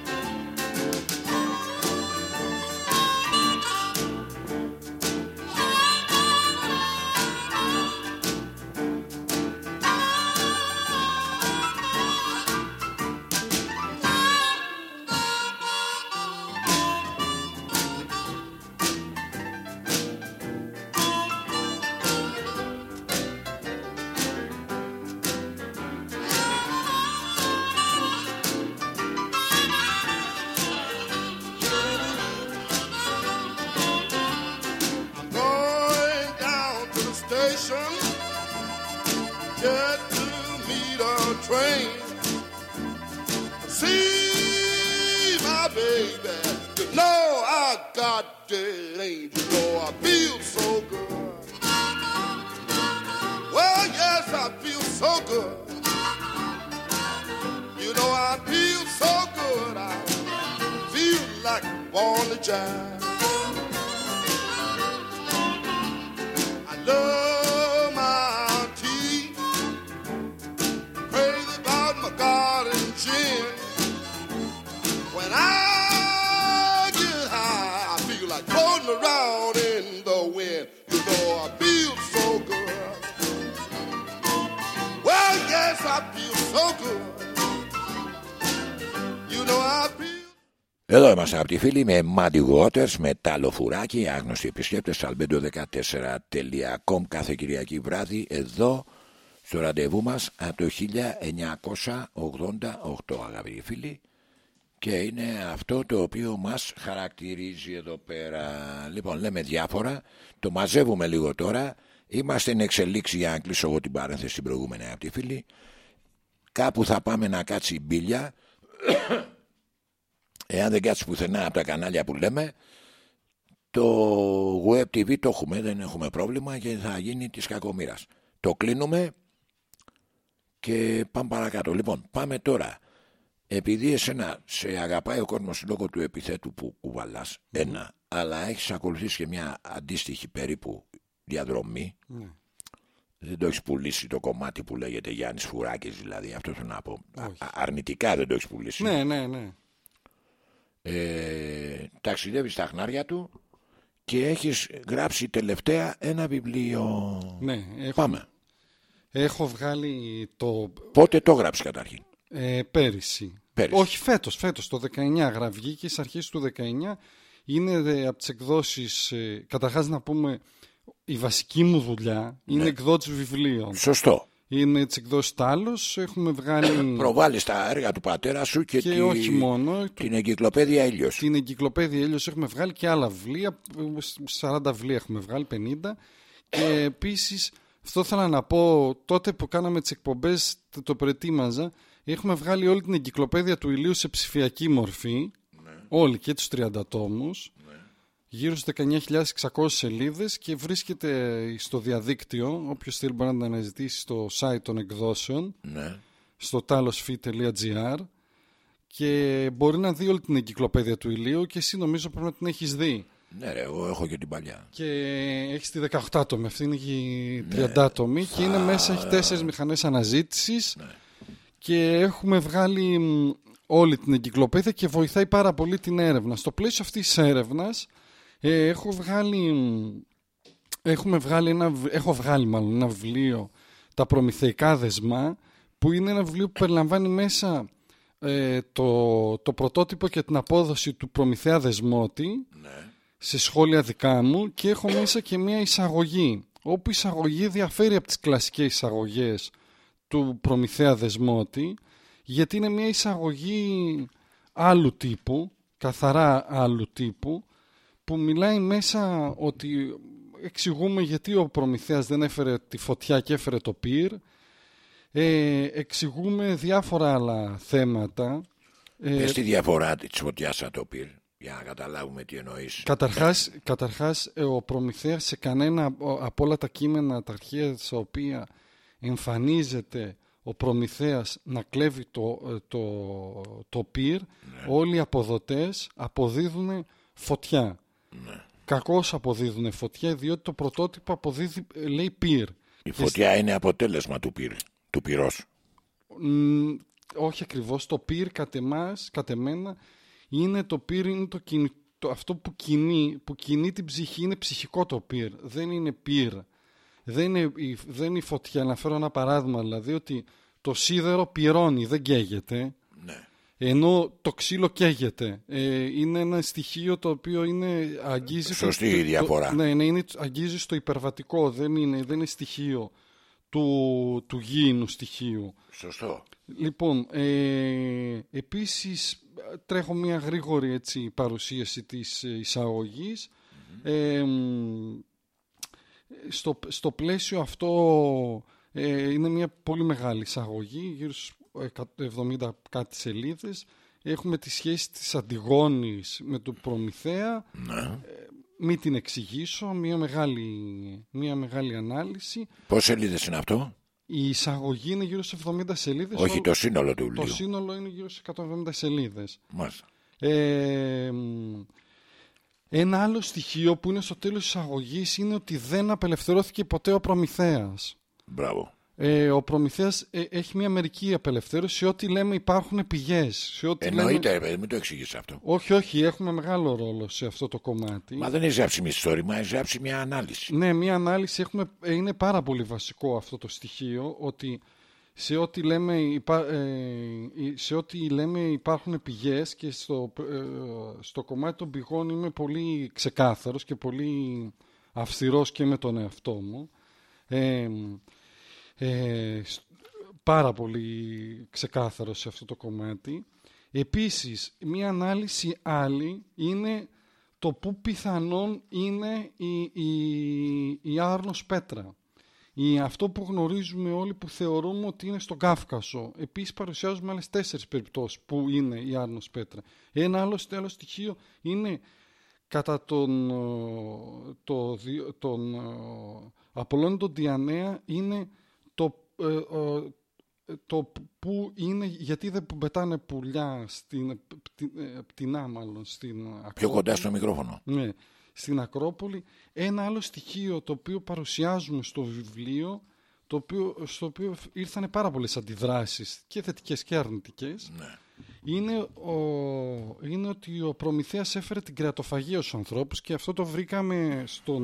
Είμαστε από τη φίλη με Muddy Waters, με τάλο φουράκι, άγνωστοι επισκέπτες, albedo14.com κάθε Κυριακή βράδυ, εδώ στο ραντεβού μας από το 1988 αγαπητοί φίλοι. Και είναι αυτό το οποίο μας χαρακτηρίζει εδώ πέρα. Λοιπόν, λέμε διάφορα, το μαζεύουμε λίγο τώρα, είμαστε εν εξελίξη για να κλείσω εγώ την παρένθεση την προηγούμενη από τη φίλη, κάπου θα πάμε να κάτσει η μπίλια, Εάν δεν κάτσει πουθενά από τα κανάλια που λέμε, το web TV το έχουμε, δεν έχουμε πρόβλημα και θα γίνει της κακομήρας. Το κλείνουμε και πάμε παρακάτω. Λοιπόν, πάμε τώρα. Επειδή εσένα σε αγαπάει ο κόσμος λόγω του επιθέτου που κουβαλάς, ένα, αλλά έχεις ακολουθήσει και μια αντίστοιχη περίπου διαδρομή, Ναι. δεν το έχεις πουλήσει το κομμάτι που λέγεται Γιάννης Φουράκης δηλαδή, αυτό θέλω να πω. Α- Όχι. α- αρνητικά δεν το έχεις πουλήσει. ναι, ναι, ναι. Ε, ταξιδεύεις στα χνάρια του και έχεις γράψει τελευταία ένα βιβλίο. ναι. Έχω, Πάμε. έχω βγάλει το Πότε το γράψεις καταρχήν; ε, πέρυσι. Πέρυσι. Όχι φέτος, φέτος το 19 γρα- βγήκε στις αρχές του 19. Είναι ε, από τις εκδόσεις, ε, καταρχάς να πούμε, η βασική μου δουλειά είναι Ναι. εκδότης βιβλίων. Σωστό. Είναι τις εκδόσεις Τάλος, έχουμε βγάλει Προβάλλεις τα έργα του πατέρα σου και, και τη- όχι μόνο, την εγκυκλοπαίδεια Ήλιος. την εγκυκλοπαίδεια Έλιος έχουμε βγάλει και άλλα βιβλία, 40 βιβλία έχουμε βγάλει, 50. Και επίσης, αυτό ήθελα να πω, τότε που κάναμε τις εκπομπές, το- το προετοίμαζα, έχουμε βγάλει όλη την εγκυκλοπαίδεια του ηλίου σε ψηφιακή μορφή, όλοι και τους 30 τόμους, γύρω στις 19.600 σελίδες και βρίσκεται στο διαδίκτυο, όποιος θέλει μπορεί να την αναζητήσει στο site των εκδόσεων, Ναι. στο talosfi.gr και μπορεί να δει όλη την εγκυκλοπαίδεια του ηλίου και εσύ νομίζω πρέπει να την έχεις δει. ναι ρε, εγώ έχω και την παλιά. Και έχεις τη 18 άτομη, αυτή είναι η Ναι. 30 άτομη και είναι μέσα, έχει τέσσερις μηχανές αναζήτησης Ναι. και έχουμε βγάλει μ, όλη την εγκυκλοπαίδεια και βοηθάει πάρα πολύ την έρευνα. Στο πλαίσιο αυτής της έρευνας ε, έχω βγάλει, μ, έχουμε βγάλει ένα, β- έχω βγάλει μάλλον ένα βιβλίο «Τα προμηθεϊκά δεσμά» που είναι ένα βιβλίο που περιλαμβάνει μέσα ε, το, το πρωτότυπο και την απόδοση του προμηθέα δεσμότη Ναι. σε σχόλια δικά μου και έχω μέσα και μια εισαγωγή όπου η εισαγωγή διαφέρει από τις κλασικές εισαγωγές του προμηθέα δεσμότη γιατί είναι μια εισαγωγή άλλου τύπου, καθαρά άλλου τύπου που μιλάει μέσα ότι εξηγούμε γιατί ο προμηθέας δεν έφερε τη φωτιά και έφερε το πυρ ε, εξηγούμε διάφορα άλλα θέματα ε, Πες τη διαφορά της φωτιάς σαν το πυρ, για να καταλάβουμε τι εννοείς. Καταρχάς, καταρχάς ε, ο Προμηθέας σε κανένα ο- από όλα τα κείμενα, τα αρχεία στα οποία εμφανίζεται ο Προμηθέας να κλέβει το, ε, το, το πυρ, όλοι οι αποδοτές αποδίδουν φωτιά. Κακώς αποδίδουν φωτιά, διότι το πρωτότυπο αποδίδει, ε, λέει πυρ. Η φωτιά είναι αποτέλεσμα του πυρ, του πυρός. Μ, όχι ακριβώς, το πυρ κατ' εμάς, κατ' εμένα, είναι το πυρ, είναι το, κινη- το- αυτό που κινεί, που κινεί την ψυχή, είναι ψυχικό το πυρ, δεν είναι πυρ. Δεν είναι, η, δεν είναι η φωτιά, να φέρω ένα παράδειγμα, δηλαδή ότι το σίδερο πυρώνει, δεν καίγεται, Ναι. Ενώ το ξύλο καίγεται. Ε, είναι ένα στοιχείο το οποίο είναι, αγγίζει... το- Σωστή το- η το- διαφορά. ναι, ναι, είναι, αγγίζει στο υπερβατικό, δεν είναι, δεν είναι στοιχείο του, του γήινου στοιχείου. Σωστό. Λοιπόν, ε, επίσης τρέχω μια γρήγορη έτσι, παρουσίαση της ε, εισαγωγης Ε, μ, στο, στο πλαίσιο αυτό ε, είναι μια πολύ μεγάλη εισαγωγή, γύρω στους 170 κάτι σελίδες. Έχουμε τη σχέση της Αντιγόνης με τον Προμηθέα. Ναι. Μην την εξηγήσω, μια μεγάλη, μια μεγάλη ανάλυση. Πόσες σελίδες είναι αυτό; Η εισαγωγή είναι γύρω σε 70 σελίδες. Όχι Όλο- το σύνολο του το βιβλίου. σύνολο είναι γύρω σε 170 σελίδες. Μάλιστα. Ε, μ, Ένα άλλο στοιχείο που είναι στο τέλος της εισαγωγής είναι ότι δεν απελευθερώθηκε ποτέ ο Προμηθέας. Μπράβο. Ε, ο Προμηθέας ε, έχει μια μερική απελευθέρωση σε ό,τι λέμε υπάρχουν πηγές. Σε ό,τι Εννοείται, λέμε... ρε παιδί, μην το εξηγήσει αυτό. Όχι, όχι, έχουμε μεγάλο ρόλο σε αυτό το κομμάτι. Μα δεν έχει γράψει μισθόρημα, έχει γράψει μια ανάλυση. Ναι, μια ανάλυση έχουμε, ε, είναι πάρα πολύ βασικό αυτό το στοιχείο ότι σε ό,τι λέμε, υπά, ε, σε ό,τι λέμε υπάρχουν πηγές και στο, ε, στο κομμάτι των πηγών είμαι πολύ ξεκάθαρος και πολύ αυστηρός και με τον εαυτό μου. Ε, ε, σ- πάρα πολύ ξεκάθαρο σε αυτό το κομμάτι. Επίσης, μία ανάλυση άλλη είναι το πού πιθανόν είναι η, η, η Άρνος Πέτρα. Η, αυτό που γνωρίζουμε όλοι που θεωρούμε ότι είναι στον Κάφκασο. Επίσης παρουσιάζουμε άλλες τέσσερις περιπτώσεις που είναι η Άρνος Πέτρα. Ένα άλλο, άλλο στοιχείο είναι κατά τον, ε, το, δι- τον ε, Απολλώνη τον Διανέα είναι το, ε, ε, το που είναι, γιατί δεν πετάνε πουλιά στην, πτι- ε, πτηνά μάλλον στην Πιο Ακρόπολη. κοντά στο μικρόφωνο. Ναι, στην Ακρόπολη. Ένα άλλο στοιχείο το οποίο παρουσιάζουμε στο βιβλίο, το οποίο, στο οποίο ήρθαν πάρα πολλές αντιδράσεις και θετικές και αρνητικές, Ναι. είναι, ο, είναι ότι ο Προμηθέας έφερε την κρεατοφαγία στους ανθρώπους και αυτό το βρήκαμε στον...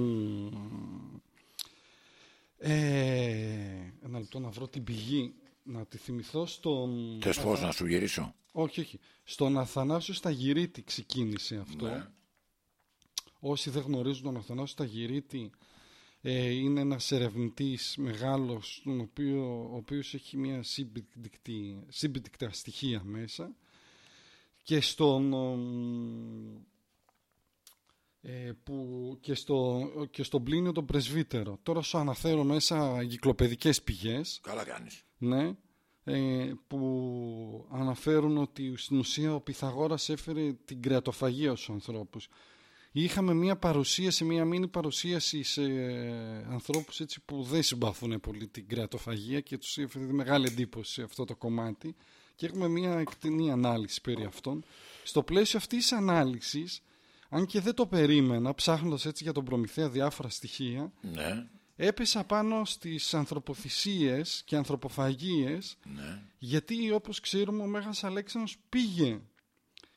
Ε, ένα λεπτό να βρω την πηγή, να τη θυμηθώ στον... Θες φως να σου γυρίσω; Όχι, όχι. Στον Αθανάσιο Σταγυρίτη ξεκίνησε αυτό. Ναι. Όσοι δεν γνωρίζουν τον Αθανάσιο Σταγυρίτη, ε, είναι ένας ερευνητής μεγάλος, τον οποίο, ο οποίος έχει μια συμπληκτική, συμπληκτικά στοιχεία μέσα. Και στον... ομ, ε, που, και, στο, και στον Πλήνιο τον Πρεσβύτερο. Τώρα σου αναφέρω μέσα εγκυκλοπαιδικές πηγές. Καλά κάνεις. Ναι, ε, που αναφέρουν ότι στην ουσία ο Πυθαγόρας έφερε την κρεατοφαγία στους ανθρώπους. Είχαμε μία παρουσίαση, μία μίνι παρουσίαση σε ανθρώπους έτσι που δεν συμπαθούν πολύ την κρεατοφαγία και τους έφερε μεγάλη εντύπωση αυτό το κομμάτι και έχουμε μία εκτενή ανάλυση περί αυτών. Στο πλαίσιο αυτής της ανάλυσης, αν και δεν το περίμενα, ψάχνοντας έτσι για τον Προμηθέα διάφορα στοιχεία, Ναι, έπεσα πάνω στις ανθρωποθυσίες και ανθρωποφαγίες ναι. γιατί όπως ξέρουμε ο Μέγας Αλέξανδρος πήγε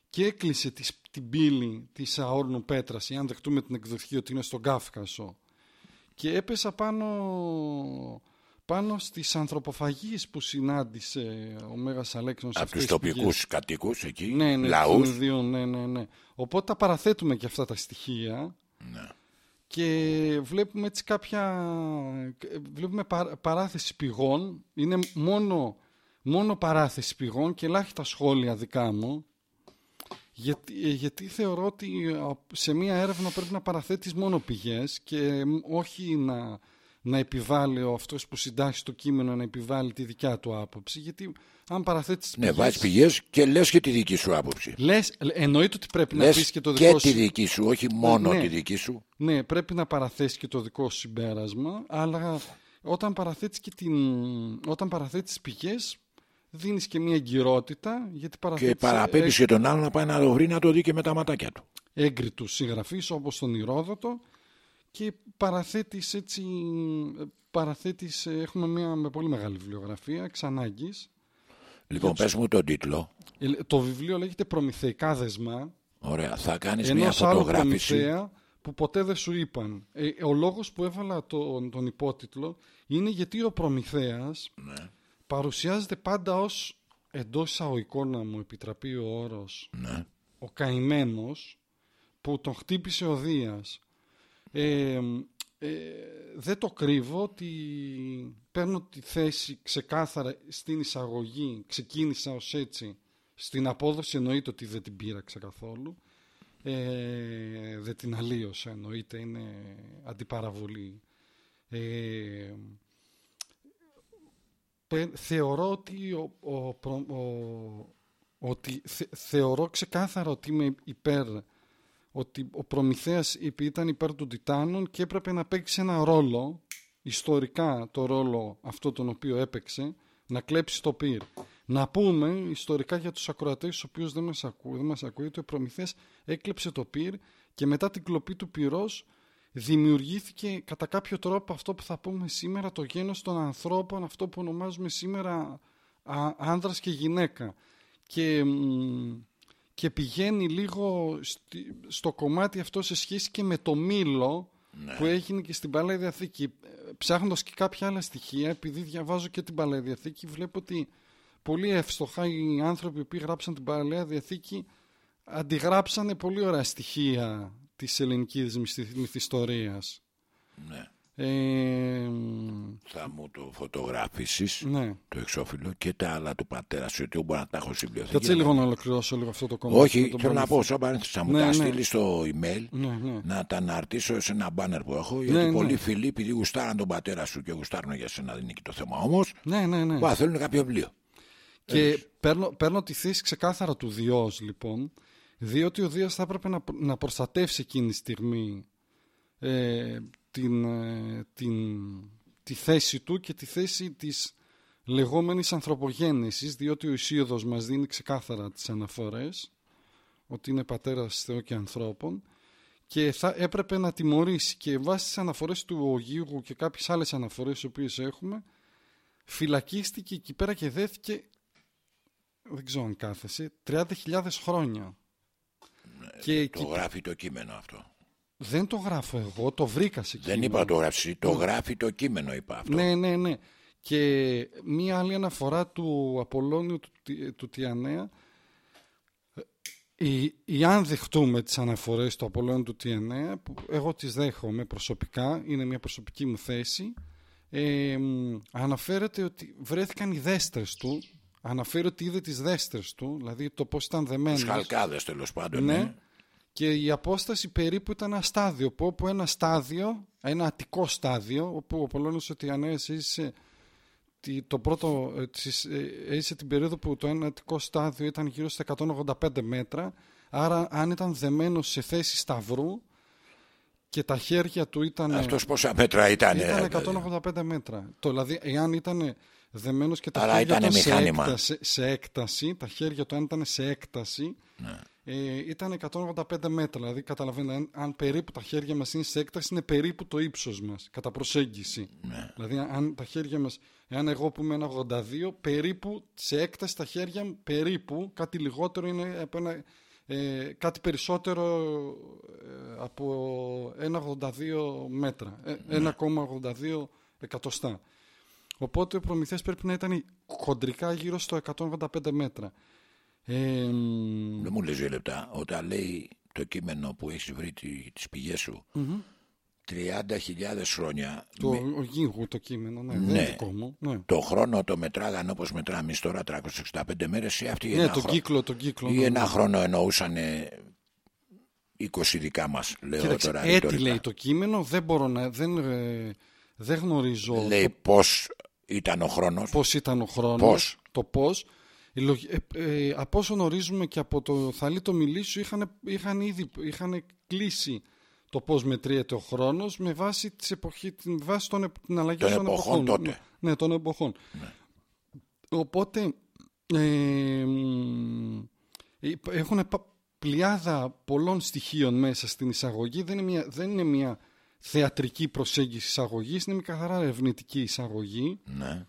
και έκλεισε τις, την πύλη της Αόρνου Πέτρας αν δεχτούμε την εκδοχή ότι είναι στον Κάφκασο και έπεσα πάνω, πάνω στις ανθρωποφαγίες που συνάντησε ο Μέγας Αλέξανδρος Από αυτές τους τις πηγές. τοπικούς κατοίκους εκεί, ναι, ναι, λαούς. των ιδίων, ναι, ναι, ναι. Οπότε τα παραθέτουμε και αυτά τα στοιχεία Ναι. και βλέπουμε έτσι κάποια βλέπουμε πα- παράθεση πηγών είναι μόνο, μόνο παράθεση πηγών και ελάχιστα σχόλια δικά μου γιατί, ε, γιατί θεωρώ ότι ε, σε μία έρευνα πρέπει να παραθέτεις μόνο πηγές και ε, όχι να, να επιβάλλει ο αυτός που συντάσσει το κείμενο να επιβάλλει τη δικιά του άποψη γιατί αν παραθέτεις τις Ναι, πηγές, βάζεις πηγές και λες και τη δική σου άποψη. λες, εννοείται ότι πρέπει να Λες πεις και το και δικό τη σου δική σου, όχι μόνο ναι. τη δική σου. Ναι, πρέπει να παραθέσεις και το δικό σου συμπέρασμα, αλλά όταν παραθέτεις και την... όταν παραθέτεις τις πηγές, δίνεις και μια εγκυρότητα, γιατί Και παραθέτεις παραπέμπεις και τον άλλο να πάει να το βρει να το δει και με τα ματάκια του. έγκριτους συγγραφείς όπως τον Ηρόδοτο και παραθέτεις έτσι, παραθέτεις, ε, έχουμε μια με πολύ μεγάλη βιβλιογραφία, εξ ανάγκης. Λοιπόν, πες μου τον τίτλο. Ε, Το βιβλίο λέγεται «Προμηθεϊκά δεσμά», Ωραία, θα κάνεις μια ενός άλλου φωτογράφηση. προμηθέα που ποτέ δεν σου είπαν. Ε, ο λόγος που έβαλα τον, τον υπότιτλο είναι γιατί ο Προμηθέας Ναι, παρουσιάζεται πάντα ως εντός εισαγωγικών να μου επιτραπεί ο όρος ναι. ο καημένος που τον χτύπησε ο Δίας. Ε, ε, δεν το κρύβω ότι παίρνω τη θέση ξεκάθαρα στην εισαγωγή, ξεκίνησα ως έτσι. Στην απόδοση εννοείται ότι δεν την πείραξα καθόλου. Ε, δεν την αλλίωσα εννοείται, είναι αντιπαραβολή. Ε, πε- θεωρώ ότι, ο, ο, προ- ο- ότι θε- θεωρώ ξεκάθαρα ότι είμαι υπέρ ότι ο Προμηθέας είπε, ήταν υπέρ των Τιτάνων και έπρεπε να παίξει ένα ρόλο ιστορικά το ρόλο αυτό τον οποίο έπαιξε να κλέψει το πυρ. Να πούμε ιστορικά για τους ακροατές τους οποίους δεν μας, ακού, δεν μας ακούει ότι ο Προμηθέας έκλεψε το πυρ και μετά την κλοπή του πυρός δημιουργήθηκε κατά κάποιο τρόπο αυτό που θα πούμε σήμερα το γένος των ανθρώπων, αυτό που ονομάζουμε σήμερα α, άνδρας και γυναίκα. Και, μ, και πηγαίνει λίγο στη- στο κομμάτι αυτό σε σχέση και με το μήλο που έγινε και στην Παλαιά Διαθήκη. Ε, Ψάχνοντας και κάποια άλλα στοιχεία, επειδή διαβάζω και την Παλαιά Διαθήκη, βλέπω ότι πολύ εύστοχα οι άνθρωποι που γράψαν την Παλαιά Διαθήκη αντιγράψανε πολύ ωραία στοιχεία της ελληνικής μυθι- μυθιστορίας. Ναι. Ε, Θα μου το φωτογραφίσεις ναι. το εξώφυλλο και τα άλλα του πατέρα σου, ότι μπορεί να τα έχω στην βιβλιοθήκη. Κάτσε λίγο να ολοκληρώσω λίγο αυτό το κομμάτι. με Όχι, τον θέλω να πω, Παναθή- σαν παρένθεση, θα μου Ναι, τα ναι. στείλεις στο email Ναι, ναι. να τα αναρτήσω σε ένα μπάνερ που έχω. Γιατί ναι. πολλοί φίλοι, επειδή γουστάραν τον πατέρα σου και γουστάρουν για σένα, δεν είναι και το θέμα όμως, Ναι, ναι, ναι. θέλουν κάποιο βιβλίο. Και παίρνω, παίρνω τη θέση ξεκάθαρα του Διός λοιπόν, διότι ο Δίας θα έπρεπε να, να προστατεύσει εκείνη τη στιγμή ε, την, ε, την, τη θέση του και τη θέση της λεγόμενης ανθρωπογέννησης, διότι ο Ισίωδος μας δίνει ξεκάθαρα τις αναφορές, ότι είναι πατέρας Θεού και ανθρώπων, και θα έπρεπε να τιμωρήσει και βάσει τις αναφορές του Ογίγου και κάποιες άλλες αναφορές τις οποίες έχουμε, φυλακίστηκε εκεί πέρα και δέθηκε δεν ξέρω αν κάθεσε 30.000 χρόνια και Ναι, Το εκεί- γράφει το κείμενο αυτό. Δεν το γράφω εγώ το βρήκα σε Δεν κείμενο. είπα να το γράψει, το γράφει το κείμενο, είπα αυτό. ναι ναι ναι και μία άλλη αναφορά του Απολώνιου του, Τι- του Τιανέα ή, ή αν δεχτούμε τις αναφορές του Απολώνιου του Τιανέα που εγώ τις δέχομαι προσωπικά είναι μια προσωπική μου θέση ε, μ, αναφέρεται ότι βρέθηκαν οι δέστρες του αναφέρει ότι είδε τις δέστρες του δηλαδή το πώς ήταν δεμένες Τους χαλκάδες τέλος πάντων. ναι. Ναι. Και η απόσταση περίπου ήταν ένα στάδιο, που όπου ένα στάδιο, ένα αττικό στάδιο, όπου ο Πολώνιος ο Τιανέας έζησε, τη- το πρώτο, ε, της- ε, έζησε την περίοδο που το ένα αττικό στάδιο ήταν γύρω στα 185 μέτρα, άρα αν ήταν δεμένος σε θέση σταυρού και τα χέρια του ήταν... Αυτός πόσα μέτρα ήταν. Ήταν ε, 185 μέτρα. Το, δηλαδή, εάν ήταν δεμένος και τα Άρα χέρια ήτανε του σε μηχάνημα. έκταση, σε έκταση, τα χέρια του αν ήταν σε έκταση, Ναι. ε, ήταν 185 μέτρα. Δηλαδή, καταλαβαίνετε, αν, αν περίπου τα χέρια μας είναι σε έκταση, είναι περίπου το ύψος μας, κατά προσέγγιση. Ναι. Δηλαδή, αν τα χέρια μας, εάν εγώ πούμε ένα 82, περίπου σε έκταση τα χέρια μου, περίπου, κάτι λιγότερο είναι από ένα, ε, κάτι περισσότερο ε, από 1,82 μέτρα, ε, 1,82 εκατοστά. Οπότε ο Προμηθέας πρέπει να ήταν χοντρικά γύρω στο 185 μέτρα. Ε, μ, Δεν μου λες δύο λεπτά. Όταν λέει το κείμενο που έχεις βρει τι- τις πηγές σου 30.000 χρόνια το με- ο Γίγου το κείμενο, ναι, δεν Ναι. είναι δικό μου. Ναι, το χρόνο το μετράγαν όπως μετράμε εμείς τώρα 365 μέρες ή αυτοί ναι ένα, τον χρόνο, κύκλο, τον κύκλο. ή ναι, ένα ναι. χρόνο εννοούσαν 20 δικά μας λέω Κοίταξε, τώρα έτσι ρητορικά. λέει το κείμενο, δεν μπορώ να, δεν, ε, δεν γνωρίζω λέει το πως ήταν ο χρόνος πώς ήταν ο χρόνος, Πώς; το πώς. Η λογ- ε, ε, από όσο γνωρίζουμε και από το Θαλή το Μιλήσου είχαν, είχαν ήδη είχαν κλείσει το πώς μετριέται ο χρόνος με βάση, τις εποχή, την βάση των, επ- την αλλαγή Των των εποχών εποχών. τότε. Ναι, ναι, των εποχών. Οπότε ε, μ, υπ- έχουν πα- πλειάδα πολλών στοιχείων μέσα στην εισαγωγή. Δεν είναι μια, δεν είναι μια θεατρική προσέγγιση εισαγωγής, είναι μια καθαρά ερευνητική εισαγωγή ναι.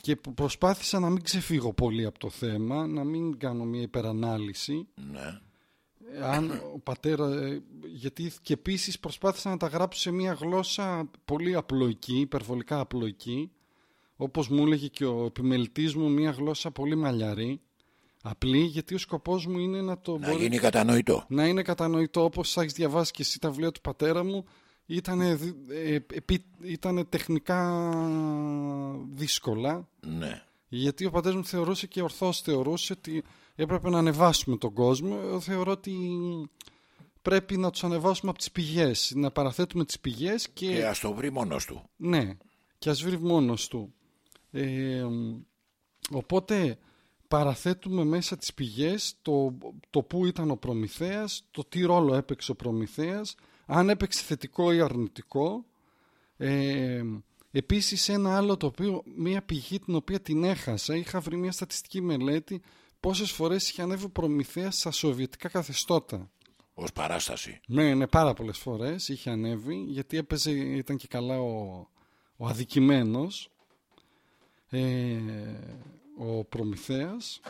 και που προσπάθησα να μην ξεφύγω πολύ από το θέμα, να μην κάνω μια υπερανάλυση. ναι. Αν ο πατέρας, ε, γιατί και επίσης προσπάθησα να τα γράψω σε μια γλώσσα πολύ απλοϊκή, υπερβολικά απλοϊκή, όπως μου έλεγε και ο επιμελητής μου, μια γλώσσα πολύ μαλλιαρή, απλή, γιατί ο σκοπός μου είναι να το να μπορεί- γίνει κατανοητό να είναι κατανοητό όπως θα έχεις διαβάσει και εσύ τα βιβλία του πατέρα μου ήταν, ήτανε τεχνικά δύσκολα. Ναι. γιατί ο πατέρας μου θεωρούσε και ορθώς θεωρούσε ότι έπρεπε να ανεβάσουμε τον κόσμο. Εγώ θεωρώ ότι πρέπει να τους ανεβάσουμε από τις πηγές να παραθέτουμε τις πηγές και, και ας το βρει μόνος του. Ναι και ας βρει μόνος του. Ε, οπότε παραθέτουμε μέσα τις πηγές το, το που ήταν ο Προμηθέας, το τι ρόλο έπαιξε ο Προμηθέας, αν έπαιξε θετικό ή αρνητικό. Ε, επίσης ένα άλλο το οποίο, μια πηγή την οποία την έχασα, είχα βρει μια στατιστική μελέτη πόσες φορές είχε ανέβει ο Προμηθέας στα σοβιετικά καθεστώτα. ως παράσταση. Ναι, ναι, πάρα πολλές φορές είχε ανέβει γιατί έπαιζε, ήταν και καλά ο, ο αδικημένος ε, ο Προμηθέας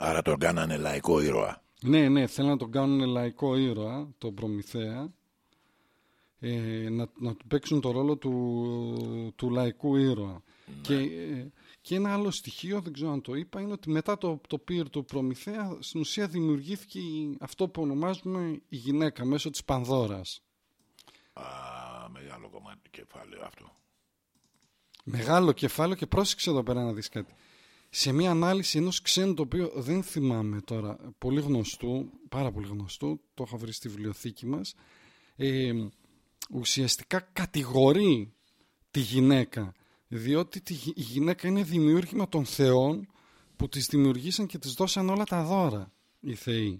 Άρα τον κάνανε λαϊκό ήρωα. Ναι, ναι, θέλουν να τον κάνουν λαϊκό ήρωα, τον Προμηθέα, ε, να, να του παίξουν το ρόλο του, του λαϊκού ήρωα. Και, ε, και ένα άλλο στοιχείο, δεν ξέρω αν το είπα, είναι ότι μετά το, το πύρ του Προμηθέα, στην ουσία δημιουργήθηκε η- αυτό που ονομάζουμε η γυναίκα μέσω της Πανδώρας. Α, μεγάλο κομμάτι κεφάλαιο αυτό. Μεγάλο κεφάλαιο και πρόσεξε εδώ πέρα να δεις κάτι. Σε μια ανάλυση ενός ξένου το οποίο δεν θυμάμαι τώρα, πολύ γνωστού, πάρα πολύ γνωστού, το είχα βρει στη βιβλιοθήκη μας, ε, ουσιαστικά κατηγορεί τη γυναίκα, διότι τη, γυ- η γυναίκα είναι δημιούργημα των θεών που τις δημιουργήσαν και τις δώσαν όλα τα δώρα οι θεοί.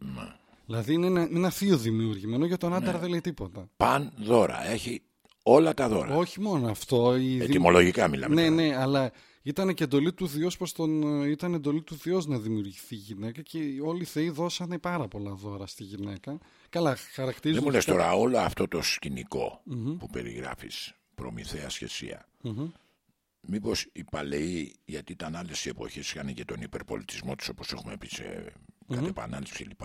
Δηλαδή είναι ένα, ένα θείο δημιούργημα, ενώ για τον άντρα δεν λέει τίποτα. Παν δώρα. Έχει όλα τα δώρα. Όχι μόνο αυτό. η δημ- Ετυμολογικά μιλάμε. Ναι, τώρα. ναι, αλλά ήταν και εντολή του Διός πως τον, ε, ήταν εντολή του Διός να δημιουργηθεί η γυναίκα και όλοι οι θεοί δώσανε πάρα πολλά δώρα στη γυναίκα. Καλά, χαρακτηρίζουν... Δεν μου λες τώρα όλο αυτό το σκηνικο που περιγράφεις Προμηθέας και Σία. Μήπως οι παλαιοί, γιατί ήταν άλλες οι εποχές, είχαν και τον υπερπολιτισμό τους όπως έχουμε πει σε κατ' επανάληψη κλπ.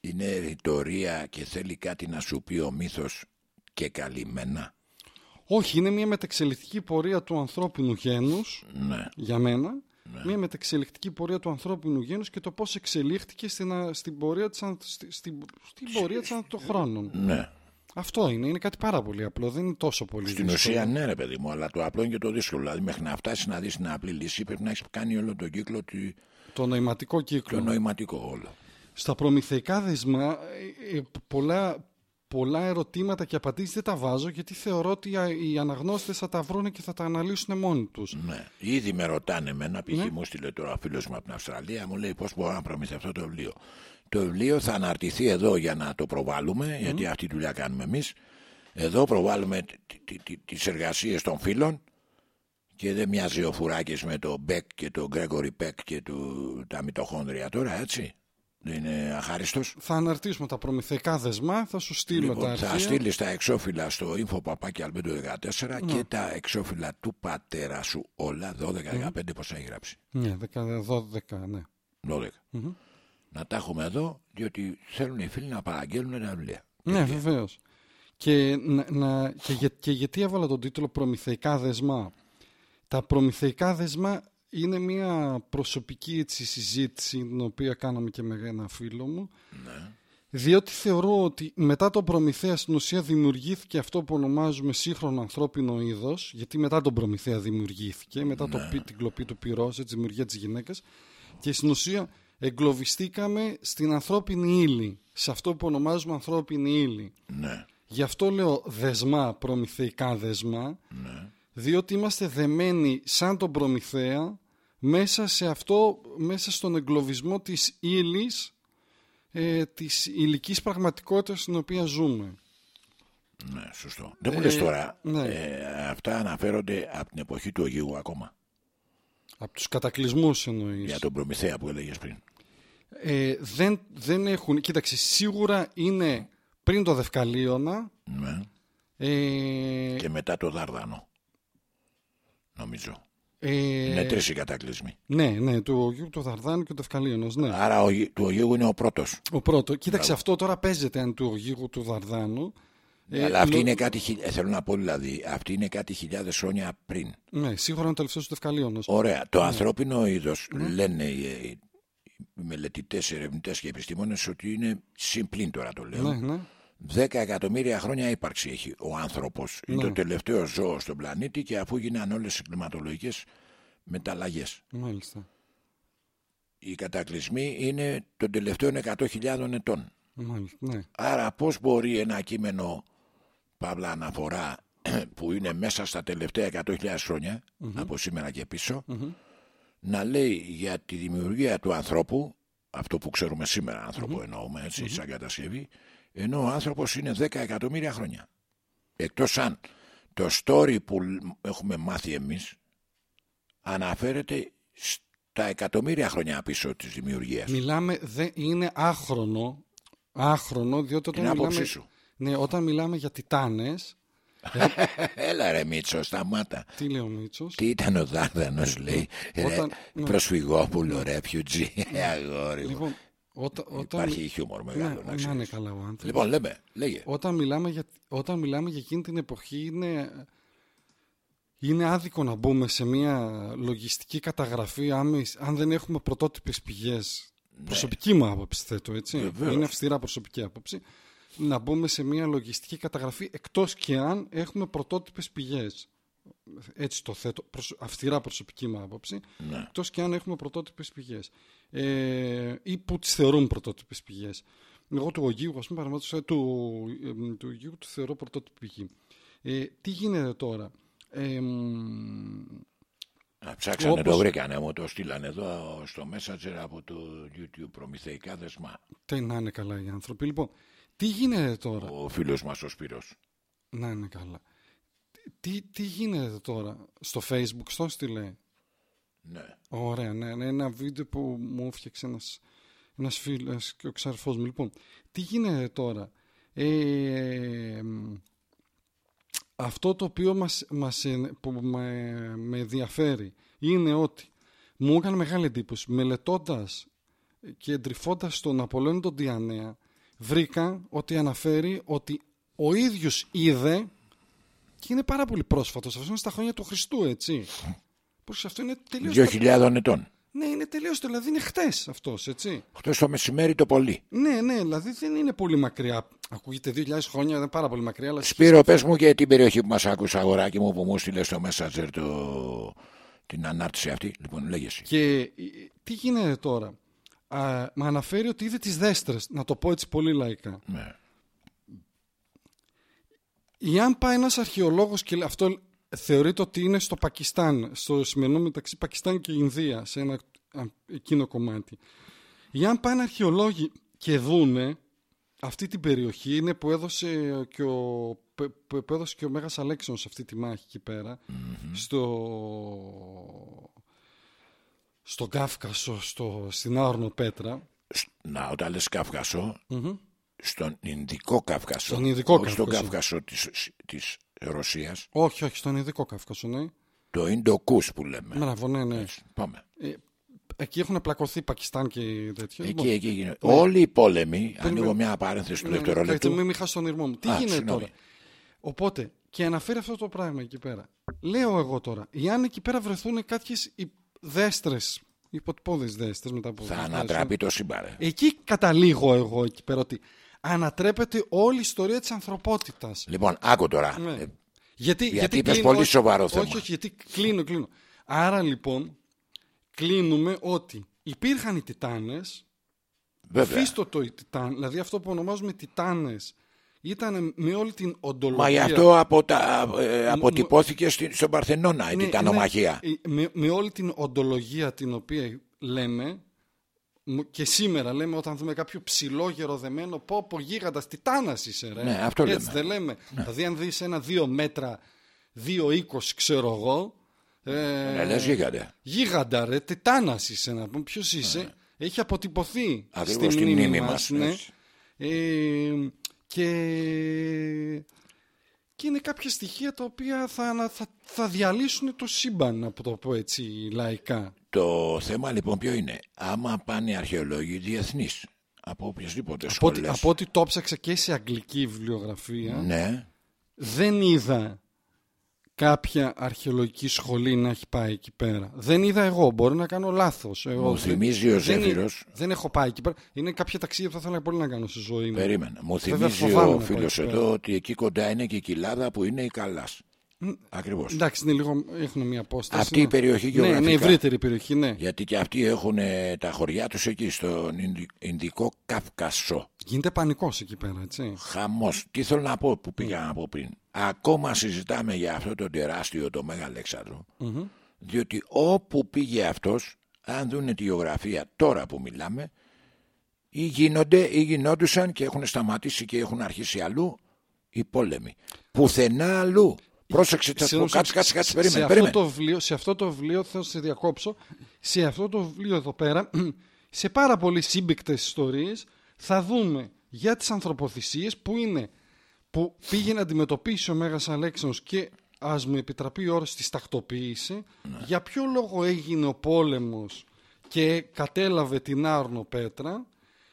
Είναι ρητορία και θέλει κάτι να σου πει ο μύθος και καλυμμένα. Όχι, είναι μια μετεξελικτική πορεία του ανθρώπινου γένους, Ναι. για μένα, μια μετεξελικτική πορεία του ανθρώπινου γένους και το πώς εξελίχθηκε στην, α- στην πορεία της, αν- στη- στην, στην πορεία της ανά των χρόνων. Ναι. Αυτό είναι, είναι κάτι πάρα πολύ απλό, δεν είναι τόσο πολύ Στην δύσκολο. ουσία ναι ρε παιδί μου, αλλά το απλό είναι και το δύσκολο. Δηλαδή μέχρι να φτάσεις να δεις την απλή λύση πρέπει να έχεις κάνει όλο τον κύκλο, του- Το νοηματικό κύκλο. το νοηματικό όλο. Στα προμηθεϊκά δεσμά ε, ε, πολλά, πολλά ερωτήματα και απαντήσεις δεν τα βάζω γιατί θεωρώ ότι α- οι αναγνώστες θα τα βρουν και θα τα αναλύσουν μόνοι τους. Ναι. Ήδη με ρωτάνε εμένα, π.χ. Ναι. μου στείλε τώρα φίλος μου από την Αυστραλία, μου λέει πώς μπορώ να προμηθευτώ το βιβλίο; Το βιβλίο θα αναρτηθεί εδώ για να το προβάλλουμε, γιατί αυτή τη δουλειά κάνουμε εμείς. Εδώ προβάλλουμε τις εργασίες των φίλων και δεν μοιάζει ο Φουράκης με το Μπέκ και το Γκρέγορι Πέκ και του, τα μυτοχόνδρια τώρα, έτσι. Δεν είναι αχάριστος. Θα αναρτήσουμε τα προμηθεϊκά δεσμά, θα σου στείλω τα Λοιπόν, αρχεία. θα στείλεις τα εξώφυλλα στο info παπάκι αλμπέντο 14 και τα εξώφυλλα του πατέρα σου όλα 12-15 πόσα έχει γράψει. Ναι, 12, ναι. 12. Να τα έχουμε εδώ, διότι θέλουν οι φίλοι να παραγγέλνουν τα βιβλία. Ναι, βεβαίως. Και, να, να- και, για- και γιατί έβαλα τον τίτλο Προμηθεϊκά δεσμά. Τα προμηθεϊκά δεσμά είναι μια προσωπική έτσι, συζήτηση την οποία κάναμε και με ένα φίλο μου. Διότι θεωρώ ότι μετά τον Προμηθέα στην ουσία δημιουργήθηκε αυτό που ονομάζουμε σύγχρονο ανθρώπινο είδος, γιατί μετά τον Προμηθέα δημιουργήθηκε, μετά το, πι- την κλοπή του πυρός, τη δημιουργία της γυναίκας, και στην ουσία εγκλωβιστήκαμε στην ανθρώπινη ύλη, σε αυτό που ονομάζουμε ανθρώπινη ύλη. Ναι, Γι' αυτό λέω δεσμά, προμηθεϊκά δεσμά, ναι. διότι είμαστε δεμένοι σαν τον Προμηθέα μέσα σε αυτό, μέσα στον εγκλωβισμό της ύλης, ε, της υλικής πραγματικότητας στην οποία ζούμε. Ναι, σωστό. Δεν μου λες τώρα, ναι. ε, αυτά αναφέρονται από την εποχή του Ογίου ακόμα. Από τους κατακλυσμούς εννοείς. Για τον Προμηθέα που έλεγες πριν. Ε, δεν, δεν έχουν, κοίταξε, σίγουρα είναι πριν το Δευκαλίωνα, Ναι. ε, Και μετά το Δάρδανο. Νομίζω. Ε, Είναι τρεις οι κατακλυσμοί. ναι, ναι, του Ογίου, του Δαρδάνου και του Δευκαλίωνος, ναι. Άρα ο, Γη- του Ογίου είναι ο πρώτος. Ο πρώτος. Κοίταξε, αυτό τώρα παίζεται αν του Ογίου του Δαρδάνου. Ε, Αλλά αυτή λο- είναι κάτι, χι- ε, θέλω να πω δηλαδή, αυτή είναι κάτι χιλιάδες χρόνια πριν. Ναι, σίγουρα είναι ο τελευταίος του Δευκαλίωνος. Ωραία. Το ανθρώπινο είδος λένε οι, οι μελετητές, ερευνητές και επιστήμονες ότι είναι συμπλήν τώρα το λέω. Ναι, ναι. 10 εκατομμύρια χρόνια ύπαρξη έχει ο άνθρωπος. Είναι Ναι. το τελευταίο ζώο στον πλανήτη και αφού γίνανε όλες οι κλιματολογικές μεταλλαγές. Μάλιστα. Οι κατακλυσμοί είναι των τελευταίων 100.000 ετών. Μάλιστα, ναι. Άρα πώς μπορεί ένα κείμενο παύλα αναφορά που είναι μέσα στα τελευταία 100.000 χρονια από σήμερα και πισω να λέει για τη δημιουργία του ανθρώπου αυτό που ξέρουμε σήμερα άνθρωπο εννοούμε έτσι σαν κατασκευή ενώ ο άνθρωπος είναι 10 εκατομμύρια χρόνια εκτός αν το story που λ- έχουμε μάθει εμείς αναφέρεται τα εκατομμύρια χρόνια πίσω της δημιουργίας. Μιλάμε, δεν είναι άχρονο, άχρονο, διότι όταν Την άποψή μιλάμε, σου. ναι, όταν μιλάμε για τιτάνες, Έλα ρε Μίτσος, σταμάτα. τι λέει ο Μίτσος, Τι ήταν ο Δάρδανος λέει. Όταν- Ρε, ναι. προσφυγόπουλο, refugee, αγόρι μου. λοιπόν, όταν, όταν, Υπάρχει χιούμορ μεγάλο ναι, να να ξέρεις. είναι καλά ο άνθρωπος. Λοιπόν, λέμε, λέγε. όταν, μιλάμε για, όταν μιλάμε για εκείνη την εποχή είναι, είναι άδικο να μπούμε σε μια λογιστική καταγραφή άμεση, αν δεν έχουμε πρωτότυπες πηγές. Προσωπική μου άποψη θέτω έτσι. Ναι. Βεβαίως. Είναι αυστηρά προσωπική άποψη. Να μπούμε σε μια λογιστική καταγραφή εκτός και αν έχουμε πρωτότυπες πηγές. Έτσι το θέτω, προσω- αυστηρά προσωπική μου άποψη. Ναι. Εκτός και αν έχουμε πρωτότυπες πηγές. Ε, ή που τις θεωρούν πρωτότυπες πηγές. Εγώ του Ογίου, ας πούμε, παραδείγματος, χάρη, του, ε, του Ογίου του θεωρώ πρωτότυπη πηγή. Ε, τι γίνεται τώρα; Ε, μ, Α, Ψάξανε Όπως- το βρήκανε, μου το στείλανε εδώ στο Messenger από το YouTube προμηθεϊκά δεσμά. τι να είναι καλά οι άνθρωποι. Λοιπόν, τι γίνεται τώρα; Ο φίλος μας ο Σπύρος. Να είναι καλά. Τι, τι γίνεται τώρα; Στο facebook, στο στείλε. Ναι. Ωραία, ναι, ναι, ένα βίντεο που μου έφτιαξε ένας, ένας φίλος και ο ξαρφός μου. Λοιπόν, τι γίνεται τώρα; Ε, μ, αυτό το οποίο μας, μας, ε, που με, με ενδιαφέρει είναι ότι μου έκανε μεγάλη εντύπωση. Μελετώντας και εντρυφώντας τον Απολώνη τον Διανέα, βρήκα ότι αναφέρει ότι ο ίδιος είδε και είναι πάρα πολύ πρόσφατος. Αυτό είναι στα χρόνια του Χριστού, έτσι. Πώς αυτό είναι τελείως... Δύο χιλιάδων ετών. Ναι, είναι τελείως, δηλαδή είναι χτες αυτός, έτσι. Χτες το μεσημέρι το πολύ. Ναι, ναι, δηλαδή δεν είναι πολύ μακριά. Ακούγεται 2.000 χρόνια, δεν είναι πάρα πολύ μακριά, αλλά... Σπύρο, πες μου και την περιοχή που μας άκουσε αγοράκι μου που μου στείλε στο Messenger το... την ανάρτηση αυτή. Λοιπόν, λέγε εσύ. Και ε, τι γίνεται τώρα; Α, με αναφέρει ότι είδε τις δέστρες, να το πω έτσι πολύ λαϊκά. Ναι. Ή αν πάει ένας αρχαιολόγος και λέει- αυτό θεωρείται ότι είναι στο Πακιστάν, στο σημερινό μεταξύ Πακιστάν και Ινδία, σε ένα α, εκείνο κομμάτι. Ή αν πάνε αρχαιολόγοι και δούνε αυτή την περιοχή, είναι που έδωσε και ο, που που έδωσε και ο Μέγας Αλέξανδρος αυτή τη μάχη εκεί πέρα, στο, στον Κάφκασο, στο, στην Άορνο Πέτρα. Σ- Να, όταν λες Καύκασο, στον Ινδικό Καύκασο. Στον Ινδικό όχι Στον Κάφκασο. Καύκασο της, της Ρωσίας. Όχι, όχι, στον Ειδικό Κάφκασο, ναι. Το Ιντοκούς που λέμε. Μπράβο, ναι, ναι. Πάμε. Ε, εκεί έχουν πλακωθεί Πακιστάν και τέτοιο. Εκεί, Λοιπόν, εκεί γίνεται. Όλοι οι πόλεμοι, ανοίγω με- μια παρένθεση του ναι, δευτερόλεπτου. Μην μην χάσω τον ήρμό μου. Τι Α, γίνεται συγγνώμη. τώρα; Οπότε, και αναφέρει αυτό το πράγμα εκεί πέρα. Λέω εγώ τώρα, εάν εκεί πέρα βρεθούν κάποιες δέστρες, υποτυπώδεις δέστρες μετά από. Θα 2000 ανατραπεί το σύμπαν. ρε. Εκεί καταλήγω εγώ εκεί πέρα ότι ανατρέπεται όλη η ιστορία της ανθρωπότητας. Λοιπόν, άκου τώρα. Ναι. Ε, Γιατί, γιατί είπες κλείνω- πολύ όχι- σοβαρό θέμα. Όχι, όχι, γιατί κλείνω, κλείνω. Άρα λοιπόν, κλείνουμε ότι υπήρχαν οι Τιτάνες, βέβαια. φίστο το οι Τιτάν, δηλαδή αυτό που ονομάζουμε Τιτάνες, ήταν με όλη την οντολογία. Μα γι' αυτό από τα, ε, αποτυπώθηκε στη- στον Παρθενώνα η Ναι, τιτανομαχία. ναι, με, με όλη την οντολογία την οποία λέμε μου- και σήμερα λέμε όταν δούμε κάποιο ψηλό γεροδεμένο πω πω γίγαντας τιτάνας είσαι ρε Ναι, αυτό έτσι λέμε. δεν λέμε δηλαδή αν δεις ένα δύο μέτρα δύο είκοσι ξέρω εγώ ε, Ναι, λες γίγαντα. γίγαντα ρε τιτάνας είσαι να πούμε ποιος είσαι; Έχει αποτυπωθεί Ναι. Ακριβώς στη στη μνήμη μνήμη μας, μας, ναι. έτσι. Ε, και και είναι κάποια στοιχεία τα οποία θα, ανα- θα, θα διαλύσουν το σύμπαν, να το πω έτσι λαϊκά. Το θέμα λοιπόν ποιο είναι; Άμα πάνε οι αρχαιολόγοι διεθνείς από οποιασδήποτε Από ό,τι, σχολές. από ό,τι το ψάξα και σε αγγλική βιβλιογραφία, Ναι. δεν είδα κάποια αρχαιολογική σχολή να έχει πάει εκεί πέρα. Δεν είδα εγώ, μπορεί να κάνω λάθος. Εγώ Μου δεν- θυμίζει ο δεν, Ζέφυρος. δεν έχω πάει εκεί πέρα. Είναι κάποια ταξίδια που θα ήθελα πολύ να κάνω στη ζωή μου. Περίμενα. Μου Βέβαια, θυμίζει φοβάμαι ο να πάω φίλος εκεί πέρα. εδώ ότι εκεί κοντά είναι και η κοιλάδα που είναι η Καλάς. Ακριβώς. Εντάξει, είναι λίγο, έχουν μια απόσταση. Αυτή η ναι. περιοχή Ναι, γεωγραφικά. ναι, ευρύτερη περιοχή, ναι. Γιατί και αυτοί έχουν ε, τα χωριά τους εκεί στον Ινδι- Ινδικό Καύκασο. Γίνεται πανικός εκεί πέρα, έτσι. Χαμός. Τι θέλω να πω που πήγα να πω πριν. Ακόμα συζητάμε για αυτό το τεράστιο το Μέγα Αλέξανδρο. Διότι όπου πήγε αυτός, αν δούνε τη γεωγραφία τώρα που μιλάμε, ή γίνονται ή γινόντουσαν και έχουν σταματήσει και έχουν αρχίσει αλλού οι πόλεμοι. Πουθενά αλλού. Πρόσεξε, θα σου πω, Σε- κάτσε, κάτσε, κάτσε, σε περίμενε, αυτό περίμενε. το βιβλίο, σε αυτό το βιβλίο θα σε διακόψω. Σε αυτό το βιβλίο εδώ πέρα, σε πάρα πολύ σύμπικτες ιστορίες, θα δούμε για τις ανθρωποθυσίες που είναι που πήγε να αντιμετωπίσει ο Μέγας Αλέξανδρος και ας μου επιτραπεί η ώρα τη τακτοποίησε Ναι. για ποιο λόγο έγινε ο πόλεμος και κατέλαβε την Άρνο Πέτρα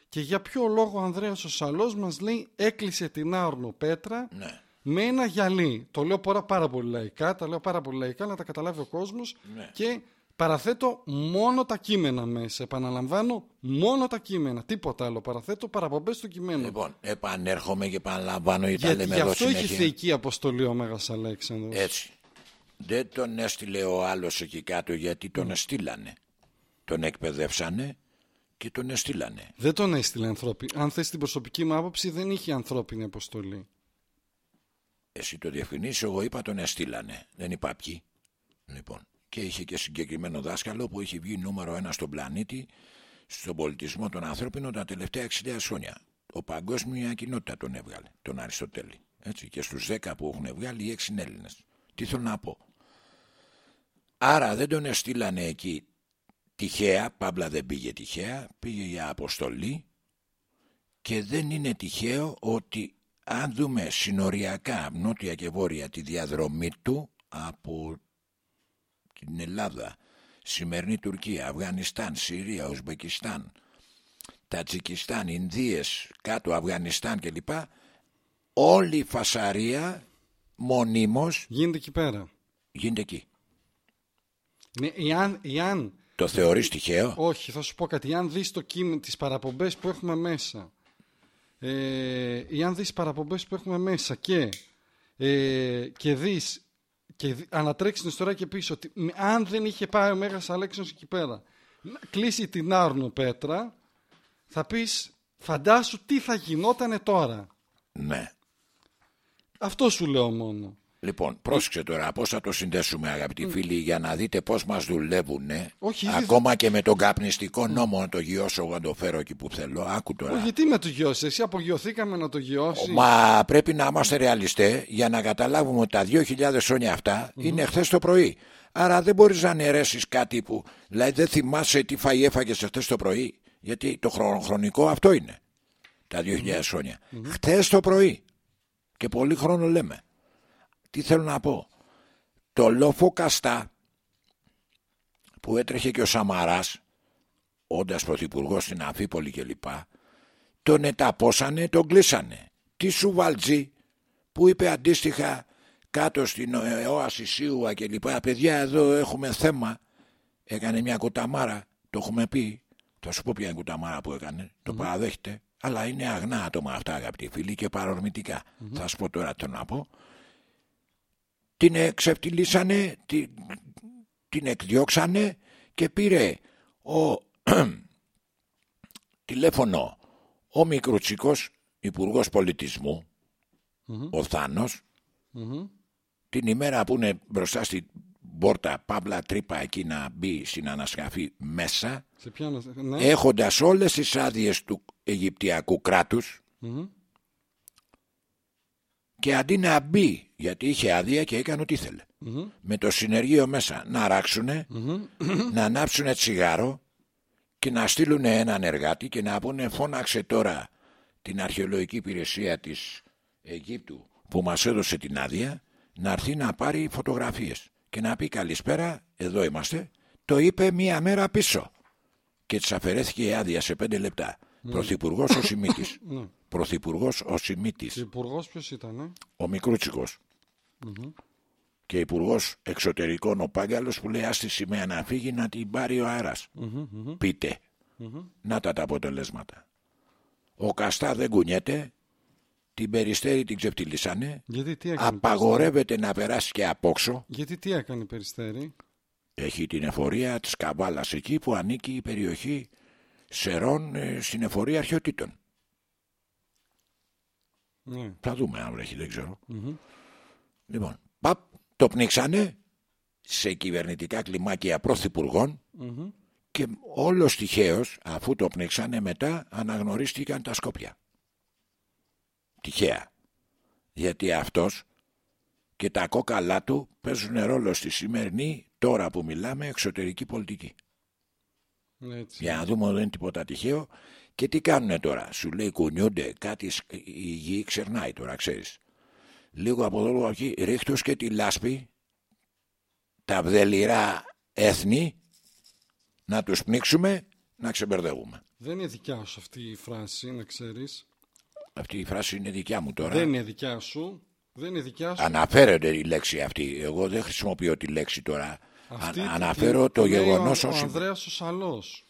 και για ποιο λόγο ο Ανδρέας ο Σαλός μας λέει έκλεισε την Άρνο Πέτρα Ναι. Με ένα γυαλί. Το λέω πάρα, πάρα πολύ λαϊκά, τα λέω πάρα πολύ λαϊκά να τα καταλάβει ο κόσμος Ναι. και παραθέτω μόνο τα κείμενα μέσα. Επαναλαμβάνω μόνο τα κείμενα. Τίποτα άλλο. Παραθέτω παραπομπές στο κείμενο. Λοιπόν, επανέρχομαι και επαναλαμβάνω γιατί τα Γιατί λέμε γι' εδώ αυτό είχε συνέχεια. θεϊκή αποστολή ο Μέγας Αλέξανδρος. Έτσι. Δεν τον έστειλε ο άλλος εκεί κάτω γιατί τον στείλανε. Τον εκπαιδεύσανε και τον έστειλανε. Δεν τον έστειλε ανθρώπι. Αν θες την προσωπική μου άποψη, δεν είχε ανθρώπινη αποστολή. Εσύ το διευκρινίσει, εγώ είπα τον έστειλανε. Δεν είπα ποιοι. Λοιπόν, και είχε και συγκεκριμένο δάσκαλο που έχει βγει νούμερο ένα στον πλανήτη στον πολιτισμό των ανθρώπινων τα τελευταία 60 χρόνια. Ο παγκόσμια κοινότητα τον έβγαλε, τον Αριστοτέλη. Έτσι, και στους 10 που έχουν βγάλει, οι 6 είναι Έλληνες. Τι θέλω να πω. Άρα δεν τον έστειλανε εκεί τυχαία, Παύλα δεν πήγε τυχαία, πήγε για αποστολή και δεν είναι τυχαίο ότι αν δούμε συνοριακά νότια και βόρεια τη διαδρομή του από την Ελλάδα, σημερινή Τουρκία, Αφγανιστάν, Συρία, Ουσμπεκιστάν, Τατζικιστάν, Ινδίες, κάτω Αφγανιστάν κλπ. Όλη η φασαρία μονίμως Γίνεται εκεί πέρα. γίνεται εκεί. Ναι, εάν, εάν Το θεωρείς τυχαίο; Όχι, θα σου πω κάτι. Αν δεις το κείμενο, τις παραπομπές που έχουμε μέσα, ε, εάν δεις παραπομπές που έχουμε μέσα και, ε, και δεις και δι- ανατρέξεις την ιστορία και πεις ότι μ, αν δεν είχε πάει ο Μέγας Αλέξανδρος εκεί πέρα να κλείσει την Άρνο Πέτρα, θα πεις φαντάσου τι θα γινότανε τώρα. Ναι. Αυτό σου λέω μόνο. Λοιπόν, πρόσεξε τώρα πώς θα το συνδέσουμε αγαπητοί φίλοι για να δείτε πώς μας δουλεύουν Όχι, ήδη- ακόμα και με τον καπνιστικό νόμο να το γιώσω εγώ να το φέρω εκεί που θέλω. Άκου τώρα. Όχι, γιατί με το γιώσει, εσύ απογειωθήκαμε να το γιώσει. Μα πρέπει να είμαστε ρεαλιστέ για να καταλάβουμε ότι τα 2.000 χρόνια αυτά είναι χθες το πρωί. Άρα δεν μπορείς να αναιρέσει κάτι που. Δηλαδή δεν θυμάσαι τι φαΐ έφαγες χθες το πρωί. Γιατί το χρονο- χρονικό αυτό είναι. Τα 2.000 χρόνια. Χθες το πρωί. Και πολύ χρόνο λέμε. Τι θέλω να πω. Το λόφο Καστά που έτρεχε και ο Σαμαράς όντας πρωθυπουργός στην Αφίπολη κλπ. Τον εταπόσανε, τον κλείσανε. Τι Σουβαλτζή που είπε αντίστοιχα κάτω στην ε, όαση Σίουα και λοιπά παιδιά εδώ έχουμε θέμα έκανε μια κουταμάρα το έχουμε πει. Θα σου πω ποια είναι η κουταμάρα που έκανε. Το παραδέχεται. Αλλά είναι αγνά άτομα αυτά αγαπητοί φίλοι και παρορμητικά. Θα σου πω τώρα τι θέλω να πω την εξεπτυλίσανε την, την εκδιώξανε και πήρε ο τηλέφωνο ο Μικρουτσικός Υπουργός Πολιτισμού ο Θάνος την ημέρα που είναι μπροστά στην πόρτα παύλα τρύπα εκεί να μπει στην ανασκαφή μέσα Σε ποια να- ναι. έχοντας όλες τις άδειες του Αιγυπτιακού κράτους και αντί να μπει γιατί είχε άδεια και έκανε ό,τι ήθελε. Με το συνεργείο μέσα να ράξουνε να ανάψουνε τσιγάρο και να στείλουν έναν εργάτη και να πούνε φώναξε τώρα την αρχαιολογική υπηρεσία της Αιγύπτου που μας έδωσε την άδεια να έρθει να πάρει φωτογραφίες και να πει καλησπέρα εδώ είμαστε το είπε μία μέρα πίσω και της αφαιρέθηκε η άδεια σε πέντε λεπτά. Πρωθυπουργός ο Σιμίτης. Πρωθυπουργός ο Σιμίτης. Υπουργό ποιος ήταν, ε; ο Μικρούτσικος και υπουργός εξωτερικών ο Πάγκαλος που λέει ας τη σημαία να φύγει να την πάρει ο αερας πειτε να τα τα αποτελέσματα ο Καστά δεν κουνιέται την περιστέρη την ξεφτυλίσανε Γιατί τι έκανε. απαγορεύεται να περάσει και απόξω Γιατί τι έκανε η Περιστέρη; έχει την εφορία της Καβάλας εκεί που ανήκει η περιοχή Σερών ε, στην εφορία αρχαιοτήτων Ναι. Θα δούμε αν βρέχει, δεν ξέρω. Λοιπόν, παπ, το πνίξανε σε κυβερνητικά κλιμάκια πρωθυπουργών και όλος τυχαίως, αφού το πνίξανε, μετά αναγνωρίστηκαν τα Σκόπια. Τυχαία. Γιατί αυτός και τα κόκαλά του παίζουν ρόλο στη σημερινή, τώρα που μιλάμε, εξωτερική πολιτική. Έτσι. Για να δούμε ότι δεν είναι τίποτα τυχαίο. Και τι κάνουν τώρα, σου λέει κουνιούνται, κάτι σκ- η γη ξερνάει τώρα, ξέρεις. Λίγο από εδώ, λίγο από εκεί, ρίχτους και τη λάσπη, τα βδελυρά έθνη, να τους πνίξουμε, να ξεμπερδεύουμε. Δεν είναι δικιά σου αυτή η φράση, να ξέρεις. Αυτή η φράση είναι δικιά μου τώρα. Δεν είναι δικιά σου. Δεν είναι δικιά σου. Αναφέρεται η λέξη αυτή. Εγώ δεν χρησιμοποιώ τη λέξη τώρα. Αυτή Α- την- αναφέρω την- το την λέει γεγονός Ο, ο ως... Ανδρέας ο Σαλός,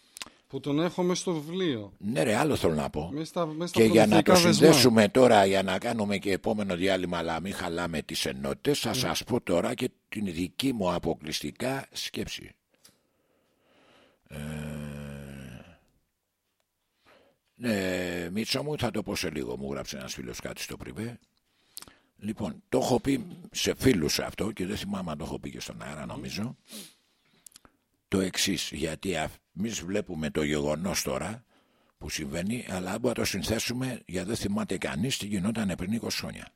που τον έχω μέσα στο βιβλίο. Ναι ρε, άλλο θέλω να πω. Μέσα στα, μέσα στα Και για να το προμηθευτικά δεσμά. συνδέσουμε τώρα, για να κάνουμε και επόμενο διάλειμμα, αλλά μην χαλάμε τις ενότητες, θα σας πω τώρα και την δική μου αποκλειστικά σκέψη. Ε, ναι, Μίτσο μου, θα το πω σε λίγο. Μου γράψε ένας φίλος κάτι στο πριβέ. Λοιπόν, το έχω πει σε φίλους αυτό και δεν θυμάμαι αν το έχω πει και στον αέρα νομίζω. Το εξής, γιατί εμείς βλέπουμε το γεγονός τώρα που συμβαίνει, αλλά αν μπορούμε να το συνθέσουμε γιατί δεν θυμάται κανείς τι γινόταν πριν 20 χρόνια.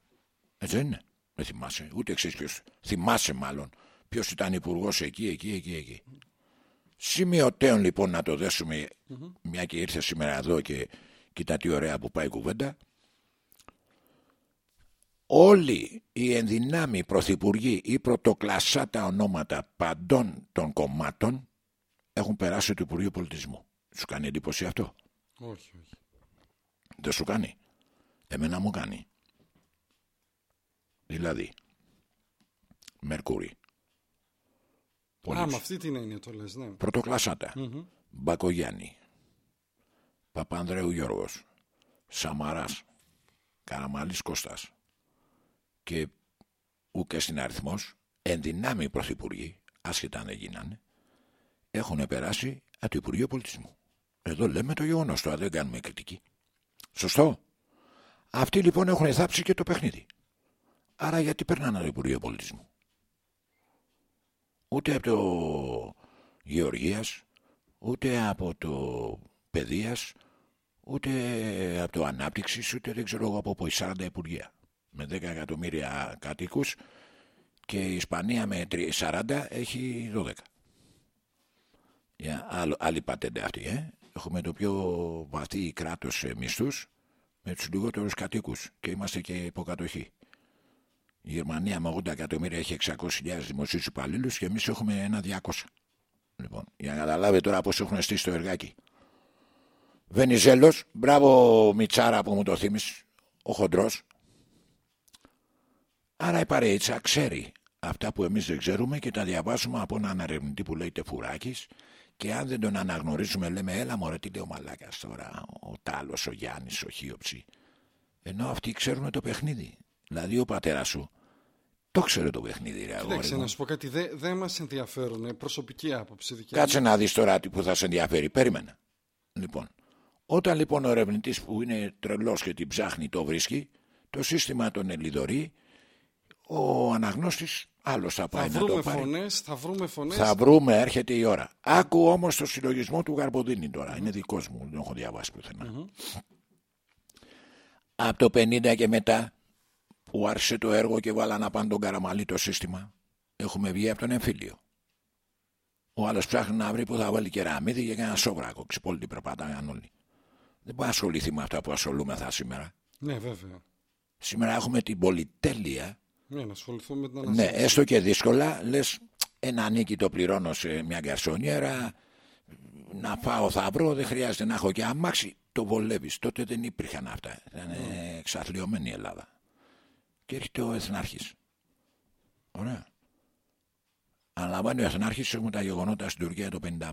Έτσι δεν είναι. Δεν θυμάσαι. Ούτε ξέρεις ποιος. Θυμάσαι μάλλον ποιος ήταν υπουργός εκεί, εκεί, εκεί, εκεί. Σημειωτέων λοιπόν να το δέσουμε, μια και ήρθε σήμερα εδώ και κοίτα τι ωραία που πάει η κουβέντα. Όλοι οι ενδυνάμοι πρωθυπουργοί ή πρωτοκλασσάτα ονόματα παντών των κομμάτων έχουν περάσει το Υπουργείο Πολιτισμού. Σου κάνει εντύπωση αυτό; Όχι, όχι. Δεν σου κάνει; Εμένα μου κάνει. Δηλαδή, Μερκούρι. Πολύς Α, με αυτή την έννοια το λες, ναι. Πρωτοκλασσάτα. Μπακογιάννη. Παπανδρέου Γιώργος. Σαμαράς. Καραμαλής Κώστας. Και ούτε στην αριθμός ενδυνάμει πρωθυπουργοί, άσχετα αν δεν γίνανε, έχουν περάσει από το Υπουργείο Πολιτισμού. Εδώ λέμε το γεγονός τώρα, δεν κάνουμε κριτική. Σωστό. Αυτοί λοιπόν έχουν θάψει και το παιχνίδι. Άρα γιατί περνάνε το Υπουργείο Πολιτισμού; Ούτε από το Γεωργίας, ούτε από το Παιδείας, ούτε από το Ανάπτυξης, ούτε δεν ξέρω εγώ από πού, 40 υπουργεία. Με 10 εκατομμύρια κατοίκους και η Ισπανία με 40 έχει 12. Για άλλο, άλλη πατέντε αυτή, ε. Έχουμε το πιο βαθύ κράτος σε μισθούς με τους λιγότερους κατοίκους και είμαστε και υποκατοχή. Η Γερμανία με 80 εκατομμύρια έχει 600.000 δημοσίους υπαλλήλους και εμείς έχουμε ένα 200. Λοιπόν, για να καταλάβετε τώρα πώς έχουν στήσει το εργάκι. Βενιζέλος, μπράβο Μιτσάρα που μου το θύμισε, ο χοντρός. Άρα η παρείτσα ξέρει αυτά που εμείς δεν ξέρουμε και τα διαβάζουμε από έναν ερευνητή που λέγεται Φουράκης και αν δεν τον αναγνωρίζουμε λέμε έλα μωρέ τι λέει ο Μαλάκας τώρα, ο Τάλος, ο Γιάννης, ο Χίοψη. Ενώ αυτοί ξέρουν το παιχνίδι. Δηλαδή ο πατέρας σου το ξέρει το παιχνίδι ρε αγόρι Κοίταξε, μου. να σου πω κάτι. Δεν δεν μας ενδιαφέρουν. ε, Προσωπική άποψη. δικιά Κάτσε να δεις τώρα τι που θα σε ενδιαφέρει. Περίμενα. Λοιπόν, όταν λοιπόν ο ερευνητής που είναι τρελός και την ψάχνει το βρίσκει, το σύστημα τον ελιδωρεί, ο αναγνώστης άλλος θα πάει Θα να το βρούμε πάρει. φωνές, θα βρούμε φωνές. Θα βρούμε, έρχεται η ώρα. Άκου όμως το συλλογισμό του Γαρμποδίνη τώρα. Είναι δικός μου, δεν έχω διαβάσει πουθενά. Από το 50 και μετά που άρχισε το έργο και βάλα να πάνε τον καραμαλί το σύστημα, έχουμε βγει από τον εμφύλιο. Ο άλλος ψάχνει να βρει που θα βάλει κεραμίδι και κανένα σόβρακο. Ξυπόλυτη την περπατάγαν όλοι. Δεν μπορεί να ασχοληθεί με αυτά που ασχολούμεθα σήμερα. Ναι, βέβαια. Σήμερα έχουμε την πολυτέλεια Ναι, να ασχοληθούμε με την ναι, ανασύνθεση. έστω και δύσκολα, λες ένα νίκη το πληρώνω σε μια γκαρσονιέρα. Να φάω θα βρω, δεν χρειάζεται να έχω και αμάξι. Το βολεύεις. Τότε δεν υπήρχαν αυτά. Ήταν ε, εξαθλειωμένη η Ελλάδα. Και έρχεται ο Εθνάρχης. Ωραία. Αναλαμβάνει ο Εθνάρχης, έχουμε τα γεγονότα στην Τουρκία το 55.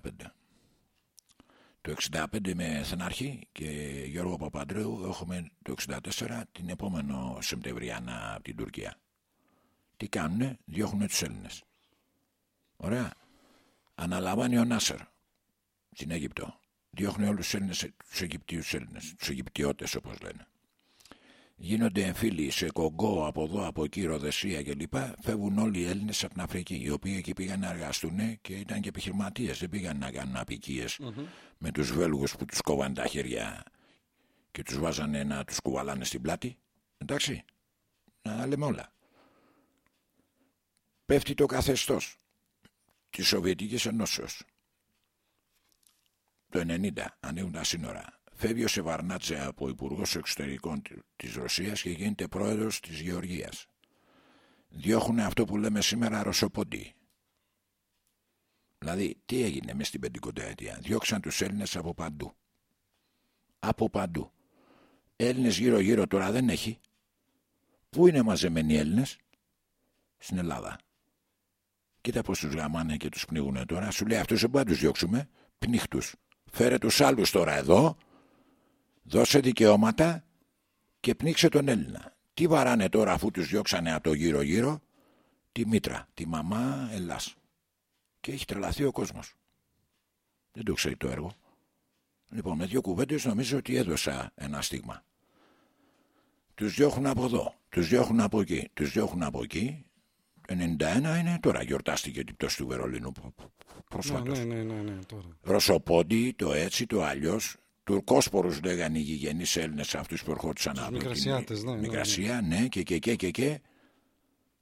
Το 65 με Εθνάρχη και Γιώργο Παπαντρέου έχουμε το 64 την επόμενο Σεπτεμβριάνα από την Τουρκία. Τι κάνουνε, διώχνουνε τους Έλληνες. Ωραία. Αναλαμβάνει ο Νάσερ στην Αίγυπτο. Διώχνει όλους τους Έλληνες, τους Αιγυπτίους Έλληνες, τους Αιγυπτιώτες όπως λένε. Γίνονται εμφύλοι σε Κογκό, από εδώ, από εκεί, Ροδεσία κλπ. Φεύγουν όλοι οι Έλληνες από την Αφρική, οι οποίοι εκεί πήγαν να εργαστούν και ήταν και επιχειρηματίες. Δεν πήγαν να κάνουν απικίες με τους Βέλγους που τους κόβαν τα χέρια και τους βάζανε να τους κουβαλάνε στην πλάτη. Εντάξει, να λέμε όλα. Πέφτει το καθεστώς της Σοβιετικής Ενώσεως. Το 90 ανοίγουν τα σύνορα. Φεύγει ο Σεβαρνάτσε από υπουργός Εξωτερικών της Ρωσίας και γίνεται πρόεδρος της Γεωργίας. Διώχουν αυτό που λέμε σήμερα Ρωσοποντή. Δηλαδή, τι έγινε μες στην πεντηκονταετία; Διώξαν τους Έλληνες από παντού. Από παντού. Έλληνες γύρω-γύρω τώρα δεν έχει. Πού είναι μαζεμένοι οι Έλληνες; Στην Ελλάδα. Κοίτα πώς τους γαμάνε και τους πνίγουν τώρα. Σου λέει αυτούς δεν μπορούμε να τους διώξουμε. Πνίχτους. Φέρε τους άλλους τώρα εδώ. Δώσε δικαιώματα και πνίξε τον Έλληνα. Τι βαράνε τώρα αφού τους διώξανε από το γύρω-γύρω; Τη μήτρα, τη μαμά Ελλάς. Και έχει τρελαθεί ο κόσμος. Δεν το ξέρει το έργο. Λοιπόν, με δύο κουβέντες νομίζω ότι έδωσα ένα στίγμα. Τους διώχνουν από εδώ, τους διώχνουν από εκεί, τους διώχνουν από εκεί. Το 91 είναι τώρα γιορτάστηκε την πτώση του Βερολίνου προσφάτως. Ναι, ναι, ναι, ναι, τώρα. Ρωσοπόντι, το έτσι, το αλλιώς. Τουρκόσπορους λέγανε οι γηγενείς Έλληνες αυτούς που ερχόντουσαν από την Μικρασιάτες, ναι, ναι, ναι. Μικρασία, ναι, και και και και και.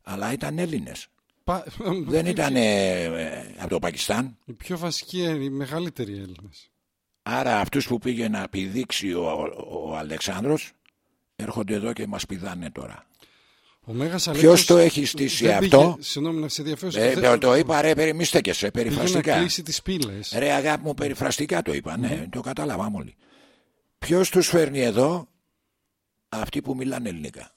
Αλλά ήταν Έλληνες. Πα... Δεν ήταν ε, από το Πακιστάν. Οι πιο βασικοί, ε, οι μεγαλύτεροι Έλληνες. Άρα αυτούς που πήγε να πηδήξει ο, ο Αλεξάνδρος έρχονται εδώ και μας πηδάνε τώρα. Ο Μέγας Ποιος Αλέξανδρος το έχει στήσει δεν αυτό; Πήγε, συγγνώμη να σε διαφέρω. Ε, δεν- το είπα ρε περι, μη στέκεσαι, Πήγε να περιφραστικά. κλείσει τις πύλες. Ρε αγάπη μου περιφραστικά το είπα, ναι, το καταλάβαμε όλοι. Ποιος τους φέρνει εδώ; Αυτοί που μιλάνε ελληνικά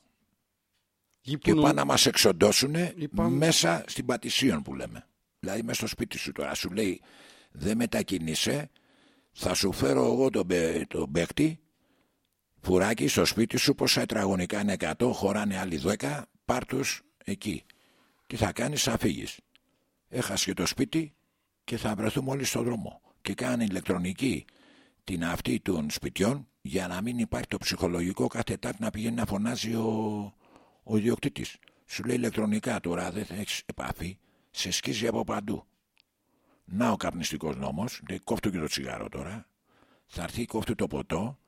Εκεί και που πάνε να μας εξοντώσουν Είπαμε- μέσα στην πατησίων που λέμε. Δηλαδή μέσα στο σπίτι σου τώρα σου λέει δεν μετακινείσαι θα σου φέρω εγώ τον, παι- τον παίκτη φουράκι στο σπίτι σου πόσα τετραγωνικά είναι 100 χωράνε άλλοι 10 πάρ' τους εκεί. Τι θα κάνεις θα φύγεις. Έχασε και το σπίτι και θα βρεθούμε όλοι στον δρόμο. Και κάνει ηλεκτρονική την αυτή των σπιτιών για να μην υπάρχει το ψυχολογικό κάθε τάκ να πηγαίνει να φωνάζει ο, ο ιδιοκτήτης. Σου λέει ηλεκτρονικά τώρα δεν θα έχεις επαφή, σε σκίζει από παντού. Να ο καπνιστικός νόμος, λέει κόφτου και το τσιγάρο τώρα, θα έρθει κόφτου το ποτό,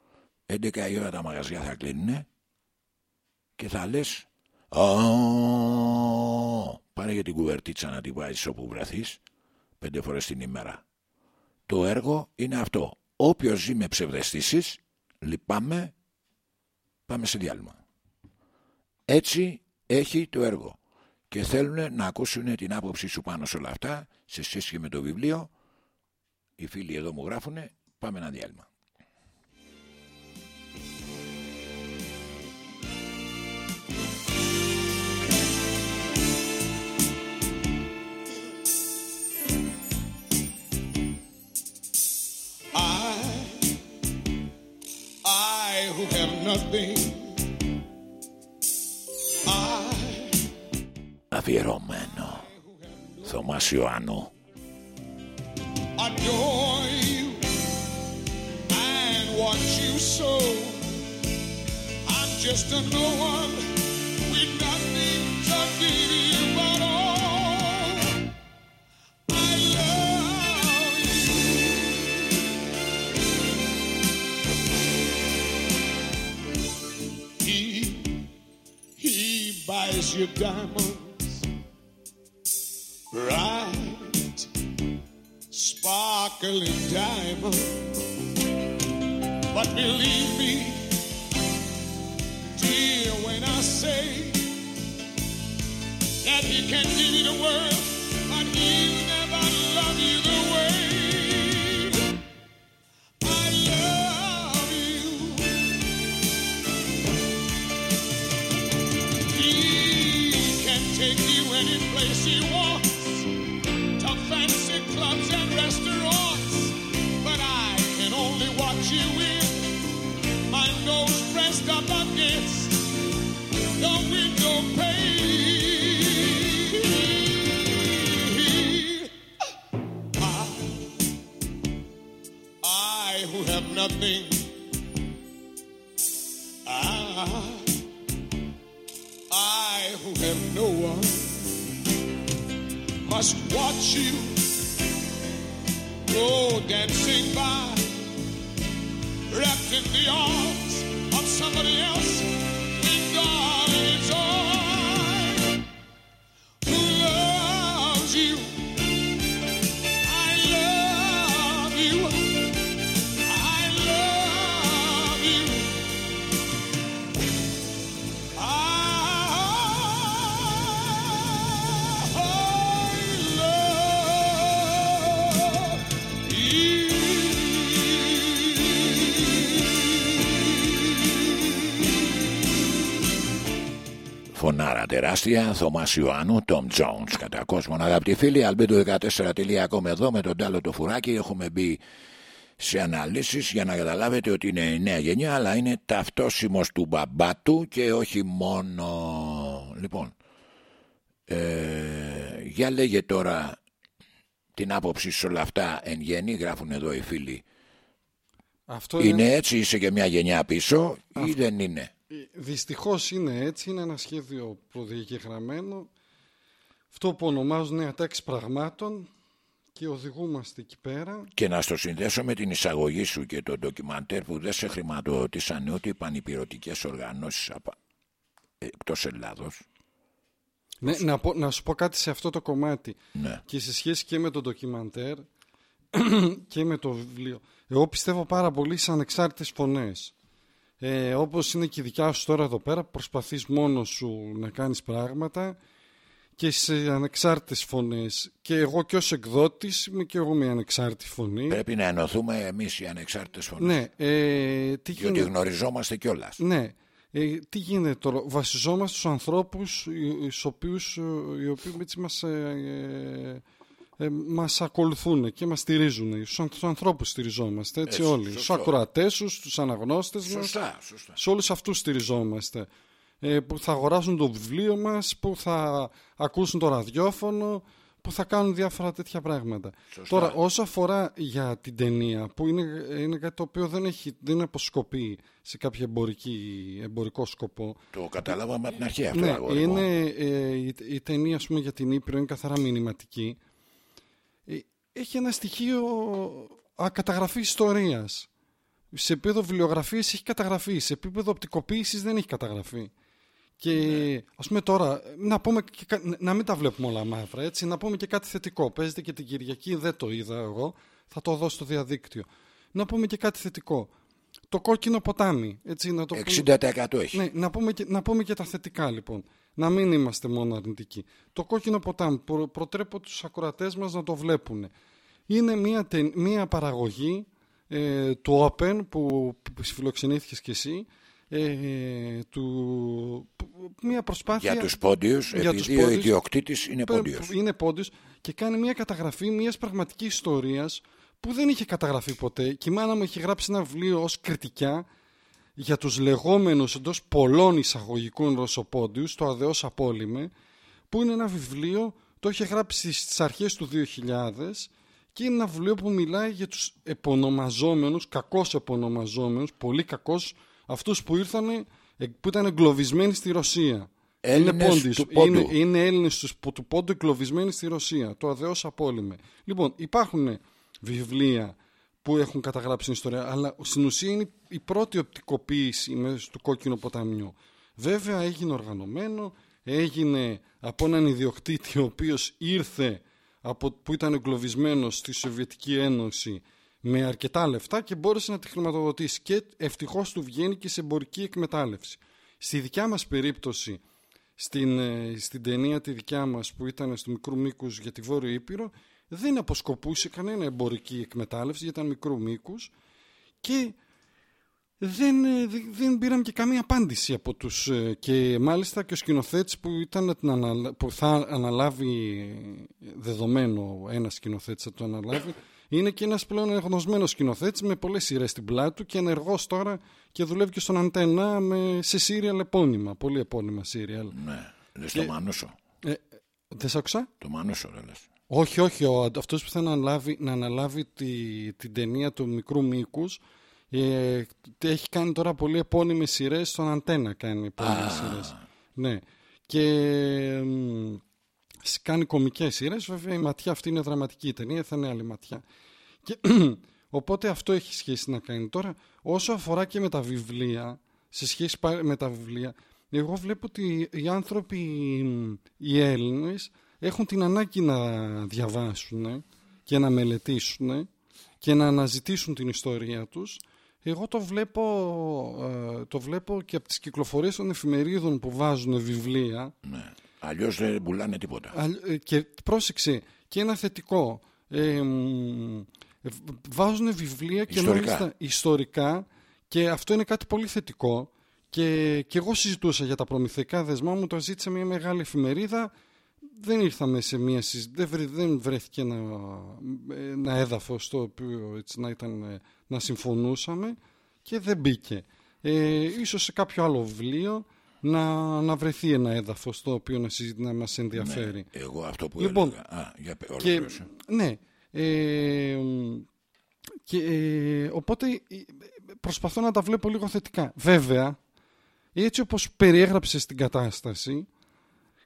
11 η ώρα τα μαγαζιά θα κλείνουν και θα λες «Α, πάρε για την κουβερτίτσα να τη βάζεις όπου βρεθείς πέντε φορές την ημέρα. Το έργο είναι αυτό. Όποιος ζει με ψευδεστήσεις, λυπάμαι, πάμε σε διάλειμμα. Έτσι έχει το έργο. Και θέλουν να ακούσουν την άποψή σου πάνω σε όλα αυτά, σε σχέση και με το βιβλίο. Οι φίλοι εδώ μου γράφουν, πάμε ένα διάλειμμα. nothing. I... Avio Romano, Thomas Ioannou. Adore you and you. I'm just a no one. He buys you diamonds, bright sparkling diamond. But believe me, dear, when I say that he can give you the world, τεράστια. Θωμάς Ιωάννου, Τόμ Jones κατά κόσμον. Αγαπητοί φίλοι, αλμπέντο14.com εδώ με τον Τάλο το φουράκι. Έχουμε μπει σε αναλύσεις για να καταλάβετε ότι είναι η νέα γενιά αλλά είναι ταυτόσιμος του μπαμπά του και όχι μόνο λοιπόν ε, για λέγε τώρα την άποψη σε όλα αυτά εν γέννη γράφουν εδώ οι φίλοι Αυτό είναι έτσι είσαι και μια γενιά πίσω ή δεν είναι; Δυστυχώς είναι έτσι, είναι ένα σχέδιο προδιαγεγραμμένο. Αυτό που ονομάζουν νέα τάξη πραγμάτων και οδηγούμαστε εκεί πέρα. και να στο συνδέσω με την εισαγωγή σου και το ντοκιμαντέρ που δεν σε χρηματοδοτήσαν ούτε οι πανυπηρωτικές οργανώσεις απα- εκτός Ελλάδος Ναι, να, πω- να σου πω κάτι σε αυτό το κομμάτι ναι. και σε σχέση και με το ντοκιμαντέρ και με το βιβλίο. Εγώ πιστεύω πάρα πολύ σε ανεξάρτητες φωνές. Ε, όπως είναι και η δικιά σου τώρα εδώ πέρα, προσπαθείς μόνος σου να κάνεις πράγματα και σε ανεξάρτητες φωνές. Και εγώ και ως εκδότης είμαι και εγώ μια ανεξάρτητη φωνή. Πρέπει να ενωθούμε εμείς οι ανεξάρτητες φωνές Ναι, ε, τι διότι γίνεται, γνωριζόμαστε κιόλας. ναι. Ε, τι γίνεται τώρα, βασιζόμαστε στους ανθρώπους οι, στους οποίους, ε, οι οποίοι έτσι μας, ε, ε, ε, μας ακολουθούν και μας στηρίζουν. Στους, αν- στους ανθρώπους στηριζόμαστε, έτσι, Έτσι, όλοι. σωστό. Στους ακροατές σου, στους αναγνώστες μας, Σωστά, σωστά. σε όλους αυτούς στηριζόμαστε. Ε, που θα αγοράσουν το βιβλίο μας, που θα ακούσουν το ραδιόφωνο, που θα κάνουν διάφορα τέτοια πράγματα. Σωστά. Τώρα, όσο αφορά για την ταινία, που είναι, είναι κάτι το οποίο δεν, έχει, δεν αποσκοπεί σε κάποιο εμπορική, εμπορικό σκοπό. Το καταλάβαμε από την αρχή αυτό. Ναι, αγόρι μου. είναι, ε, η, η ταινία ας πούμε, για την Ήπειρο είναι καθαρά μηνυματική. Ε, έχει ένα στοιχείο ακαταγραφής ιστορίας. Σε επίπεδο βιβλιογραφίας έχει καταγραφεί, σε επίπεδο οπτικοποίησης δεν έχει καταγραφεί. Και ας πούμε τώρα, να, πούμε και, κα- να μην τα βλέπουμε όλα μαύρα, έτσι, να πούμε και κάτι θετικό. Παίζεται και την Κυριακή, δεν το είδα εγώ, θα το δω στο διαδίκτυο. Να πούμε και κάτι θετικό. Το κόκκινο ποτάμι, έτσι, να το πούμε. 60% έχει. Ναι, να πούμε, και, να πούμε και τα θετικά λοιπόν. Να μην είμαστε μόνο αρνητικοί. Το κόκκινο ποτάμι, προ, προτρέπω τους ακροατές μας να το βλέπουν. Είναι μια, ται- μια παραγωγή ε, του Open που, που φιλοξενήθηκες κι εσύ. Ε, του, που- μια προσπάθεια Για τους πόντιους, για τους επειδή ο πόντιους, ιδιοκτήτης είναι πε- πόντιος. είναι πόντιος και κάνει μια καταγραφή μιας πραγματικής ιστορίας που δεν είχε καταγραφεί ποτέ και η μάνα μου έχει γράψει ένα βιβλίο ως κριτικά για τους λεγόμενους εντός πολλών εισαγωγικών ρωσοπόντιους, το «Αδεός Απόλυμε», που είναι ένα βιβλίο, το είχε γράψει στις αρχές του 2000 και είναι ένα βιβλίο που μιλάει για τους επωνομαζόμενους, κακώς επωνομαζόμενους, πολύ κακώς, αυτούς που ήρθαν, που ήταν εγκλωβισμένοι στη Ρωσία. Έλληνες πόντις. του Πόντου. Είναι, είναι Έλληνες τους, που- του Πόντου εγκλωβισμένοι στη Ρωσία. Το αδεός απόλυμε. Λοιπόν, υπάρχουν βιβλία που έχουν καταγράψει την ιστορία, αλλά στην ουσία είναι η πρώτη οπτικοποίηση μέσα του κόκκινου ποταμιού. Βέβαια έγινε οργανωμένο, έγινε από έναν ιδιοκτήτη ο οποίος ήρθε από, που ήταν εγκλωβισμένος στη Σοβιετική Ένωση με αρκετά λεφτά και μπόρεσε να τη χρηματοδοτήσει και ευτυχώς του βγαίνει και σε εμπορική εκμετάλλευση. Στη δικιά μας περίπτωση, στην, ε, στην ταινία τη δικιά μας που ήταν στο μικρού μήκους για τη Βόρειο Ήπειρο, δεν αποσκοπούσε κανένα εμπορική εκμετάλλευση γιατί ήταν μικρού μήκους και δεν, ε, δεν, δεν πήραμε και καμία απάντηση από τους ε, και μάλιστα και ο σκηνοθέτης που, ήταν να την αναλα- που θα αναλάβει ε, δεδομένο ένα σκηνοθέτης θα το αναλάβει είναι και ένας πλέον εγνωσμένος σκηνοθέτης με πολλές σειρές στην πλάτη του και ενεργός τώρα και δουλεύει και στον Αντένα με, σε σύριαλ επώνυμα, πολύ επώνυμα σύριαλ. Ναι, λες το Μανούσο. Ε, δεν σ' άκουσα; Το Μανούσο δεν λες. Όχι, όχι. Ο, αυτός που θα αναλάβει, να αναλάβει τη, την ταινία του μικρού μήκους. Ε, έχει κάνει τώρα πολύ επώνυμες σειρές στον Αντένα κάνει επώνυμες σειρές. Ναι. Και μ, σ- κάνει κομικές σειρές. Βέβαια η ματιά αυτή είναι δραματική η ταινία, θα είναι άλλη ματιά. Και, οπότε αυτό έχει σχέση να κάνει. Τώρα όσο αφορά και με τα βιβλία, σε σχέση πάλι με τα βιβλία, εγώ βλέπω ότι οι άνθρωποι, μ, οι Έλληνες, έχουν την ανάγκη να διαβάσουν και να μελετήσουν και να αναζητήσουν την ιστορία τους. Εγώ το βλέπω, ε, το βλέπω και από τις κυκλοφορίες των εφημερίδων που βάζουν βιβλία Ναι. Αλλιώς δεν πουλάνε τίποτα. Αλλ- ε, και πρόσεξε και ένα θετικό ε, μ, ε, βάζουν βιβλία και Ιστορικά. μάλιστα ιστορικά και αυτό είναι κάτι πολύ θετικό Και, και εγώ συζητούσα για τα προμηθεϊκά δεσμά μου, το ζήτησε μια μεγάλη εφημερίδα. Δεν ήρθαμε σε μια συζήτηση, δεν, βρε- δεν βρέθηκε ένα, ένα έδαφος το οποίο έτσι να, ήταν, ε, να συμφωνούσαμε και δεν μπήκε. Ε, ίσως σε κάποιο άλλο βιβλίο να, να βρεθεί ένα έδαφος το οποίο να, συζη- να μας ενδιαφέρει. Εγώ αυτό που Λοιπόν, έλεγα. Α, για πε- Και, ολοκλήρωσε. ναι. Ε, και, ε, οπότε ε, προσπαθώ να τα βλέπω λίγο θετικά. Βέβαια, έτσι όπως περιέγραψες την κατάσταση,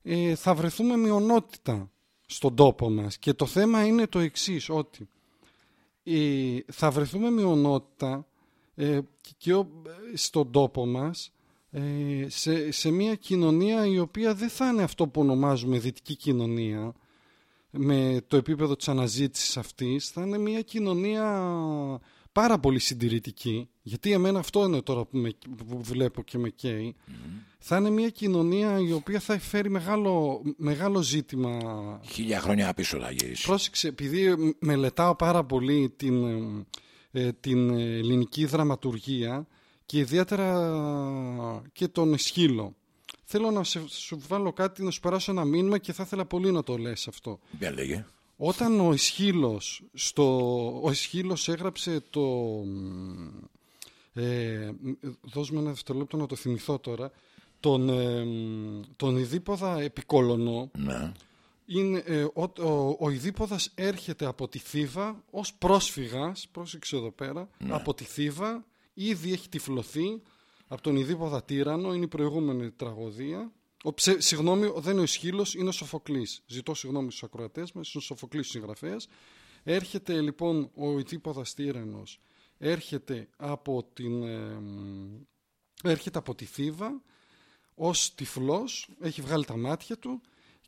ε, θα βρεθούμε μειονότητα στον τόπο μας. Και το θέμα είναι το εξής, ότι ε, θα βρεθούμε μειονότητα ε, και, και ο- ε, στον τόπο μας ε, σε, σε μια κοινωνία η οποία δεν θα είναι αυτό που ονομάζουμε δυτική κοινωνία με το επίπεδο της αναζήτησης αυτής θα είναι μια κοινωνία πάρα πολύ συντηρητική γιατί εμένα αυτό είναι τώρα που, με, που βλέπω και με καίει θα είναι μια κοινωνία η οποία θα φέρει μεγάλο, μεγάλο ζήτημα Χίλια χρόνια πίσω θα γυρίσει. Πρόσεξε, επειδή μελετάω πάρα πολύ την, ε, την ελληνική δραματουργία και ιδιαίτερα και τον Εσχύλο. Θέλω να σε- σου βάλω κάτι, να σου περάσω ένα μήνυμα και θα ήθελα πολύ να το λες αυτό. Για λέγε. Όταν ο Εσχύλος, στο, ο Εσχύλος έγραψε το... Ε, δώσ' με ένα δευτερόλεπτο να το θυμηθώ τώρα. Τον, ε, τον Ιδίποδα Επικόλωνο, Ναι. είναι, ε, ο, ο, ο Ιδίποδας έρχεται από τη Θήβα ως πρόσφυγας, πρόσεξε εδώ πέρα, από τη Θήβα, ήδη έχει τυφλωθεί από τον Ιδίποδα Τύρανο, είναι η προηγούμενη τραγωδία. Ο, ψε, συγγνώμη, δεν είναι ο Ισχύλος, είναι ο Σοφοκλής. Ζητώ συγγνώμη στους ακροατές μας, είναι ο Σοφοκλής ο συγγραφέας. Έρχεται λοιπόν ο Ιδίποδας Τύρανος, έρχεται από την... ε, έρχεται από τη Θήβα ως τυφλός, έχει βγάλει τα μάτια του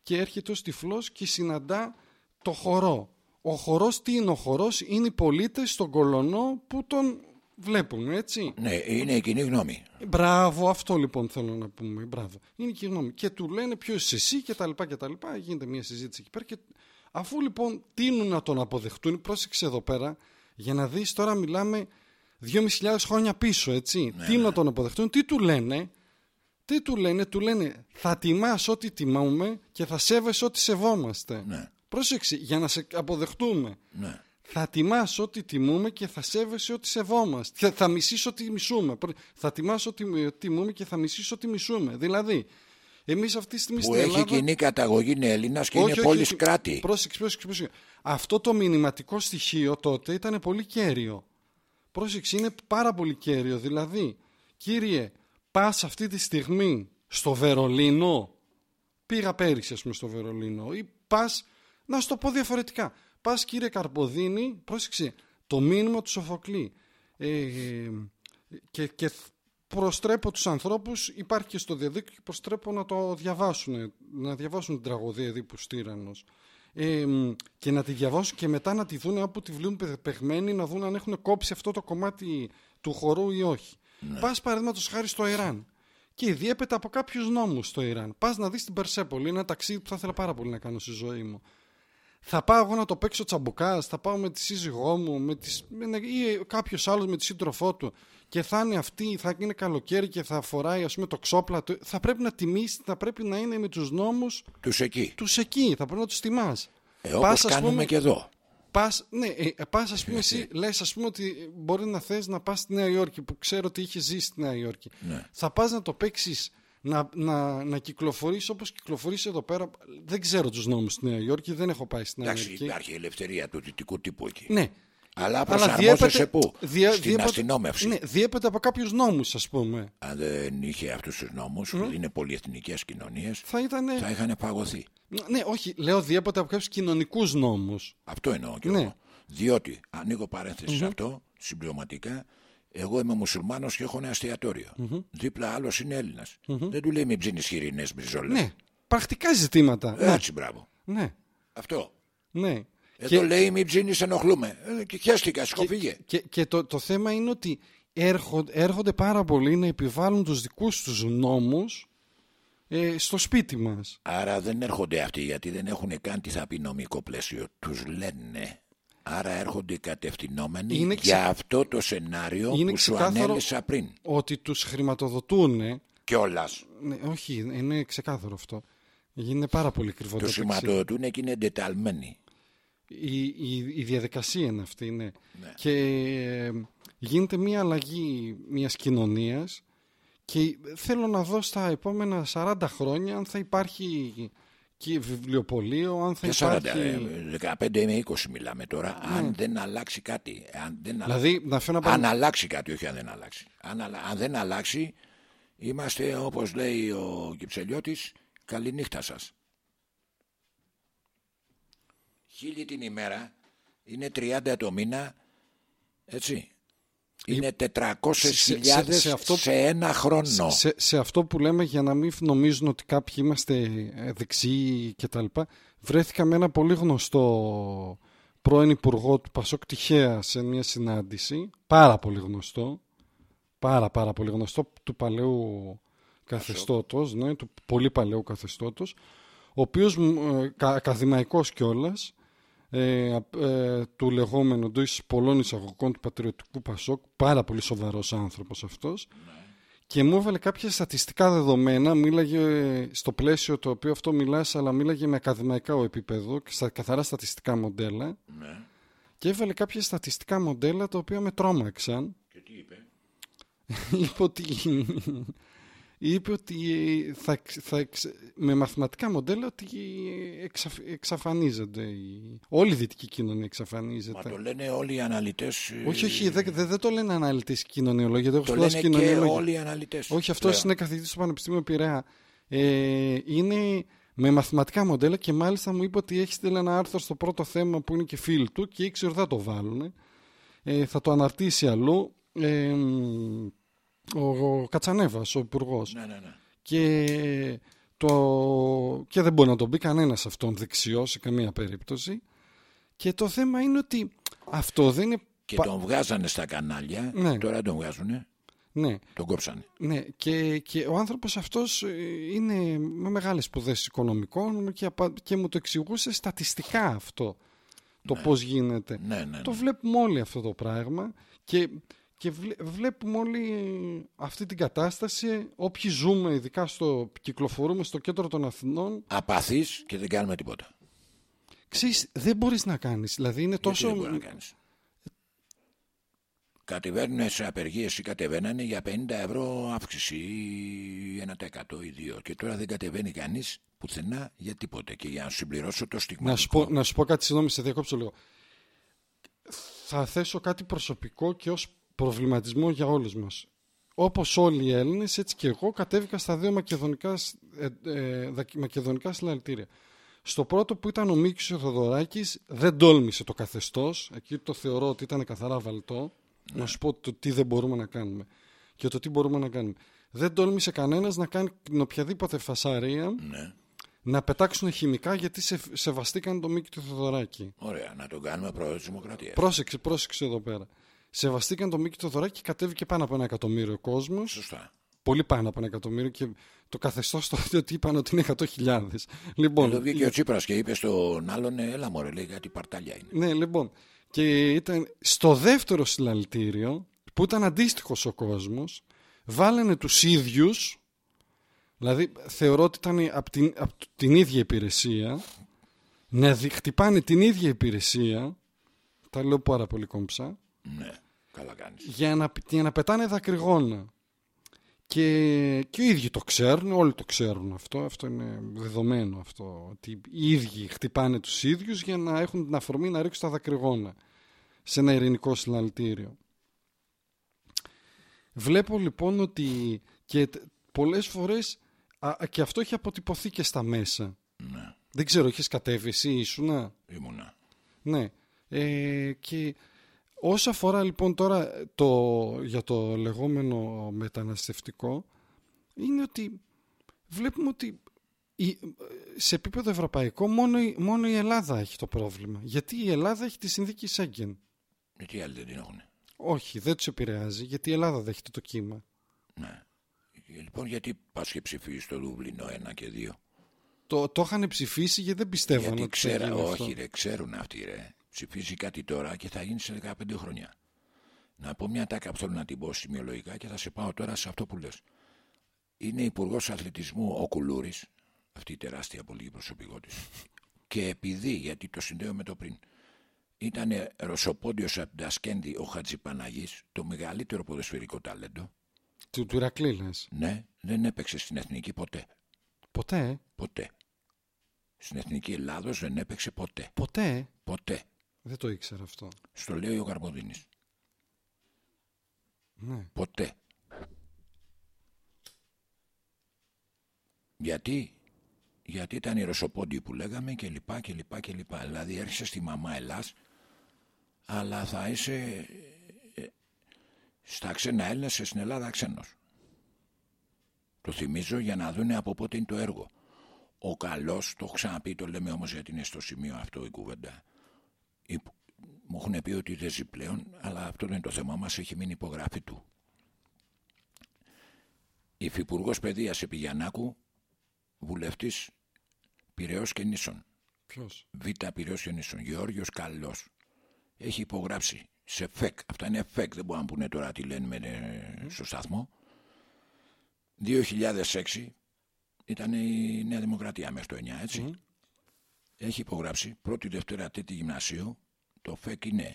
και έρχεται ως τυφλός και συναντά το χορό. Ο χορός, τι είναι ο χορός, είναι οι πολίτες στον κολονό που τον βλέπουν, έτσι. Ναι, είναι η κοινή γνώμη. Μπράβο, αυτό λοιπόν θέλω να πούμε. Μπράβο. Είναι και η γνώμη. Και του λένε ποιο είσαι εσύ και τα λοιπά και τα λοιπά. Γίνεται μια συζήτηση εκεί πέρα. Και αφού λοιπόν τείνουν να τον αποδεχτούν, πρόσεξε εδώ πέρα, για να δεις τώρα μιλάμε 2.500 χρόνια πίσω, έτσι. Ναι, τι να τον αποδεχτούν, τι του λένε. Τι του λένε, του λένε θα τιμάς ό,τι τιμούμε και θα σέβεσαι ό,τι σεβόμαστε. Ναι. Πρόσεξε, για να σε αποδεχτούμε. Ναι. Θα τιμάς ό,τι τιμούμε και θα σέβεσαι ό,τι σεβόμαστε. Θα, θα μισείς ό,τι μισούμε. Πρω- Θα τιμάς ό,τι ε, τιμούμε και θα μισείς ό,τι μισούμε. Δηλαδή, εμείς αυτή τη στιγμή Που στην έχει Ελλάδα... κοινή καταγωγή είναι Έλληνας και Όχι, είναι όχι, πόλης όχι. κράτη. Πρόσεξε, πρόσεξε, πρόσεξε. Αυτό το μηνυματικό στοιχείο τότε ήταν πολύ κέριο. Πρόσεξε, είναι πάρα πολύ κέριο. Δηλαδή, κύριε, πας αυτή τη στιγμή στο Βερολίνο, πήγα πέρυσι ας πούμε στο Βερολίνο, ή πας, να σου το πω διαφορετικά, πας κύριε Καρποδίνη, πρόσεξε, το μήνυμα του Σοφοκλή. Ε, και, και προστρέπω τους ανθρώπους, υπάρχει και στο διαδίκτυο και προστρέπω να το διαβάσουν, να διαβάσουν την τραγωδία Εδίπους Τύραννος. Ε, μ, και να τη διαβάσουν και μετά να τη δουν από τη βλέπουν πε- παιγμένη, να δουν αν έχουν κόψει αυτό το κομμάτι του χορού ή όχι. Ναι. Πας παραδείγματος χάρη στο Ιράν και διέπεται από κάποιους νόμους στο Ιράν. Πας να δεις την Περσέπολη, ένα ταξίδι που θα ήθελα πάρα πολύ να κάνω στη ζωή μου. Θα πάω εγώ να το παίξω τσαμπουκάς, θα πάω με τη σύζυγό μου με τις, με, ή κάποιος άλλος με τη σύντροφό του και θα είναι αυτή, θα είναι καλοκαίρι και θα φοράει ας πούμε το ξόπλα του. Θα πρέπει να τιμήσεις, θα πρέπει να είναι με τους νόμους Τους εκεί. τους εκεί, θα πρέπει να τους τιμάς. Ε, όπως ας κάνουμε πούμε, και εδώ. Πας, ναι, ε, πας ας πούμε εσύ λες ας πούμε ότι μπορεί να θες να πας στη Νέα Υόρκη που ξέρω ότι είχε ζήσει στη Νέα Υόρκη. Ναι. Θα πας να το παίξεις να, να, να κυκλοφορείς όπως κυκλοφορείς εδώ πέρα. Δεν ξέρω τους νόμους στη Νέα Υόρκη, δεν έχω πάει στη Νέα Εντάξει, Υόρκη. υπάρχει ελευθερία του δυτικού τύπου εκεί. Ναι. Αλλά προσαρμόζεσαι πού; δια- Στην διέπεται- αστυνόμευση. Ναι, διέπεται από κάποιους νόμους ας πούμε. Αν δεν είχε αυτούς τους νόμους, είναι πολυεθνικές κοινωνίες, Θα ήταν... θα είχαν παγωθεί. Ναι, όχι, λέω διέπεται από κάποιους κοινωνικούς νόμους. Αυτό εννοώ και Ναι. εγώ. Διότι, ανοίγω παρένθεση σε αυτό, συμπληρωματικά, εγώ είμαι μουσουλμάνος και έχω ένα εστιατόριο. Δίπλα άλλος είναι Έλληνας. Δεν του λέει μην ψήνεις χοιρινές μπριζόλες. Ναι, πρακτικά ζητήματα. Ναι, Έτσι, μπράβο. ναι, Αυτό. ναι. Εδώ λέει μην ψήνεις, ενοχλούμε. Ε, και χαίστηκα, σκοφίγε. Και, και το, το θέμα είναι ότι έρχονται, έρχονται πάρα πολλοί να επιβάλλουν τους δικούς τους νόμους ε, στο σπίτι μας. Άρα δεν έρχονται αυτοί γιατί δεν έχουν καν τι θα πει νομικό πλαίσιο. Τους λένε. Άρα έρχονται οι κατευθυνόμενοι Είναι ξε- για αυτό το σενάριο Είναι που σου ξεκάθαρο- ανέλησα πριν. Ότι τους χρηματοδοτούν. Κιόλας. Ναι, όχι, είναι ξεκάθαρο αυτό. Είναι πάρα πολύ κρυβό Το το ταξίδι. σηματοδοτούν και είναι εντεταλμένοι. η, η, η διαδικασία είναι αυτή, ναι. Ναι. Και ε, γίνεται μια αλλαγή μιας κοινωνίας και θέλω να δω στα επόμενα 40 χρόνια αν θα υπάρχει και βιβλιοπωλείο, αν θα Και 40, υπάρχει... ε, 15 με 20 μιλάμε τώρα. Αν δεν αλλάξει κάτι. Αν, δεν αλλα- Δηλαδή, να φέρω ένα αν παρα- αλλάξει κάτι, όχι αν δεν αλλάξει. Αν, αλλα- αν δεν αλλάξει, είμαστε όπως λέει ο Κυψελιώτης, καληνύχτα σας. Χίλιοι την ημέρα, είναι 30 το μήνα, έτσι. Είναι 400.000 σε- σε, σε αυτό- ένα χρόνο. σε, σε αυτό που λέμε για να μην νομίζουν ότι κάποιοι είμαστε ε, δεξιοί και τα λοιπά βρέθηκα με ένα πολύ γνωστό πρώην υπουργό του Πασόκ τυχαία σε μια συνάντηση πάρα πολύ γνωστό πάρα πάρα πολύ γνωστό του παλαιού καθεστώτος ναι, του πολύ παλαιού καθεστώτος ο οποίος μου, ε, κα, ακαδημαϊκός κιόλας ε, απ- ε, του λεγόμενου εντός πολλών εισαγωγικών του πατριωτικού Πασόκ πάρα πολύ σοβαρός άνθρωπος αυτός και μου έβαλε κάποια στατιστικά δεδομένα, μίλαγε ε, στο πλαίσιο το οποίο αυτό μιλάς, αλλά μίλαγε με ακαδημαϊκά επίπεδο και στα καθαρά στατιστικά μοντέλα. Ναι. Και έβαλε κάποια στατιστικά μοντέλα τα οποία με τρόμαξαν. Και τι είπε; είπε ότι, είπε ότι θα, εξ- θα εξ- με μαθηματικά μοντέλα ότι εξαφ, εξαφανίζονται. οι- όλη η δυτική κοινωνία Μα εξαφανίζεται. το λένε όλοι οι αναλυτές. Όχι, όχι, δεν, δεν, δεν το λένε αναλυτές κοινωνιολόγοι. γιατί έχω Το σπουδάσει λένε και κοινωνιολόγια. όλοι οι αναλυτές. Όχι, αυτό πλέον. είναι καθηγητής του Πανεπιστήμιου Πειραιά. Ε, είναι με μαθηματικά μοντέλα και μάλιστα μου είπε ότι έχεις στείλει ένα άρθρο στο πρώτο θέμα που είναι και φίλ του και ήξερε ότι θα το βάλουν. Ε, θα το αναρτήσει αλλού. Ε, ο, ο Κατσανέβας, ο υπουργός. Ναι, ναι, ναι. Και, το, και δεν μπορεί να τον πει κανένας αυτόν δεξιό σε καμία περίπτωση. Και το θέμα είναι ότι αυτό δεν είναι. Και πα- τον βγάζανε στα κανάλια. Ναι. Τώρα τον βγάζουνε. Ναι, Τον κόψανε. Ναι, και, και ο άνθρωπος αυτός ε, είναι με μεγάλες σπουδές οικονομικών και, απα- και μου το εξηγούσε στατιστικά αυτό το πώς γίνεται. Ναι, ναι. ναι. Το βλέπουμε όλοι αυτό το πράγμα και, και βλέ- βλέπουμε όλοι αυτή την κατάσταση όποιοι ζούμε ειδικά στο κυκλοφορούμε στο κέντρο των Αθηνών Απαθείς και δεν κάνουμε τίποτα. ξέρεις δεν μπορείς να κάνεις δηλαδή είναι Γιατί τόσο δεν μπορεί να κάνεις; Κατεβαίνουν σε απεργίες ή κατεβαίνανε για 50 ευρώ αύξηση ή 1% ή 2 και τώρα δεν κατεβαίνει κανείς πουθενά για τίποτε και για να σου συμπληρώσω το Να σου, στιγματικό. πω, να σου πω κάτι, συγγνώμη, σε διακόψω λίγο. Θα θέσω κάτι προσωπικό και ως προβληματισμό για όλους μας. Όπως όλοι οι Έλληνες, έτσι και εγώ κατέβηκα στα δύο μακεδονικά, σ- ε, ε, δακ- μακεδονικά συλλαλητήρια. Στο πρώτο που ήταν ο Μίκης ο Θοδωράκης δεν τόλμησε το καθεστώς, εκεί το θεωρώ ότι ήταν καθαρά βαλτό, να σου πω το τι δεν μπορούμε να κάνουμε και το τι μπορούμε να κάνουμε. Δεν τόλμησε κανένας να κάνει την οποιαδήποτε φασαρία Ναι. να πετάξουν χημικά γιατί σε, σεβαστήκαν το Μίκη του Θοδωράκη. Ωραία, να τον κάνουμε πρόεδρος της Δημοκρατίας. Πρόσεξε, πρόσεξε εδώ πέρα. Σεβαστήκαν το Μίκη του Θοδωράκη και κατέβηκε πάνω από ένα εκατομμύριο κόσμος. Σωστά. Πολύ πάνω από ένα εκατομμύριο και το καθεστώς το ότι είπαν ότι είναι 100.000. Λοιπόν, Εδώ βγήκε ο Τσίπρας και είπε στον άλλον, «Ε, έλα μωρέ, λέει κάτι παρτάλια είναι. ναι, λοιπόν. Και ήταν στο δεύτερο συλλαλητήριο που ήταν αντίστοιχος ο κόσμος, βάλανε τους ίδιους. Δηλαδή, θεωρώ ότι ήταν από την, απ' την ίδια υπηρεσία. Να δι- χτυπάνε την ίδια υπηρεσία. Τα λέω πάρα πολύ κόμψα. Ναι, καλά κάνεις. για να, για να πετάνε δακρυγόνα. Και, και οι ίδιοι το ξέρουν, όλοι το ξέρουν αυτό, αυτό είναι δεδομένο αυτό, ότι οι ίδιοι χτυπάνε τους ίδιους για να έχουν την αφορμή να ρίξουν τα δακρυγόνα σε ένα ειρηνικό συλλαλητήριο. Βλέπω λοιπόν ότι και τ- πολλές φορές, α, και αυτό έχει αποτυπωθεί και στα μέσα. Ναι, Δεν ξέρω, έχεις κατέβει εσύ, ήσουνα; ήμουνα. Ναι. Ε, και όσο αφορά λοιπόν τώρα το, για το λεγόμενο μεταναστευτικό, είναι ότι βλέπουμε ότι η- σε επίπεδο ευρωπαϊκό μόνο, η- μόνο η Ελλάδα έχει το πρόβλημα. Γιατί η Ελλάδα έχει τη συνθήκη Σέγγεν. Γιατί οι άλλοι δεν την έχουν. Όχι, δεν τους επηρεάζει, γιατί η Ελλάδα δέχεται το κύμα. Ναι. Ε, Λοιπόν, γιατί πας και ψηφίζεις το Λούβλινο 1 και 2. Το, το είχαν ψηφίσει γιατί δεν πιστεύαν Γιατί ότι θα ξέρα, γίνει αυτό. όχι ρε, ξέρουν αυτοί ρε. Ψηφίζει κάτι τώρα και θα γίνει σε 15 χρόνια. Να πω μια τάκα που θέλω να την πω σημειολογικά και θα σε πάω τώρα σε αυτό που λες. Είναι υπουργός αθλητισμού ο Κουλούρης, αυτή η τεράστια πολιτική προσωπικότητα. Και επειδή, γιατί το συνδέω με το πριν, ήταν ρωσοπόντιος από την Τασκένδη ο Χατζηπαναγής, το μεγαλύτερο ποδοσφαιρικό ταλέντο. Του, του Ηρακλή λες. Ναι, δεν έπαιξε στην εθνική ποτέ. Ποτέ, ε. Ποτέ. Στην εθνική Ελλάδος δεν έπαιξε ποτέ. ποτέ; ε. Ποτέ. Δεν το ήξερα αυτό. Στο λέει ο Καρποδίνης. Ναι. Ποτέ. Γιατί, γιατί ήταν οι Ρωσοπόντιοι που λέγαμε και λοιπά και λοιπά και λοιπά. Δηλαδή έρχεσαι στη μαμά Ελλάς αλλά θα είσαι ε, στα ξένα Έλληνες στην Ελλάδα ξένος. Το θυμίζω για να δούνε από πότε είναι το έργο. Ο καλός, το έχω ξαναπεί, το λέμε όμως γιατί είναι στο σημείο αυτό η κουβέντα. Η- Μου έχουν πει ότι δεν ζει πλέον, αλλά αυτό δεν είναι το θέμα μας, έχει μείνει υπογραφή του. Υφυπουργός Παιδείας Επιγιαννάκου, βουλευτής Πυραιός και Νήσων. Ποιος; Β. Πυραιός και Νήσων. Γεώργιος Καλός. Έχει υπογράψει σε ΦΕΚ. Αυτά είναι ΦΕΚ, δεν μπορούν να πούνε τώρα τι λένε με, ε, στο σταθμό. 2006 ήταν η Νέα Δημοκρατία μέχρι το 9, έτσι. Έχει υπογράψει πρώτη, Δευτέρα, Τρίτη Γυμνασίου. Το ΦΕΚ είναι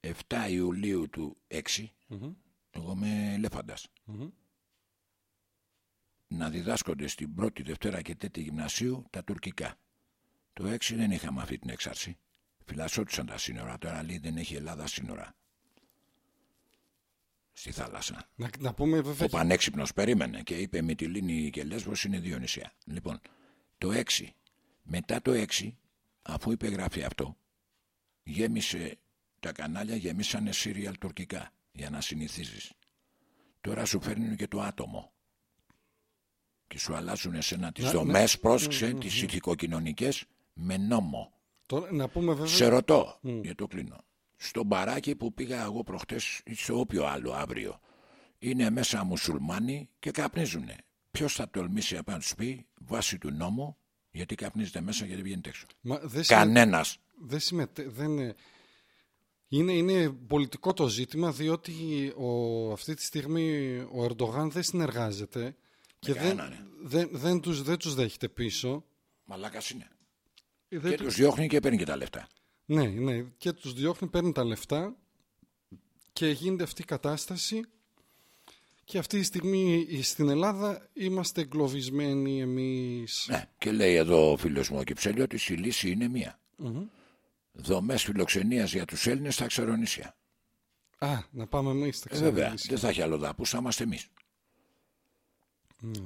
7 Ιουλίου του 6. Εγώ είμαι ελέφαντας. Να διδάσκονται στην πρώτη, Δευτέρα και Τέτη Γυμνασίου τα τουρκικά. Το 6 δεν είχαμε αυτή την έξαρση. Φυλασσόντουσαν τα σύνορα. Τώρα λέει δεν έχει Ελλάδα σύνορα. Στη θάλασσα. Να, να πούμε βέβαια. Ο πανέξυπνος περίμενε και είπε Μυτιλίνη και Λέσβος είναι δύο νησιά. Λοιπόν, το 6, μετά το 6, αφού υπεγράφει αυτό, γέμισε τα κανάλια, γεμίσανε σύριαλ τουρκικά για να συνηθίζεις. Τώρα σου φέρνουν και το άτομο. Και σου αλλάζουν εσένα τις Να- δομές, πρόσεξε, τις ηθικοκοινωνικές, με νόμο. Τώρα, να πούμε βέβαια. Σε ρωτώ, για το κλείνω. Στο μπαράκι που πήγα εγώ προχτές ή σε όποιο άλλο αύριο, είναι μέσα μουσουλμάνοι και καπνίζουνε. Ποιος θα τολμήσει απ' να τους πει βάσει του νόμου, γιατί καπνίζετε μέσα γιατί βγαίνετε έξω. Μα δεν συμμε- Κανένας. δεν συμμετέ... δεν είναι... Είναι, είναι πολιτικό το ζήτημα διότι ο, αυτή τη στιγμή ο Ερντογάν δεν συνεργάζεται και δεν, κανέναν, δεν, δεν, τους, δεν τους δέχεται πίσω. Μαλάκας είναι. Ε, δεν Και του- τους διώχνει και παίρνει και τα λεφτά. Ναι, ναι, και τους διώχνει, παίρνει τα λεφτά και γίνεται αυτή η κατάσταση και αυτή τη στιγμή στην Ελλάδα είμαστε εγκλωβισμένοι εμείς. Ναι, και λέει εδώ ο φίλος μου ο Κυψέλη ότι η λύση είναι μία. Δομές φιλοξενίας για τους Έλληνες στα ξερονήσια. Α, να πάμε εμείς στα Ε, βέβαια, ξερονήσια. δεν θα έχει άλλο δάπους, θα είμαστε εμείς. Ναι.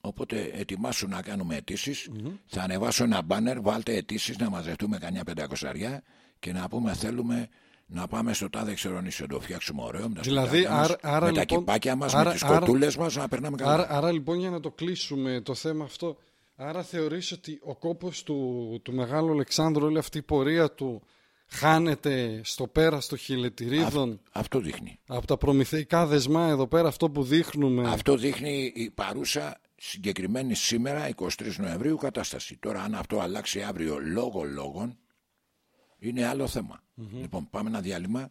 Οπότε ετοιμάσου να κάνουμε αιτήσεις. Θα ανεβάσω ένα μπάνερ, βάλτε αιτήσεις να μαζευτούμε κανιά πεντακοσαριά και να πούμε θέλουμε να πάμε στο τάδε ξερονήσιο να το φτιάξουμε ωραίο. Με τα Δηλαδή, σπιτάκια μας, άρα- άρα με τα λοιπόν- κυπάκια μας, άρα- με τις άρα- κοτούλες μας να περνάμε καλά. Άρα, άρα λοιπόν για να το κλείσουμε το θέμα αυτό, άρα θεωρείς ότι ο κόπος του, του Μεγάλου Αλεξάνδρου, όλη αυτή η πορεία του χάνεται στο πέρας των χιλετηρίδων Αυτό δείχνει. από τα προμηθεϊκά δεσμά εδώ πέρα αυτό που δείχνουμε. Αυτό δείχνει η παρούσα συγκεκριμένη σήμερα 23 Νοεμβρίου κατάσταση. Τώρα αν αυτό αλλάξει αύριο λόγω λόγων είναι άλλο θέμα. Λοιπόν πάμε ένα διάλειμμα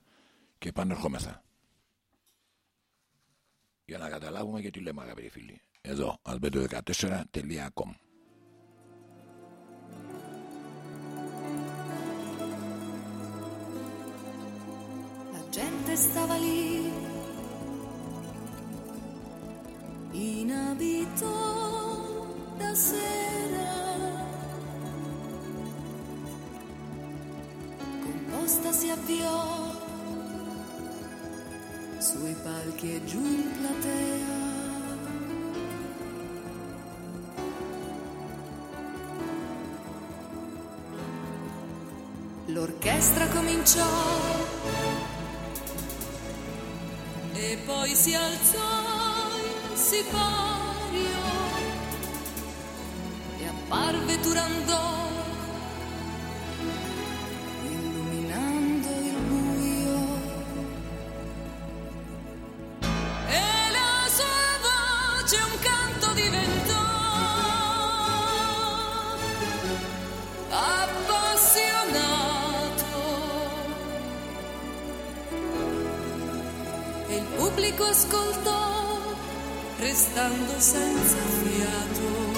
και επανερχόμεθα. Για να καταλάβουμε γιατί λέμε αγαπητοί φίλοι. Εδώ albedo14.com La gente stava lì in abito da sera, composta si avviò sui palchi e giù in platea. L'orchestra cominciò e poi si alzò il sipario e apparve Turandot ascoltò, restando senza fiato.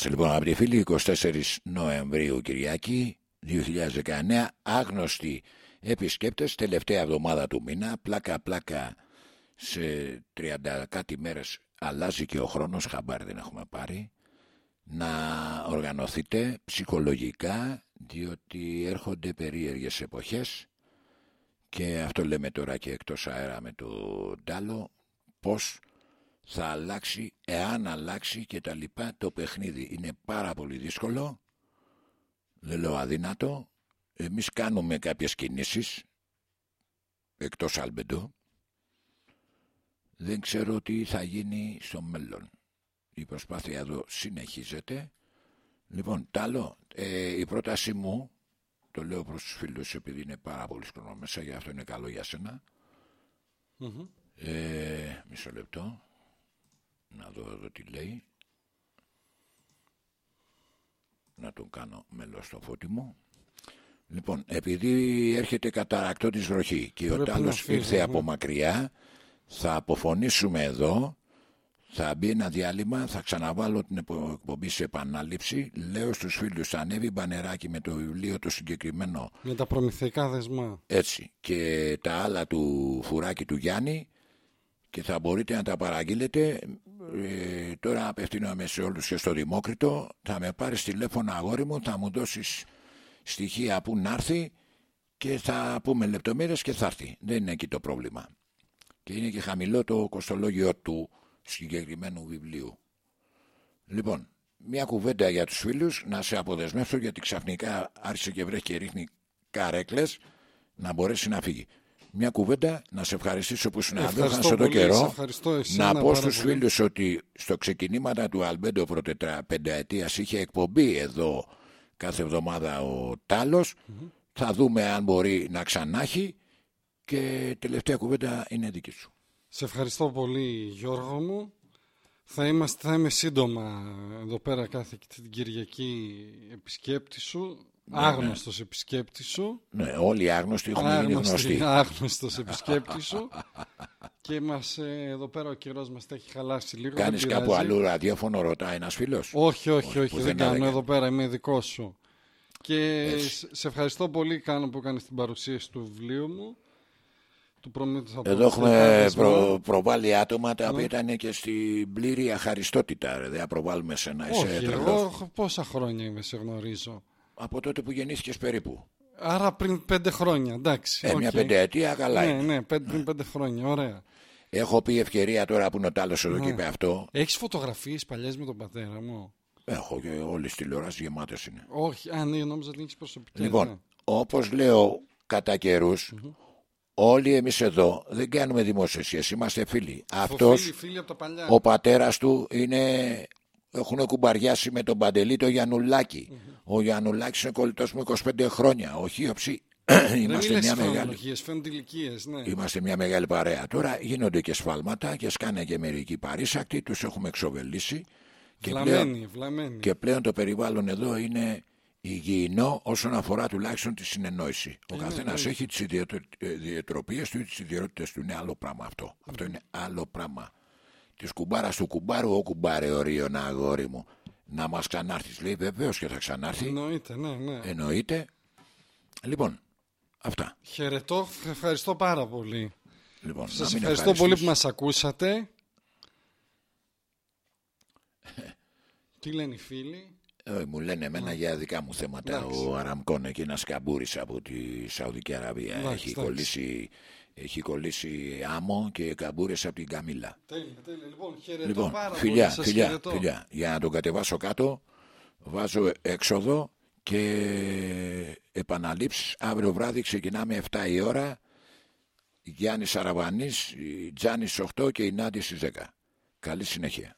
Είμαστε λοιπόν αγαπητοί φίλοι 24 Νοεμβρίου Κυριακή 2019 άγνωστοι επισκέπτες τελευταία εβδομάδα του μήνα. Πλάκα πλάκα σε 30 κάτι μέρες αλλάζει και ο χρόνος. Χαμπάρι δεν έχουμε πάρει. Να οργανωθείτε ψυχολογικά διότι έρχονται περίεργες εποχές. Και αυτό λέμε τώρα και εκτός αέρα με το Ντάλο. Πως θα αλλάξει, εάν αλλάξει και τα λοιπά το παιχνίδι. Είναι πάρα πολύ δύσκολο, δεν λέω αδύνατο. Εμείς κάνουμε κάποιες κινήσεις, εκτός Άλμπεντο. Δεν ξέρω τι θα γίνει στο μέλλον. Η προσπάθεια εδώ συνεχίζεται. Λοιπόν, τ' άλλο, ε, η πρότασή μου, το λέω προς τους φίλους επειδή είναι πάρα πολύ χρόνο μέσα, γι' αυτό είναι καλό για σένα. Ε, μισό λεπτό. Να δω εδώ τι λέει. Να τον κάνω μέλος στο φώτι μου. Λοιπόν, επειδή έρχεται καταρακτό της βροχή και ο Πρέπει να Τάλος φύγει, ήρθε ναι. από μακριά, θα αποφωνήσουμε εδώ, θα μπει ένα διάλειμμα, θα ξαναβάλω την επο- εκπομπή σε επανάληψη. Λέω στους φίλους, θα ανέβει μπανεράκι με το βιβλίο το συγκεκριμένο Με τα προμηθεϊκά δεσμά. έτσι και τα άλλα του φουράκι του Γιάννη και θα μπορείτε να τα παραγγείλετε. Ε, τώρα απευθύνομαι σε όλους και στο Δημόκριτο. Θα με πάρεις τηλέφωνο αγόρι μου θα μου δώσεις στοιχεία που να έρθει και θα πούμε λεπτομέρειες και θα έρθει. Δεν είναι εκεί το πρόβλημα. Και είναι και χαμηλό το κοστολόγιο του συγκεκριμένου βιβλίου. Λοιπόν μια κουβέντα για τους φίλους να σε αποδεσμεύσω γιατί ξαφνικά άρχισε και βρέχει και ρίχνει καρέκλες να μπορέσει να φύγει. Μια κουβέντα να σε ευχαριστήσω που ήσουν εδώ Ευχαριστώ σε το πολύ, σε καιρό. ευχαριστώ Να εσένα πω πάρα στους πολύ. φίλους ότι στο ξεκινήματα του Αλμπέντο πρωτετρα πενταετίας είχε εκπομπή εδώ κάθε εβδομάδα ο ταλος Θα δούμε αν μπορεί να ξανάχει και τελευταία κουβέντα είναι δική σου. Σε ευχαριστώ πολύ Γιώργο μου. Θα, είμαστε, θα είμαι σύντομα εδώ πέρα κάθε την Κυριακή επισκέπτη σου. Άγνωστος επισκέπτης σου. Ναι, όλοι οι άγνωστοι έχουν γίνει γνωστοί. άγνωστος επισκέπτης σου. και μας, ε, εδώ πέρα ο καιρός μας τα έχει χαλάσει λίγο. δεν Κάνεις κάπου πειράζει. αλλού ραδιόφωνο, ρωτάει ένας φίλος. Όχι, όχι, όχι, πουθενά δεν κάνω. δεν Εδώ πέρα είμαι δικό σου. Και Έτσι. σε- σε ευχαριστώ πολύ κάνω που κάνεις την παρουσίαση του βιβλίου μου. του προμήθου από Εδώ έχουμε τετράδες, προ, ναι. προβάλει άτομα τα Ναι. οποία ήταν και στην πλήρη αχαριστότητα. ρε. Δεν θα προβάλλουμε σε ένα είσαι Όχι, τρελός. εγώ πόσα χρόνια είμαι, σε γνωρίζω. Από τότε που γεννήθηκες περίπου. Άρα πριν πέντε χρόνια, εντάξει. Ε, μια οκ. πενταετία καλά Ναι, είναι. ναι, πέντε, πριν πέντε χρόνια, ωραία. Έχω πει ευκαιρία τώρα που είναι ο Τάλος εδώ Ναι. και είπε αυτό. Έχεις φωτογραφίες παλιές με τον πατέρα μου; Έχω και όλες τις τηλεοράσεις γεμάτες είναι. Όχι, α, ναι, νόμιζα ότι έχεις προσωπικές. Λοιπόν, ναι. όπως λέω κατά καιρούς, όλοι εμείς εδώ δεν κάνουμε δημόσιες είμαστε φίλοι. Αυτός, Φίλοι, φίλοι από τα παλιά. ο πατέρας του είναι... Έχουν κουμπαριάσει με τον Παντελή το γιαννουλακη Ο Γιαννουλάκης είναι κολλητός μου 25 χρόνια. Ο Χίωψη Δεν είμαστε μιλες μια μεγάλη. χρονολογίες, φαίνονται ηλικίες, ναι. Είμαστε μια μεγάλη παρέα. Τώρα γίνονται και σφάλματα και σκάνε και μερικοί παρήσακτοι, τους έχουμε εξοβελήσει. Και πλέον, Βλαμμένοι, βλαμμένοι. και πλέον το περιβάλλον εδώ είναι υγιεινό όσον αφορά τουλάχιστον τη συνεννόηση. Ο καθένας έχει τις ιδιοτροπίε του ή τις ιδιότητε του. Είναι άλλο πράγμα αυτό. Αυτό είναι άλλο πράγμα. Της κουμπάρα του κουμπάρου, ο κουμπάρε ορίωνα αγόρι μου. Να μας ξανάρθεις. Λέει βεβαίως και θα ξανάρθει. Εννοείται, ναι, ναι. Εννοείται. Λοιπόν, αυτά. Χαιρετώ, ευχαριστώ πάρα πολύ. Λοιπόν, να Σας μην ευχαριστώ πολύ που ευχαριστείς. μας ακούσατε. Τι λένε οι φίλοι; Ε, μου λένε εμένα για δικά μου θέματα. Εντάξει. Ο Αραμκόν εκεί ένα καμπούρη από τη Σαουδική Αραβία. Εντάξει, έχει, εντάξει. κολλήσει, έχει κολλήσει άμμο και καμπούρες από την Καμίλα. Τέλεια, τέλεια. Λοιπόν, χαιρετώ Λοιπόν, πάρα φιλιά, πολύ. Σας φιλιά, χαιρετώ. φιλιά. Για να τον κατεβάσω κάτω, βάζω έξοδο και επαναλήψεις. Αύριο βράδυ ξεκινάμε 7 η ώρα. Γιάννης Αραβανής, η Τζάνης 8 και η Νάντι στις 10. Καλή συνέχεια.